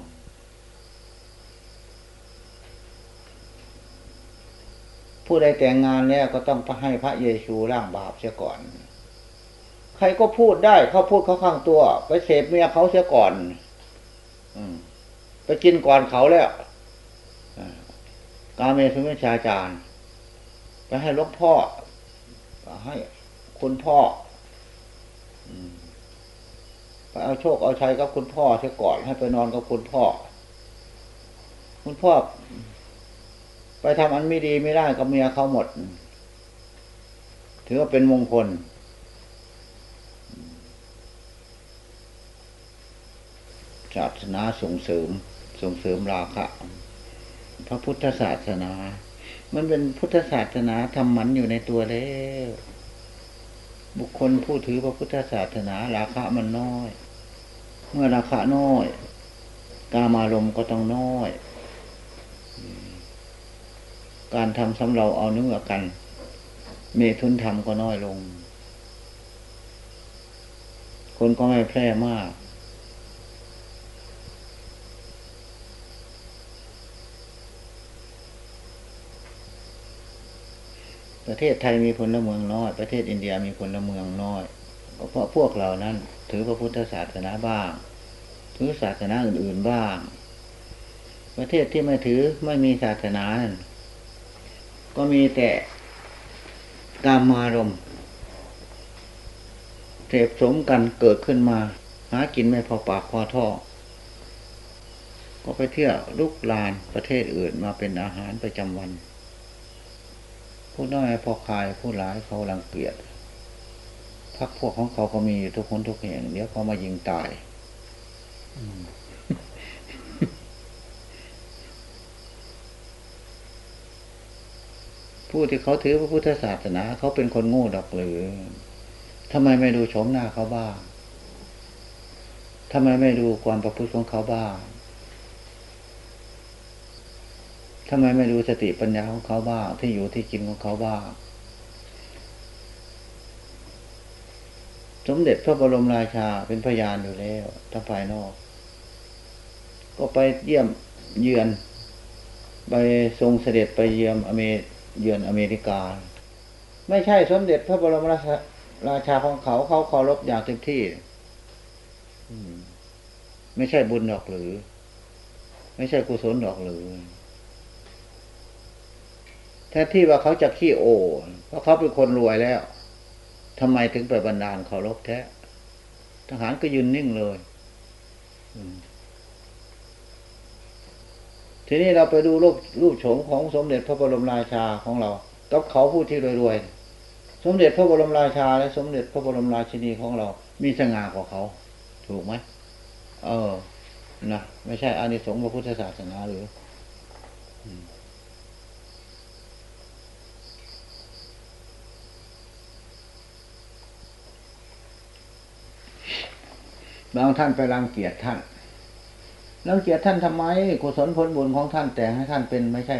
ผู้ใดแต่งงานแล้วก็ต้องให้พระเยซูร่างบาปเสียก่อน ใครก็พูดได้เขาพูดเขาข้างตัว ไปเสพเมียเขาเสียก่อน อืมไปกินก่อนเขาแล้ว กาเมสุมิชาจารย์ไปให้ลวงพ่อไปให้คุณพ่อไปเอาโชคเอาชัยกับคุณพ่อเสียก่อนให้ไปนอนกับคุณพ่อ คุณพ่อ ไปทำอันไม่ดีไม่ได้กับเมียเขาหมด ถือว่าเป็นมงคล ศาสนาส่งเสริมส่งเสริมราคะ พระพุทธศาสนา มันเป็นพุทธศาสนาทำมันอยู่ในตัวแล้ว บุคคลผู้ถือพระพุทธศาสนา ราคะมันน้อย เมื่อราคะน้อย กามารมณ์ก็ต้องน้อย การทำสำเราเอาเนื้อกัน เมทุนธรรมก็น้อยลง คนก็ไม่แพร่มาก ประเทศไทยมีพลเมืองน้อย ประเทศอินเดียมีพลเมืองน้อยก็เพราะพวกเรานั้น ถือพระพุทธศาสนาบ้าง ถือศาสนาอื่นๆบ้าง ประเทศที่ไม่ถือไม่มีศาสนานั้นก็มีแต่กามารมณ์เสพสมกันเกิดขึ้นมา หากินไม่พอปากพอท่อ ก็ไปเที่ยวลุกลานประเทศอื่นมาเป็นอาหารประจำวัน ผู้น้อยพอคายผู้หลายเขารังเกียจพักพวกของเขาก็มีทุกคนทุกแห่งเดี๋ยวเขามายิงตายผู้ที่เขาถือพระพุทธศาสนา เขาเป็นคนโง่ดอกหรือทำไมไม่ดูโฉมหน้าเขาบ้างทำไมไม่ดูความประพฤติของเขาบ้าง ทำไมไม่ดูสติปัญญาของเขาบ้าง ที่อยู่ที่กินของเขาบ้าง สมเด็จพระบรมราชาเป็นพยานอยู่แล้วทั้งภายนอก ก็ไปเยี่ยมเยือน ไปทรงเสด็จไปเยือนอเมเยือนอเมริกา ไม่ใช่สมเด็จพระบรมราชาราชาของเขาเขาเคารพอย่างเต็มที่ไม่ใช่บุญดอกหรือ ไม่ใช่กุศลดอกหรือ แท้ที่ว่าเขาจะขี้โอเพราะเขาเป็นคนรวยแล้วทำไมถึงไปบรรดาลเคารพแท้ ทหารก็ยืนนิ่งเลยทีนี้เราไปดูรูปรูปโฉมของสมเด็จพระบรมราชาของเรา กับเขาผู้ที่รวยๆ สมเด็จพระบรมราชา และสมเด็จพระบรมราชินีของเรา มีสง่ากว่าเขา ถูกไหม เออ นะ ไม่ใช่อานิสงส์พระพุทธศาสนาหรือ บางท่านไปรังเกียจท่านรังเกียจท่านทำไม กุศลผลบุญของท่านแต่งให้ท่านเป็นไม่ใช่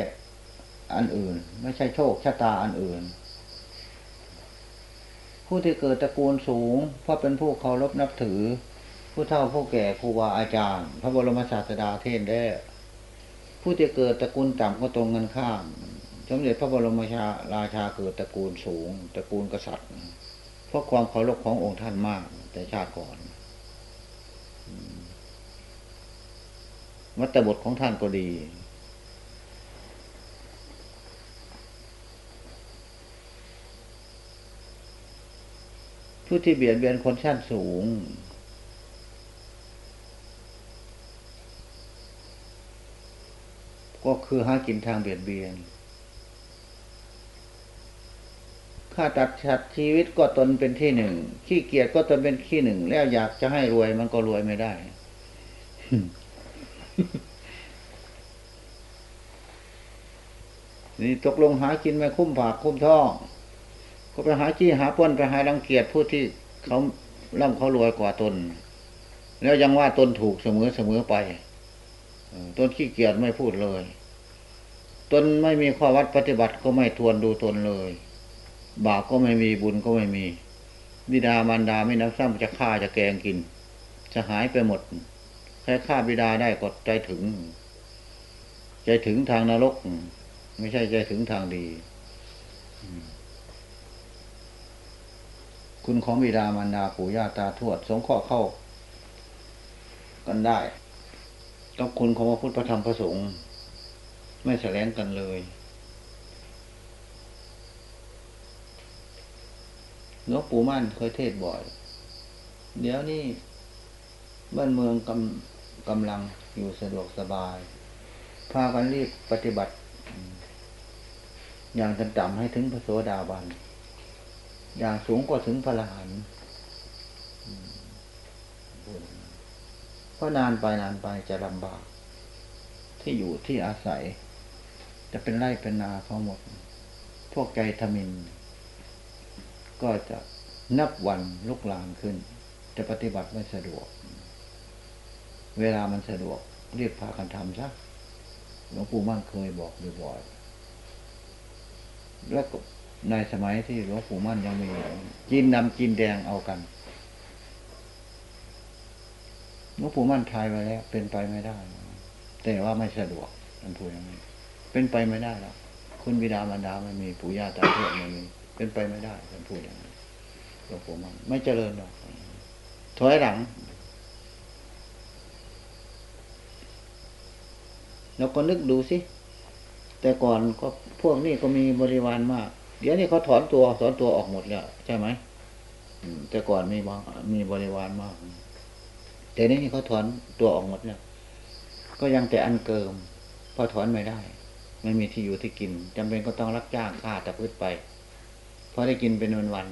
อันอื่น ไม่ใช่โชคชะตาอันอื่น ผู้ที่เกิดตระกูลสูง เพราะเป็นผู้เคารพนับถือ ผู้เฒ่าผู้แก่ครูบาอาจารย์ พระบรมศาสดาเทศได้ผู้ที่เกิดตระกูลต่ำก็ตรงกันข้ามสมเด็จพระบรมราชาเกิดตระกูลสูง ตระกูลกษัตริย์ เพราะความเคารพขององค์ท่านมากแต่ชาติก่อน วัตบทของท่านก็ดี ผู้ที่เบียดเบียนคนชั้นสูง ก็คือหากินทางเบียดเบียนค่าตัดชัดชีวิตก็ตนเป็นที่หนึ่ง ขี้เกียจก็ตนเป็นที่หนึ่ง แล้วอยากจะให้รวยมันก็รวยไม่ได้ นี่ตกลงหากินไม่คุ้มผากคุ้มท้อง ก็ไปหาจี้หาป้นไปหารังเกียจผู้ที่เขาร่ำเขารวยกว่าตน แล้วยังว่าตนถูกเสมอเสมอไปตนขี้เกียจไม่พูดเลย ตนไม่มีข้อวัดปฏิบัติก็ไม่ทวนดูตนเลย บาปก็ไม่มีบุญก็ไม่มีบิดามารดาไม่นับซ้ำจะฆ่าจะแกงกิน จะหายไปหมด ครฆ่าบิดาได้ก็ใจถึง ใจถึงทางนรก ไม่ใช่ใจถึงทางดี คุณของบิดามารดาปู่ย่าตาทวด สงเคราะห์เข้า กันได้กับคุณของพระพุทธพระธรรมพระสงฆ์ไม่แสลงกันเลยหลวงปู่มั่นเคยเทศบ่อย เดี๋ยวนี้บ้านเมืองกำ กำลังอยู่สะดวกสบาย พากันรีบปฏิบัติ อย่างต่ำๆให้ถึงพระโสดาบัน อย่างสูงก็ถึงพระรหันต์เพราะนานไปนานไปจะลำบาก ที่อยู่ที่อาศัย จะเป็นไร่เป็นนาเขาหมด พวกใจทมิน ก็จะนับวันลุกลามขึ้น จะปฏิบัติไม่สะดวก เวลามันสะดวกเรียกพากันทำซะหลวงปู่มั่นเคยบอกบ่อยๆแล้วในสมัยที่หลวงปู่มั่นยังมีจีนดำจีนแดงเอากันหลวงปู่มั่นทายไว้แล้ว เป็นไปไม่ได้ แต่ว่าไม่สะดวกท่านพูดอย่างนี้เป็นไปไม่ได้แล้วคุณบิดามารดาไม่มีปู่ย่าตาทวดไม่มีเป็นไปไม่ได้ท่านพูดอย่างนี้หลวงปู่มั่นไม่เจริญหรอกถอยหลัง แล้วก็นึกดูสิ แต่ก่อนก็พวกนี้ก็มีบริวารมาก เดี๋ยวนี้เขาถอนตัวถอนตัวออกหมดแล้วใช่ไหมแต่ก่อนมีบางมีบริวารมากแต่นี้เขาถอนตัวออกหมดแล้วก็ยังแต่อันเกิมพอถอนไม่ได้ไม่มีที่อยู่ที่กินจำเป็นก็ต้องรับจ้างฆ่าตะพืชไปเพราะได้กินเป็นวันวัน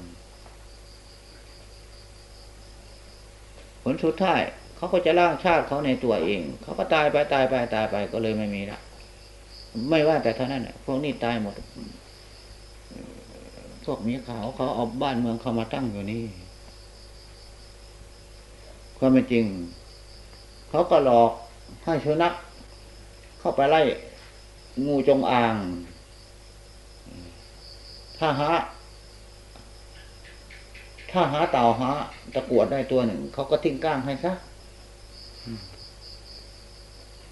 ผลสุดท้าย เขาก็จะล่างชาติเขาในตัวเอง เขาก็ตายไปตายไปตายไปก็เลยไม่มีละไม่ว่าแต่เท่านั้นน่ะพวกนี้ตายหมด พวกมีขาวเขาเอาบ้านเมืองเขามาตั้งอยู่นี่ความเป็นจริง เขาก็หลอกให้สุนัขเข้าไปไล่งูจงอาง ถ้าหา ถ้าหาเต่าหาตะกวดได้ตัวหนึ่ง เขาก็ทิ้งก้างให้ซะ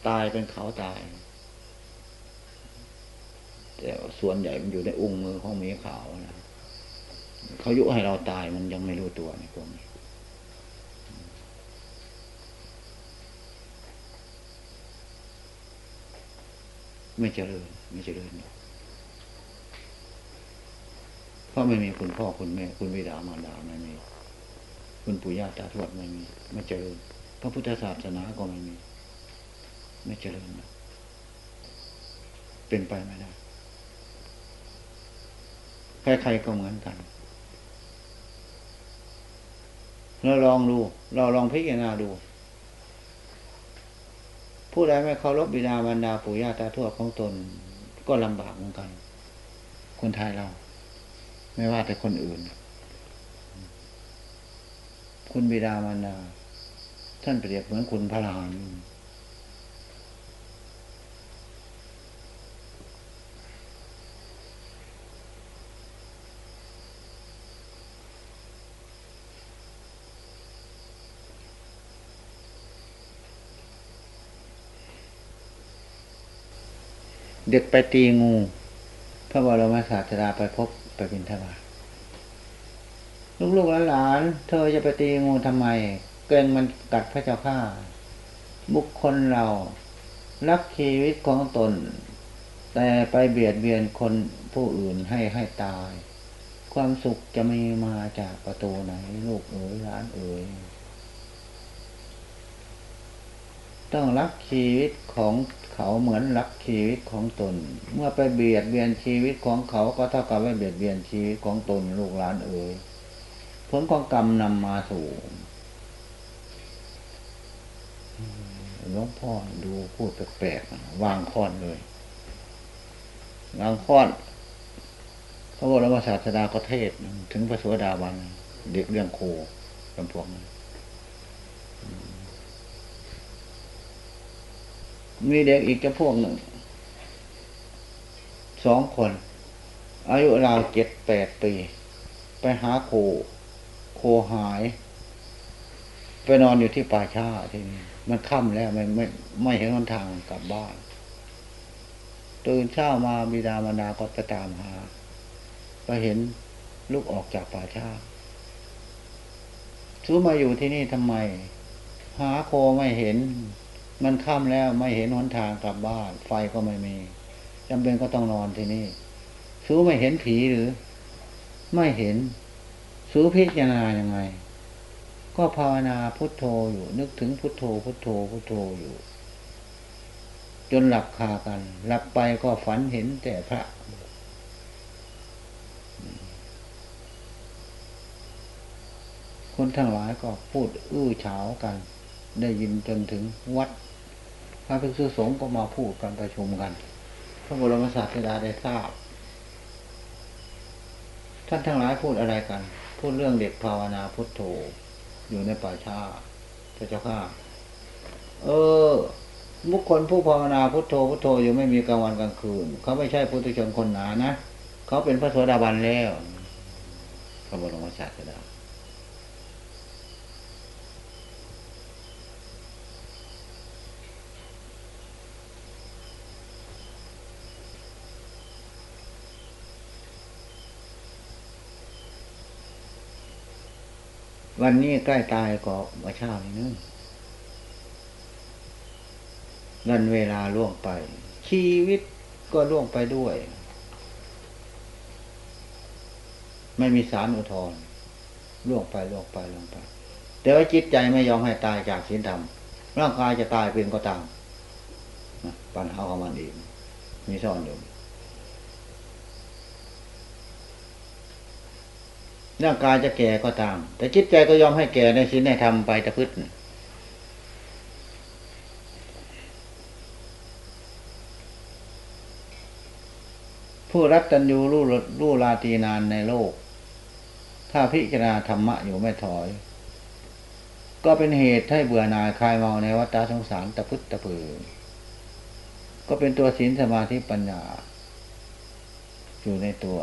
ตายเป็นเขาตาย แต่ส่วนใหญ่มันอยู่ในอุ้งมือของหมีขาวนะเขายุให้เราตายมันยังไม่รู้ตัวในพวกนี้ไม่เจริญไม่เจริญเพราะไม่มีคุณพ่อคุณแม่ คุณบิดามารดาไม่มี คุณปู่ย่าตาทวดไม่มี ไม่เจริญพระพุทธศาสนาก็ไม่มี ไม่เจริญนะเป็นไปไม่ได้ใครๆก็เหมือนกันเราลองดู เราลองพิจารณาดู ผู้ใดไม่เคารพบิดามารดาปู่ย่าตาทวดของตน ก็ลำบากเหมือนกัน คนไทยเรา ไม่ว่าแต่คนอื่น คุณบิดามารดาท่านเปรียบเหมือนคุณพระราม เด็กไปตีงู พระบรมศาสดาไปพบไปบินทบาทลูกๆหลานเธอจะไปตีงูทำไม เกินมันกัดพระเจ้าข้าบุคคลเรารักชีวิตของตน แต่ไปเบียดเบียนคนผู้อื่นให้ให้ตาย ความสุขจะมีมาจากประตูไหน ลูกเอ๋ยหลานเอ๋ย ต้องรักชีวิตของเขาเหมือนรักชีวิตของตน เมื่อไปเบียดเบียนชีวิตของเขาก็เท่ากับไปเบียดเบียนชีวิตของตนลูกหลานเอ๋ยผลของกรรมนำมาสู่หลวงพ่อดูพูดแปลกๆวางค้อนเลยวางค้อนพระบรมศาสดาก็เทศถึงพระสวสดาบัน เด็กเรื่องโคจำพวกนั้น มีเด็กอีกจะพวกหนึ่ง สองคน อายุราวเจ็ดแปดปี ไปหาโค โคหาย ไปนอนอยู่ที่ป่าชาที่นี่มันค่ำแล้วไม่ไม่ไม่เห็นหนทางกลับบ้านตื่นเช้ามาบิดามารดาก็ไปตามหาก็เห็นลูกออกจากป่าชาซูมาอยู่ที่นี่ทำไม หาโคไม่เห็น มันค่ำแล้วไม่เห็นหนทางกลับบ้าน ไฟก็ไม่มีจำเป็นก็ต้องนอนที่นี่ซูไม่เห็นผีหรือ ไม่เห็นซูพิจารณายังไง ก็ภาวนาพุทโธอยู่ นึกถึงพุทโธ พุทโธพุทโธอยู่ จนหลับคากัน หลับไปก็ฝันเห็นแต่พระคนทั้งหลายก็พูดอื้อเฉากัน ได้ยินจนถึงวัด พระภิกษุสงฆ์ก็มาพูดกันประชุมกัน พระบรมศาสดาได้ทราบ ท่านทั้งหลายพูดอะไรกัน พูดเรื่องเด็กภาวนาพุทโธอยู่ในป่าชาพระเจ้าข้าเออบุคคลผู้ภาวนาพุทโธพุทโธอยู่ไม่มีกลางวันกลางคืน เขาไม่ใช่พุทธชนคนหนานะ เขาเป็นพระโสดาบันแล้วพระบรมศาสดา วันนี้ใกล้ตายก็มาเช้านี้นึงวันเวลาล่วงไป ชีวิตก็ล่วงไปด้วย ไม่มีสารอุทธร์ล่วงไปล่วงไปล่วงไป แต่ว่าจิตใจไม่ยอมให้ตายจากศีลธรรมร่างกายจะตายเป็นก็ตามปัญหาของมันเองมีซ่อนอยู่ ร่างกายจะแก่ก็ตาม แต่จิตใจก็ยอมให้แก่ในศีลในธรรมไปตะพืชผู้รัตตัญญูรู้รู้ลาตีนานในโลก ถ้าพิจารณาธรรมะอยู่ไม่ถอย ก็เป็นเหตุให้เบื่อหน่ายคลายเมาในวัฏสงสารตะพึดตะพือก็เป็นตัวศีลสมาธิปัญญา อยู่ในตัว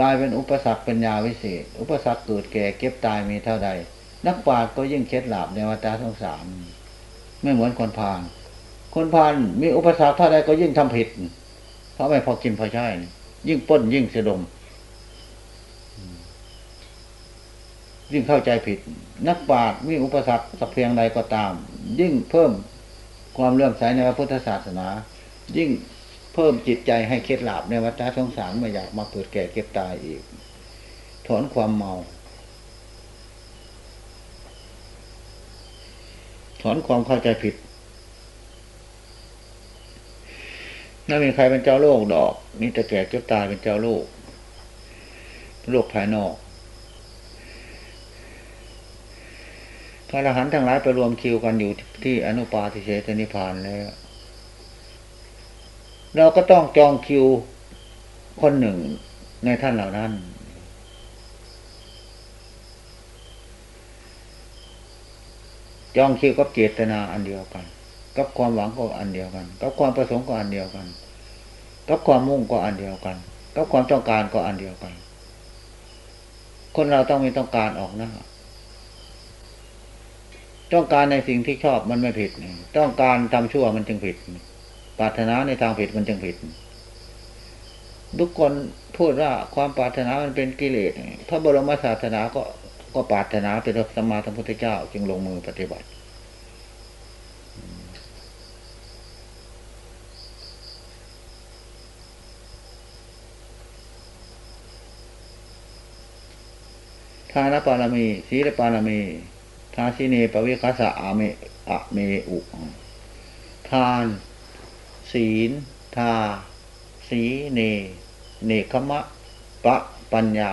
กลายเป็นอุปสรรคเป็นยาวิเศษ อุปสรรคเกิดแก่เก็บตายมีเท่าใด นักปราชญ์ก็ยิ่งเคล็ดหลับในวัฏสงสารไม่เหมือนคนพาลคนพาลมีอุปสรรคเท่าใดก็ยิ่งทำผิด เพราะไม่พอกินพอใช้ยิ่งป้นยิ่งเสดมยิ่งเข้าใจผิด นักปราชญ์มีอุปสรรคสักเพียงใดก็ตาม ยิ่งเพิ่มความเลื่อมใสในพระพุทธศาสนา ยิ่ง พิ่มจิตใจให้เคล็ดลับในวัฏสงสารไม่อยากมาเกิดแก่เก็บตายอีก ถอนความเมา ถอนความเข้าใจผิดไม่มีใครเป็นเจ้าโลกดอกมีแต่แก่เก็บตายเป็นเจ้าโลก โลกภายนอก พระอรหันต์ทั้งหลายไปรวมคิวกันอยู่ที่อนุปาทิเสสนิพพานแล้ว เราก็ต้องจองคิวคนหนึ่งในท่านเหล่านั้น จองคิวกับเจตนาอันเดียวกัน กับความหวังก็อันเดียวกัน กับความประสงค์ก็อันเดียวกัน กับความมุ่งก็อันเดียวกัน กับความต้องการก็อันเดียวกัน คนเราต้องมีต้องการออกหน้าต้องการในสิ่งที่ชอบมันไม่ผิด ต้องการทำชั่วมันจึงผิด ปรารถนาในทางผิดมันจึงผิด ทุกคนพูดว่าความปรารถนามันเป็นกิเลสพระบรมศาสนาก็ก็ปรารถนาเป็นสมมาสัมพุทธเจ้า จึงลงมือปฏิบัติทานปารมีศีลปารมีทาสิเนปวิคัสสะอาเมอะเมอุ ทาน ศีล ทา สีเน เนคมะ ปะ ปัญญา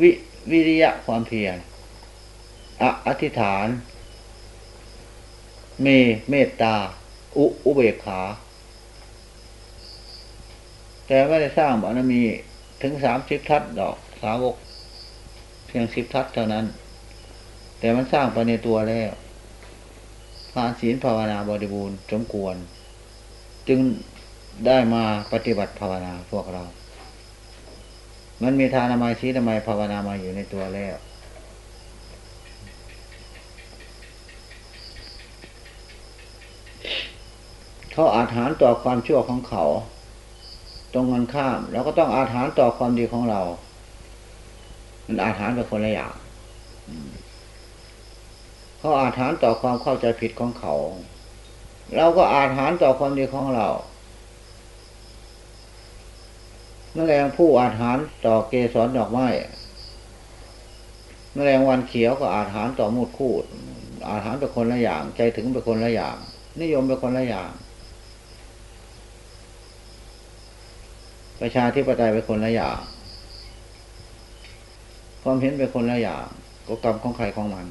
วิวิริยะความเพียรออธิษฐาน เม เมตตา อุ อุเบกขา แต่ไม่ได้สร้างบารมีถึงสามสิบทัศดอกสาวก เพียงสิบทัศเท่านั้น แต่มันสร้างไปในตัวแล้วทานศีลภาวนาบริบูรณ์สมควร จึงได้มาปฏิบัติภาวนาพวกเรา มันมีทานามัยชีนามัยภาวนามาอยู่ในตัวแล้ว เขาอาถารต่อความชั่วของเขา ตรงกันข้ามแล้วก็ต้องอาถารต่อความดีของเรา มันอาถารเป็นคนละอย่างเขาอาถารต่อความเข้าใจผิดของเขา เราก็อาถารต่อความดีของเราแมลงผู้อาถารต่อเกสรดอกไม้แมลงวันเขียวก็อาถารต่อมูดคูด อาถารเป็นคนละอย่าง ใจถึงเป็นคนละอย่าง นิยมเป็นคนละอย่าง ประชาธิปไตยเป็นคนละอย่าง ความเห็นเป็นคนละอย่างก็กรรมของใครของมัน